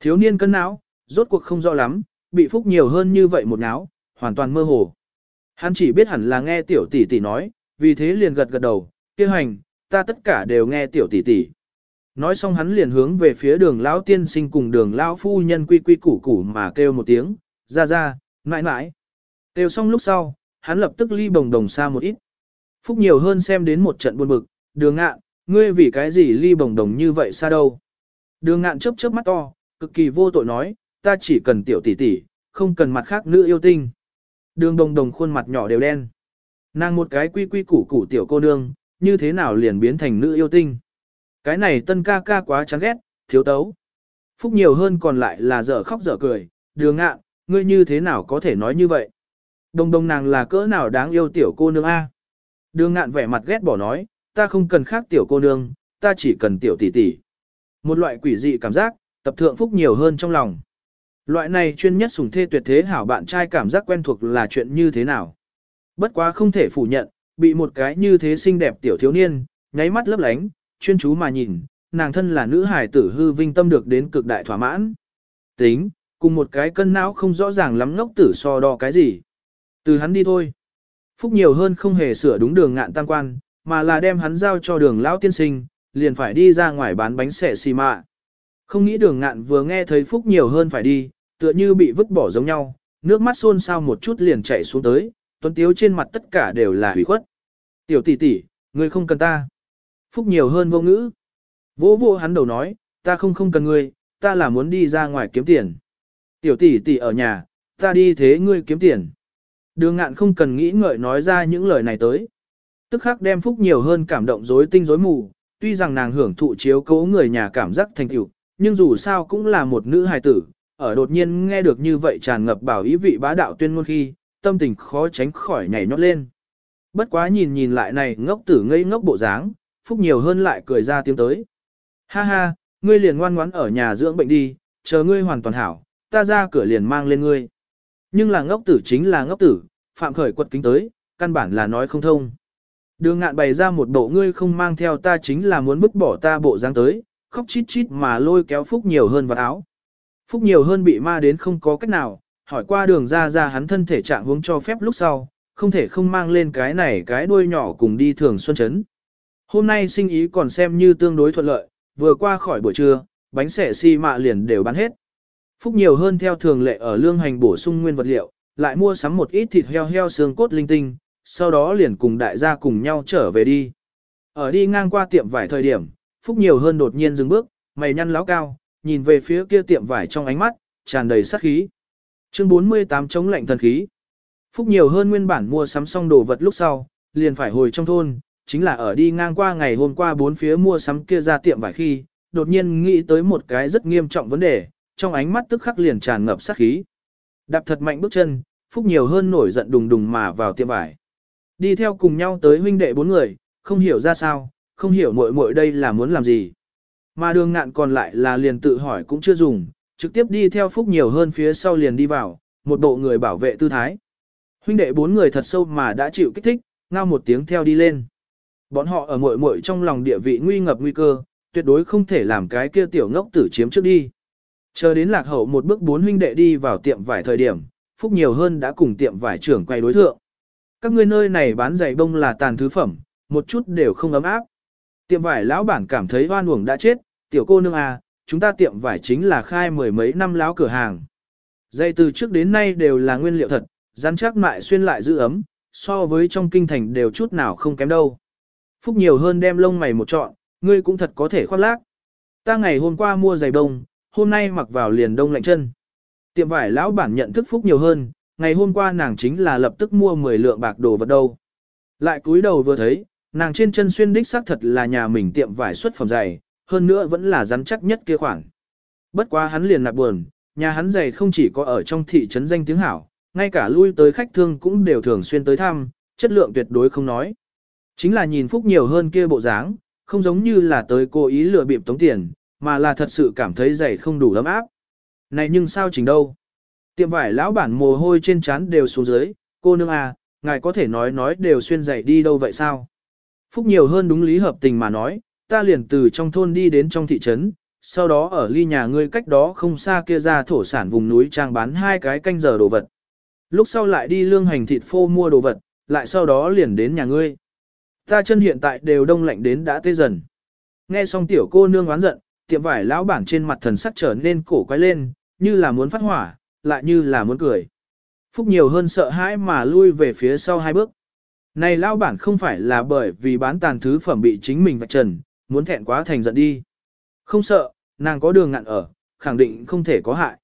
Thiếu niên cân não, rốt cuộc không rõ lắm, bị phúc nhiều hơn như vậy một náo, hoàn toàn mơ hồ. Hắn chỉ biết hẳn là nghe tiểu tỷ tỷ nói, vì thế liền gật gật đầu, kia hành, ta tất cả đều nghe tiểu tỷ tỷ. Nói xong hắn liền hướng về phía đường lão tiên sinh cùng đường lão phu nhân quy quy củ củ mà kêu một tiếng, ra ra, mãi mãi. Kêu xong lúc sau, hắn lập tức ly bồng đồng xa một ít. Phúc nhiều hơn xem đến một trận buồn bực, đường ngạn, ngươi vì cái gì ly bồng đồng như vậy xa đâu. Đường ngạn chớp chớp mắt to, cực kỳ vô tội nói, ta chỉ cần tiểu tỷ tỷ, không cần mặt khác nữ yêu tinh. Đường đồng đồng khuôn mặt nhỏ đều đen. Nàng một cái quy quy củ củ tiểu cô nương, như thế nào liền biến thành nữ yêu tinh. Cái này tân ca ca quá chán ghét, thiếu tấu. Phúc nhiều hơn còn lại là dở khóc dở cười, đường ngạn, ngươi như thế nào có thể nói như vậy. Đồng đồng nàng là cỡ nào đáng yêu tiểu cô nương A. Đường ngạn vẻ mặt ghét bỏ nói, ta không cần khác tiểu cô nương, ta chỉ cần tiểu tỷ tỷ. Một loại quỷ dị cảm giác, tập thượng phúc nhiều hơn trong lòng. Loại này chuyên nhất sủng thê tuyệt thế hảo bạn trai cảm giác quen thuộc là chuyện như thế nào. Bất quá không thể phủ nhận, bị một cái như thế xinh đẹp tiểu thiếu niên, nháy mắt lấp lánh, chuyên chú mà nhìn, nàng thân là nữ hài tử hư vinh tâm được đến cực đại thỏa mãn. Tính, cùng một cái cân não không rõ ràng lắm ngốc tử so đo cái gì. Từ hắn đi thôi. Phúc nhiều hơn không hề sửa đúng đường ngạn tam quan, mà là đem hắn giao cho đường lão tiên sinh, liền phải đi ra ngoài bán bánh xẻ xì mạ. Không nghĩ đường ngạn vừa nghe thấy Phúc nhiều hơn phải đi, tựa như bị vứt bỏ giống nhau, nước mắt xôn xao một chút liền chảy xuống tới, tuấn tiếu trên mặt tất cả đều là hủy khuất. Tiểu tỷ tỷ, ngươi không cần ta. Phúc nhiều hơn vô ngữ. Vô vô hắn đầu nói, ta không không cần ngươi, ta là muốn đi ra ngoài kiếm tiền. Tiểu tỷ tỷ ở nhà, ta đi thế ngươi kiếm tiền. Đường ngạn không cần nghĩ ngợi nói ra những lời này tới. Tức khắc đem Phúc nhiều hơn cảm động rối tinh rối mù, tuy rằng nàng hưởng thụ chiếu cố người nhà cảm giác thành tựu, nhưng dù sao cũng là một nữ hài tử, ở đột nhiên nghe được như vậy tràn ngập bảo ý vị bá đạo tuyên ngôn khi, tâm tình khó tránh khỏi nhảy nhót lên. Bất quá nhìn nhìn lại này ngốc tử ngây ngốc bộ dáng, Phúc nhiều hơn lại cười ra tiếng tới. Ha ha, ngươi liền ngoan ngoãn ở nhà dưỡng bệnh đi, chờ ngươi hoàn toàn hảo, ta ra cửa liền mang lên ngươi. Nhưng là ngốc tử chính là ngốc tử, phạm khởi quật kính tới, căn bản là nói không thông. Đường ngạn bày ra một bộ ngươi không mang theo ta chính là muốn vứt bỏ ta bộ dáng tới, khóc chít chít mà lôi kéo Phúc nhiều hơn vào áo. Phúc nhiều hơn bị ma đến không có cách nào, hỏi qua đường ra ra hắn thân thể trạng hướng cho phép lúc sau, không thể không mang lên cái này cái đuôi nhỏ cùng đi thường xuân chấn. Hôm nay sinh ý còn xem như tương đối thuận lợi, vừa qua khỏi buổi trưa, bánh xẻ xi mạ liền đều bán hết. Phúc nhiều hơn theo thường lệ ở lương hành bổ sung nguyên vật liệu, lại mua sắm một ít thịt heo heo xương cốt linh tinh, sau đó liền cùng đại gia cùng nhau trở về đi. Ở đi ngang qua tiệm vải thời điểm, Phúc nhiều hơn đột nhiên dừng bước, mày nhăn láo cao, nhìn về phía kia tiệm vải trong ánh mắt, tràn đầy sát khí. Chương 48 chống lạnh thần khí. Phúc nhiều hơn nguyên bản mua sắm xong đồ vật lúc sau, liền phải hồi trong thôn, chính là ở đi ngang qua ngày hôm qua bốn phía mua sắm kia ra tiệm vải khi, đột nhiên nghĩ tới một cái rất nghiêm trọng vấn đề, trong ánh mắt tức khắc liền tràn ngập sát khí. Đạp thật mạnh bước chân, Phúc nhiều hơn nổi giận đùng đùng mà vào tiệm vải. Đi theo cùng nhau tới huynh đệ bốn người, không hiểu ra sao, không hiểu muội muội đây là muốn làm gì. Mà đường ngạn còn lại là liền tự hỏi cũng chưa dùng, trực tiếp đi theo Phúc nhiều hơn phía sau liền đi vào, một bộ người bảo vệ tư thái. Huynh đệ bốn người thật sâu mà đã chịu kích thích, ngao một tiếng theo đi lên. Bọn họ ở muội muội trong lòng địa vị nguy ngập nguy cơ, tuyệt đối không thể làm cái kia tiểu ngốc tử chiếm trước đi. Chờ đến lạc hậu một bước bốn huynh đệ đi vào tiệm vải thời điểm, Phúc nhiều hơn đã cùng tiệm vải trưởng quay đối thượng. Các ngươi nơi này bán giày bông là tàn thứ phẩm, một chút đều không ấm áp. Tiệm vải lão bản cảm thấy oan uổng đã chết, tiểu cô nương à, chúng ta tiệm vải chính là khai mười mấy năm lão cửa hàng. Dây từ trước đến nay đều là nguyên liệu thật, rắn chắc mại xuyên lại giữ ấm, so với trong kinh thành đều chút nào không kém đâu. Phúc nhiều hơn đem lông mày một trọn, ngươi cũng thật có thể khoác lác. Ta ngày hôm qua mua giày đông, hôm nay mặc vào liền đông lạnh chân. Tiệm vải lão bản nhận thức Phúc nhiều hơn, ngày hôm qua nàng chính là lập tức mua 10 lượng bạc đồ vật đâu. Lại cúi đầu vừa thấy, nàng trên chân xuyên đích xác thật là nhà mình tiệm vải xuất phẩm giày, hơn nữa vẫn là rắn chắc nhất kia khoảng. Bất quá hắn liền nạp buồn, nhà hắn giày không chỉ có ở trong thị trấn danh tiếng hảo, ngay cả lui tới khách thương cũng đều thường xuyên tới thăm, chất lượng tuyệt đối không nói. Chính là nhìn Phúc nhiều hơn kia bộ dáng, không giống như là tới cố ý lừa bịp tống tiền, mà là thật sự cảm thấy giày không đủ ấm áp. Này nhưng sao chỉnh đâu? Tiệm vải lão bản mồ hôi trên trán đều xuống dưới, cô nương à, ngài có thể nói nói đều xuyên dậy đi đâu vậy sao? Phúc nhiều hơn đúng lý hợp tình mà nói, ta liền từ trong thôn đi đến trong thị trấn, sau đó ở ly nhà ngươi cách đó không xa kia ra thổ sản vùng núi trang bán hai cái canh giờ đồ vật. Lúc sau lại đi lương hành thịt phô mua đồ vật, lại sau đó liền đến nhà ngươi. Ta chân hiện tại đều đông lạnh đến đã tê dần. Nghe xong tiểu cô nương oán giận, tiệm vải lão bản trên mặt thần sắc trở nên cổ quái lên, như là muốn phát hỏa, lại như là muốn cười. Phúc nhiều hơn sợ hãi mà lui về phía sau hai bước. Này lão bản không phải là bởi vì bán tàn thứ phẩm bị chính mình vạch trần, muốn thẹn quá thành giận đi. Không sợ, nàng có đường ngặn ở, khẳng định không thể có hại.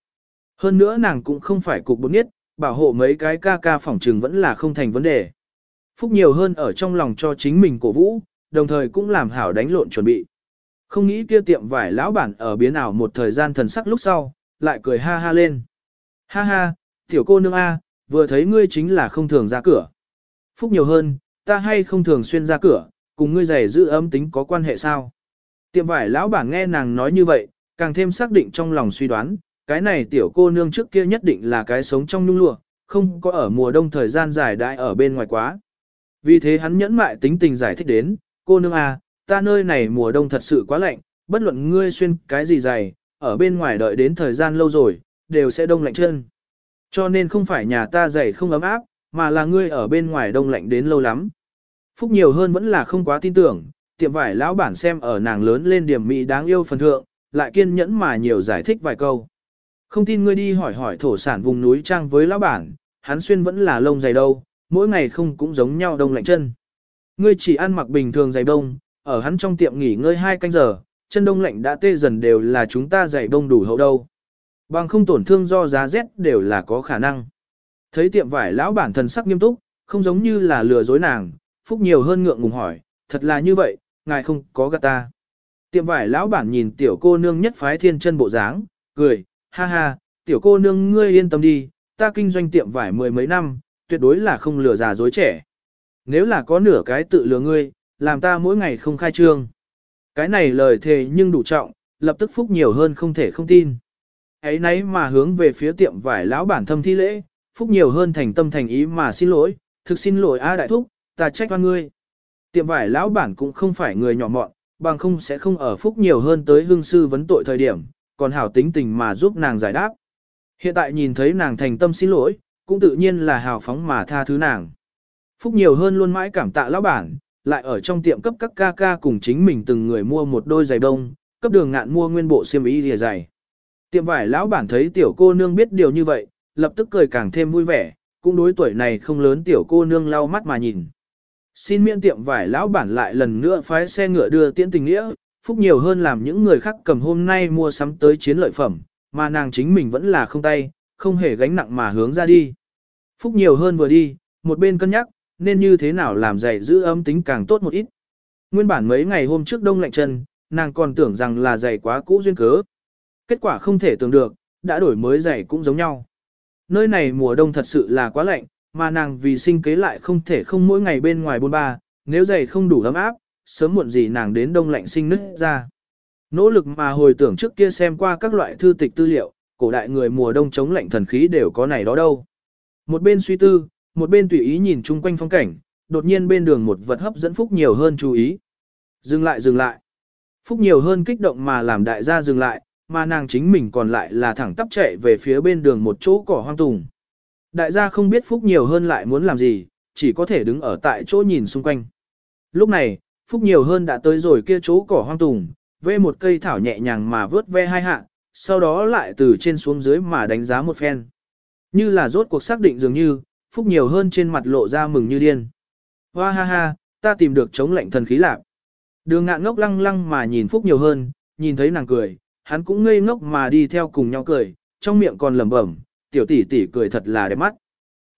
Hơn nữa nàng cũng không phải cục bột nhất, bảo hộ mấy cái ca ca phỏng trừng vẫn là không thành vấn đề. Phúc nhiều hơn ở trong lòng cho chính mình cổ vũ, đồng thời cũng làm hảo đánh lộn chuẩn bị. Không nghĩ kia tiệm vải lão bản ở biến ảo một thời gian thần sắc lúc sau, lại cười ha ha lên. Ha ha, tiểu cô nương A, vừa thấy ngươi chính là không thường ra cửa. Phúc nhiều hơn, ta hay không thường xuyên ra cửa, cùng ngươi giày giữ ấm tính có quan hệ sao? Tiệm vải lão bản nghe nàng nói như vậy, càng thêm xác định trong lòng suy đoán, cái này tiểu cô nương trước kia nhất định là cái sống trong nhung lụa, không có ở mùa đông thời gian dài đại ở bên ngoài quá. Vì thế hắn nhẫn mại tính tình giải thích đến, cô nương à, ta nơi này mùa đông thật sự quá lạnh, bất luận ngươi xuyên cái gì dày, ở bên ngoài đợi đến thời gian lâu rồi, đều sẽ đông lạnh chân. Cho nên không phải nhà ta dày không ấm áp, mà là ngươi ở bên ngoài đông lạnh đến lâu lắm. Phúc nhiều hơn vẫn là không quá tin tưởng, tiệm vải lão bản xem ở nàng lớn lên điểm mỹ đáng yêu phần thượng, lại kiên nhẫn mà nhiều giải thích vài câu. Không tin ngươi đi hỏi hỏi thổ sản vùng núi trang với lão bản, hắn xuyên vẫn là lông dày đâu, mỗi ngày không cũng giống nhau đông lạnh chân. Ngươi chỉ ăn mặc bình thường dày đông, ở hắn trong tiệm nghỉ ngơi hai canh giờ, chân đông lạnh đã tê dần đều là chúng ta dày đông đủ hậu đâu. Bằng không tổn thương do giá rét đều là có khả năng. Thấy tiệm vải lão bản thần sắc nghiêm túc, không giống như là lừa dối nàng, phúc nhiều hơn ngượng ngùng hỏi, thật là như vậy, ngài không có gạt ta. Tiệm vải lão bản nhìn tiểu cô nương nhất phái thiên chân bộ dáng, cười, ha ha, tiểu cô nương ngươi yên tâm đi, ta kinh doanh tiệm vải mười mấy năm, tuyệt đối là không lừa già dối trẻ. Nếu là có nửa cái tự lừa ngươi, làm ta mỗi ngày không khai trương. Cái này lời thề nhưng đủ trọng, lập tức phúc nhiều hơn không thể không tin. Ấy nấy mà hướng về phía tiệm vải lão bản thâm thi lễ, phúc nhiều hơn thành tâm thành ý mà xin lỗi, thực xin lỗi A đại thúc, ta trách oan ngươi. Tiệm vải lão bản cũng không phải người nhỏ mọn, bằng không sẽ không ở phúc nhiều hơn tới hương sư vấn tội thời điểm, còn hảo tính tình mà giúp nàng giải đáp. Hiện tại nhìn thấy nàng thành tâm xin lỗi, cũng tự nhiên là hào phóng mà tha thứ nàng. Phúc nhiều hơn luôn mãi cảm tạ lão bản, lại ở trong tiệm cấp các ca ca cùng chính mình từng người mua một đôi giày đông, cấp đường ngạn mua nguyên bộ xiêm y lìa giày. Tiệm vải lão bản thấy tiểu cô nương biết điều như vậy, lập tức cười càng thêm vui vẻ, cũng đối tuổi này không lớn tiểu cô nương lau mắt mà nhìn. Xin miễn tiệm vải lão bản lại lần nữa phái xe ngựa đưa tiễn tình nghĩa, phúc nhiều hơn làm những người khác cầm hôm nay mua sắm tới chiến lợi phẩm, mà nàng chính mình vẫn là không tay, không hề gánh nặng mà hướng ra đi. Phúc nhiều hơn vừa đi, một bên cân nhắc, nên như thế nào làm giày giữ ấm tính càng tốt một ít. Nguyên bản mấy ngày hôm trước đông lạnh chân, nàng còn tưởng rằng là giày quá cũ duyên cớ. Kết quả không thể tưởng được, đã đổi mới giày cũng giống nhau. Nơi này mùa đông thật sự là quá lạnh, mà nàng vì sinh kế lại không thể không mỗi ngày bên ngoài bôn ba, nếu giày không đủ ấm áp, sớm muộn gì nàng đến đông lạnh sinh nứt ra. Nỗ lực mà hồi tưởng trước kia xem qua các loại thư tịch tư liệu, cổ đại người mùa đông chống lạnh thần khí đều có này đó đâu. Một bên suy tư, một bên tùy ý nhìn chung quanh phong cảnh, đột nhiên bên đường một vật hấp dẫn Phúc nhiều hơn chú ý. Dừng lại dừng lại. Phúc nhiều hơn kích động mà làm đại gia dừng lại, mà nàng chính mình còn lại là thẳng tắp chạy về phía bên đường một chỗ cỏ hoang tùng. Đại gia không biết Phúc nhiều hơn lại muốn làm gì, chỉ có thể đứng ở tại chỗ nhìn xung quanh. Lúc này, Phúc nhiều hơn đã tới rồi kia chỗ cỏ hoang tùng, vê một cây thảo nhẹ nhàng mà vớt ve hai hạ, sau đó lại từ trên xuống dưới mà đánh giá một phen. Như là rốt cuộc xác định dường như, Phúc nhiều hơn trên mặt lộ ra mừng như điên. Hoa ha ha, ta tìm được chống lạnh thần khí lạc. Đường ngạn ngốc lăng lăng mà nhìn Phúc nhiều hơn, nhìn thấy nàng cười, hắn cũng ngây ngốc mà đi theo cùng nhau cười, trong miệng còn lẩm bẩm, tiểu tỷ tỷ cười thật là đẹp mắt.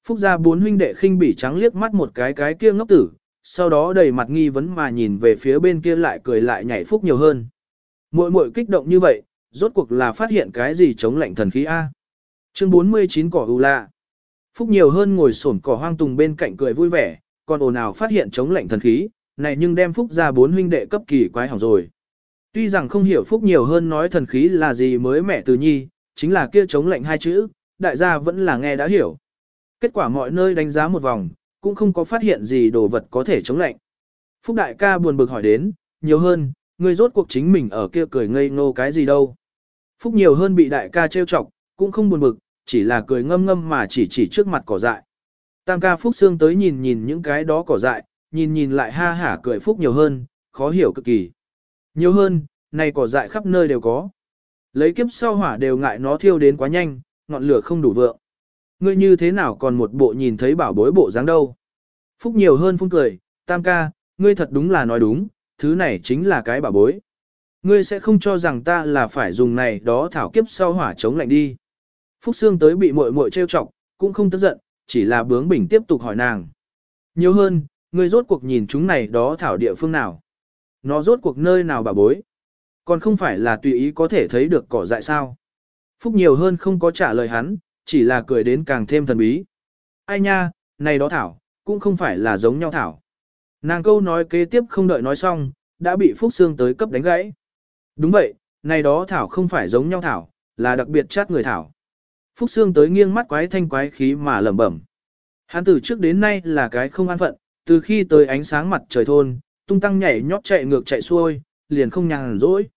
Phúc gia bốn huynh đệ khinh bỉ trắng liếc mắt một cái cái kia ngốc tử, sau đó đầy mặt nghi vấn mà nhìn về phía bên kia lại cười lại nhảy Phúc nhiều hơn. Muội muội kích động như vậy, rốt cuộc là phát hiện cái gì chống lạnh thần khí A. Chương 49 cỏ u lạ. Phúc nhiều hơn ngồi xổm cỏ hoang tùng bên cạnh cười vui vẻ, còn ồn ào phát hiện chống lạnh thần khí, này nhưng đem Phúc gia bốn huynh đệ cấp kỳ quái hỏng rồi. Tuy rằng không hiểu Phúc nhiều hơn nói thần khí là gì mới mẹ từ nhi, chính là kia chống lệnh hai chữ, đại gia vẫn là nghe đã hiểu. Kết quả mọi nơi đánh giá một vòng, cũng không có phát hiện gì đồ vật có thể chống lạnh. Phúc đại ca buồn bực hỏi đến, nhiều hơn, người rốt cuộc chính mình ở kia cười ngây ngô cái gì đâu. Phúc nhiều hơn bị đại ca trêu chọc, cũng không buồn bực, chỉ là cười ngâm ngâm mà chỉ chỉ trước mặt cỏ dại. Tam ca Phúc Sương tới nhìn nhìn những cái đó cỏ dại, nhìn nhìn lại ha hả cười Phúc nhiều hơn, khó hiểu cực kỳ. Nhiều hơn, này cỏ dại khắp nơi đều có. Lấy kiếp sau hỏa đều ngại nó thiêu đến quá nhanh, ngọn lửa không đủ vượng. Ngươi như thế nào còn một bộ nhìn thấy bảo bối bộ dáng đâu. Phúc nhiều hơn phun cười, tam ca, ngươi thật đúng là nói đúng, thứ này chính là cái bảo bối. Ngươi sẽ không cho rằng ta là phải dùng này đó thảo kiếp sau hỏa chống lạnh đi. Phúc Sương tới bị muội muội trêu chọc, cũng không tức giận, chỉ là bướng bỉnh tiếp tục hỏi nàng. Nhiều hơn, ngươi rốt cuộc nhìn chúng này đó thảo địa phương nào? Nó rốt cuộc nơi nào bà bối? Còn không phải là tùy ý có thể thấy được cỏ dại sao? Phúc nhiều hơn không có trả lời hắn, chỉ là cười đến càng thêm thần bí. ai nha, này đó thảo, cũng không phải là giống nhau thảo. Nàng câu nói kế tiếp không đợi nói xong, đã bị Phúc Sương tới cấp đánh gãy. Đúng vậy, này đó thảo không phải giống nhau thảo, là đặc biệt chát người thảo. Phúc Sương tới nghiêng mắt quái thanh quái khí mà lẩm bẩm. Hắn từ trước đến nay là cái không an phận, từ khi tới ánh sáng mặt trời thôn, tung tăng nhảy nhót chạy ngược chạy xuôi, liền không nhàn rỗi.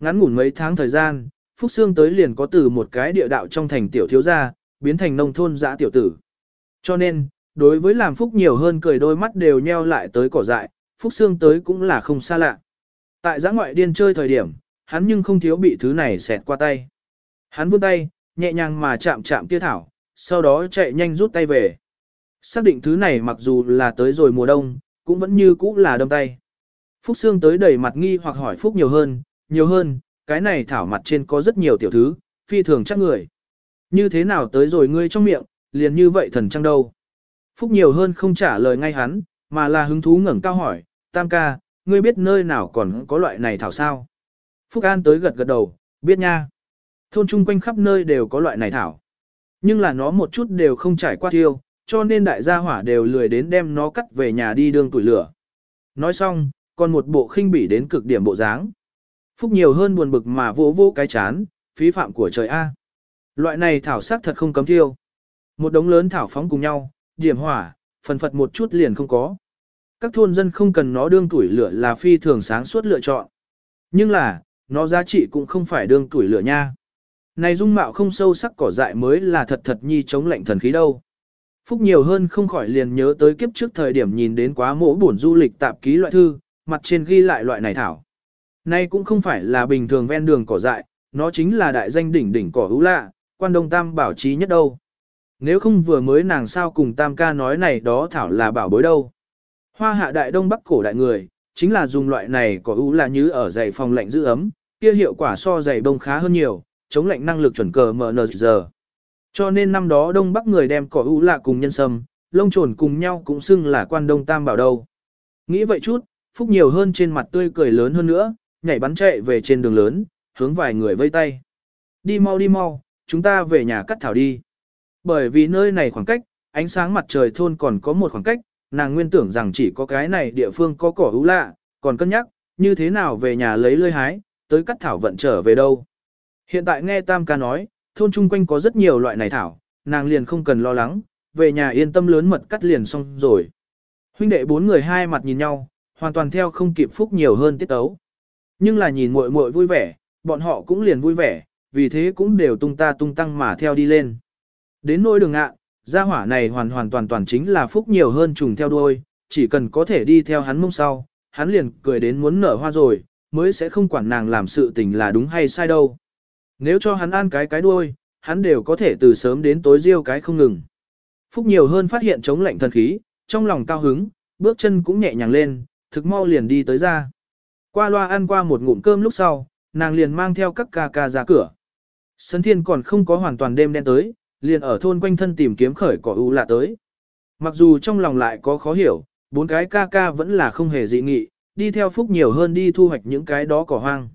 Ngắn ngủn mấy tháng thời gian, Phúc Sương tới liền có từ một cái địa đạo trong thành tiểu thiếu gia, biến thành nông thôn dã tiểu tử. Cho nên, đối với làm Phúc nhiều hơn cười đôi mắt đều nheo lại tới cỏ dại, Phúc Sương tới cũng là không xa lạ. Tại giã ngoại điên chơi thời điểm, hắn nhưng không thiếu bị thứ này xẹt qua tay. Hắn vươn tay, nhẹ nhàng mà chạm chạm kia thảo, sau đó chạy nhanh rút tay về. Xác định thứ này mặc dù là tới rồi mùa đông, cũng vẫn như cũ là đâm tay. Phúc Sương tới đầy mặt nghi hoặc hỏi Phúc nhiều hơn, nhiều hơn, cái này thảo mặt trên có rất nhiều tiểu thứ, phi thường chắc người. Như thế nào tới rồi ngươi trong miệng, liền như vậy thần trăng đâu. Phúc nhiều hơn không trả lời ngay hắn, mà là hứng thú ngẩng cao hỏi, tam ca, ngươi biết nơi nào còn có loại này thảo sao? Phúc An tới gật gật đầu, biết nha. Thôn chung quanh khắp nơi đều có loại này thảo. Nhưng là nó một chút đều không trải qua thiêu, cho nên đại gia hỏa đều lười đến đem nó cắt về nhà đi đương tuổi lửa. Nói xong, còn một bộ khinh bỉ đến cực điểm bộ dáng. Phúc nhiều hơn buồn bực mà vô vô cái chán, phí phạm của trời A. Loại này thảo sắc thật không cấm thiêu. Một đống lớn thảo phóng cùng nhau, điểm hỏa, phần phật một chút liền không có. Các thôn dân không cần nó đương tuổi lửa là phi thường sáng suốt lựa chọn. Nhưng là, nó giá trị cũng không phải đương tuổi lửa nha. Này dung mạo không sâu sắc cỏ dại mới là thật thật nhi chống lạnh thần khí đâu. Phúc nhiều hơn không khỏi liền nhớ tới kiếp trước thời điểm nhìn đến quá mỗ buồn du lịch tạp ký loại thư, mặt trên ghi lại loại này thảo. Nay cũng không phải là bình thường ven đường cỏ dại, nó chính là đại danh đỉnh đỉnh cỏ hữu lạ, quan đông tam bảo trí nhất đâu. Nếu không vừa mới nàng sao cùng tam ca nói này đó thảo là bảo bối đâu. Hoa hạ đại đông bắc cổ đại người, chính là dùng loại này cỏ hữu lạ như ở dày phòng lạnh giữ ấm, kia hiệu quả so dày bông khá hơn nhiều, chống lạnh năng lực chuẩn cờ MNZ. Cho nên năm đó đông bắc người đem cỏ ưu lạ cùng nhân sâm, lông trồn cùng nhau cũng xưng là quan đông tam bảo đâu. Nghĩ vậy chút, Phúc nhiều hơn trên mặt tươi cười lớn hơn nữa, nhảy bắn chạy về trên đường lớn, hướng vài người vây tay. Đi mau đi mau, chúng ta về nhà cắt thảo đi. Bởi vì nơi này khoảng cách, ánh sáng mặt trời thôn còn có một khoảng cách, nàng nguyên tưởng rằng chỉ có cái này địa phương có cỏ hữu lạ, còn cân nhắc, như thế nào về nhà lấy lơi hái, tới cắt thảo vận trở về đâu. Hiện tại nghe Tam ca nói, thôn chung quanh có rất nhiều loại này thảo, nàng liền không cần lo lắng, về nhà yên tâm lớn mật cắt liền xong rồi. Huynh đệ bốn người hai mặt nhìn nhau, hoàn toàn theo không kịp phúc nhiều hơn tiết tấu. Nhưng là nhìn muội muội vui vẻ, bọn họ cũng liền vui vẻ, vì thế cũng đều tung ta tung tăng mà theo đi lên. Đến nỗi đường ngạ, gia hỏa này hoàn hoàn toàn toàn chính là phúc nhiều hơn trùng theo đuôi, chỉ cần có thể đi theo hắn mông sau, hắn liền cười đến muốn nở hoa rồi, mới sẽ không quản nàng làm sự tình là đúng hay sai đâu. Nếu cho hắn ăn cái cái đuôi, hắn đều có thể từ sớm đến tối riêu cái không ngừng. Phúc nhiều hơn phát hiện chống lạnh thần khí, trong lòng cao hứng, bước chân cũng nhẹ nhàng lên, thực mau liền đi tới ra. Qua loa ăn qua một ngụm cơm lúc sau, nàng liền mang theo các ca ca ra cửa. Sấn thiên còn không có hoàn toàn đêm đen tới, liền ở thôn quanh thân tìm kiếm khởi cỏ u lạ tới. Mặc dù trong lòng lại có khó hiểu, bốn cái ca ca vẫn là không hề dị nghị, đi theo phúc nhiều hơn đi thu hoạch những cái đó cỏ hoang.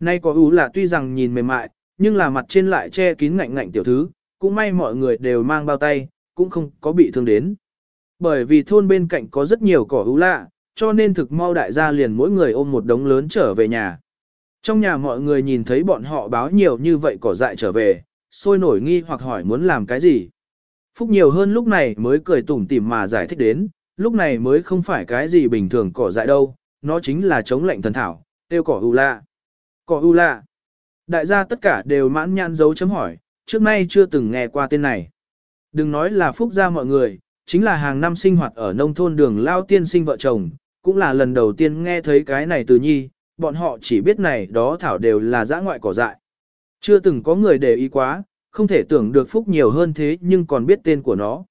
Nay có u là tuy rằng nhìn mềm mại, nhưng là mặt trên lại che kín ngạnh ngạnh tiểu thứ, cũng may mọi người đều mang bao tay, cũng không có bị thương đến. Bởi vì thôn bên cạnh có rất nhiều cỏ u lạ, cho nên thực mau đại gia liền mỗi người ôm một đống lớn trở về nhà. Trong nhà mọi người nhìn thấy bọn họ báo nhiều như vậy cỏ dại trở về, sôi nổi nghi hoặc hỏi muốn làm cái gì. Phúc nhiều hơn lúc này mới cười tủm tỉm mà giải thích đến, lúc này mới không phải cái gì bình thường cỏ dại đâu, nó chính là chống lệnh thần thảo, tiêu cỏ u lạ. Cỏ u lạ. Đại gia tất cả đều mãn nhãn dấu chấm hỏi, trước nay chưa từng nghe qua tên này. Đừng nói là phúc gia mọi người, chính là hàng năm sinh hoạt ở nông thôn đường lao tiên sinh vợ chồng, cũng là lần đầu tiên nghe thấy cái này từ nhi, bọn họ chỉ biết này đó thảo đều là dã ngoại cỏ dại. Chưa từng có người để ý quá, không thể tưởng được phúc nhiều hơn thế nhưng còn biết tên của nó.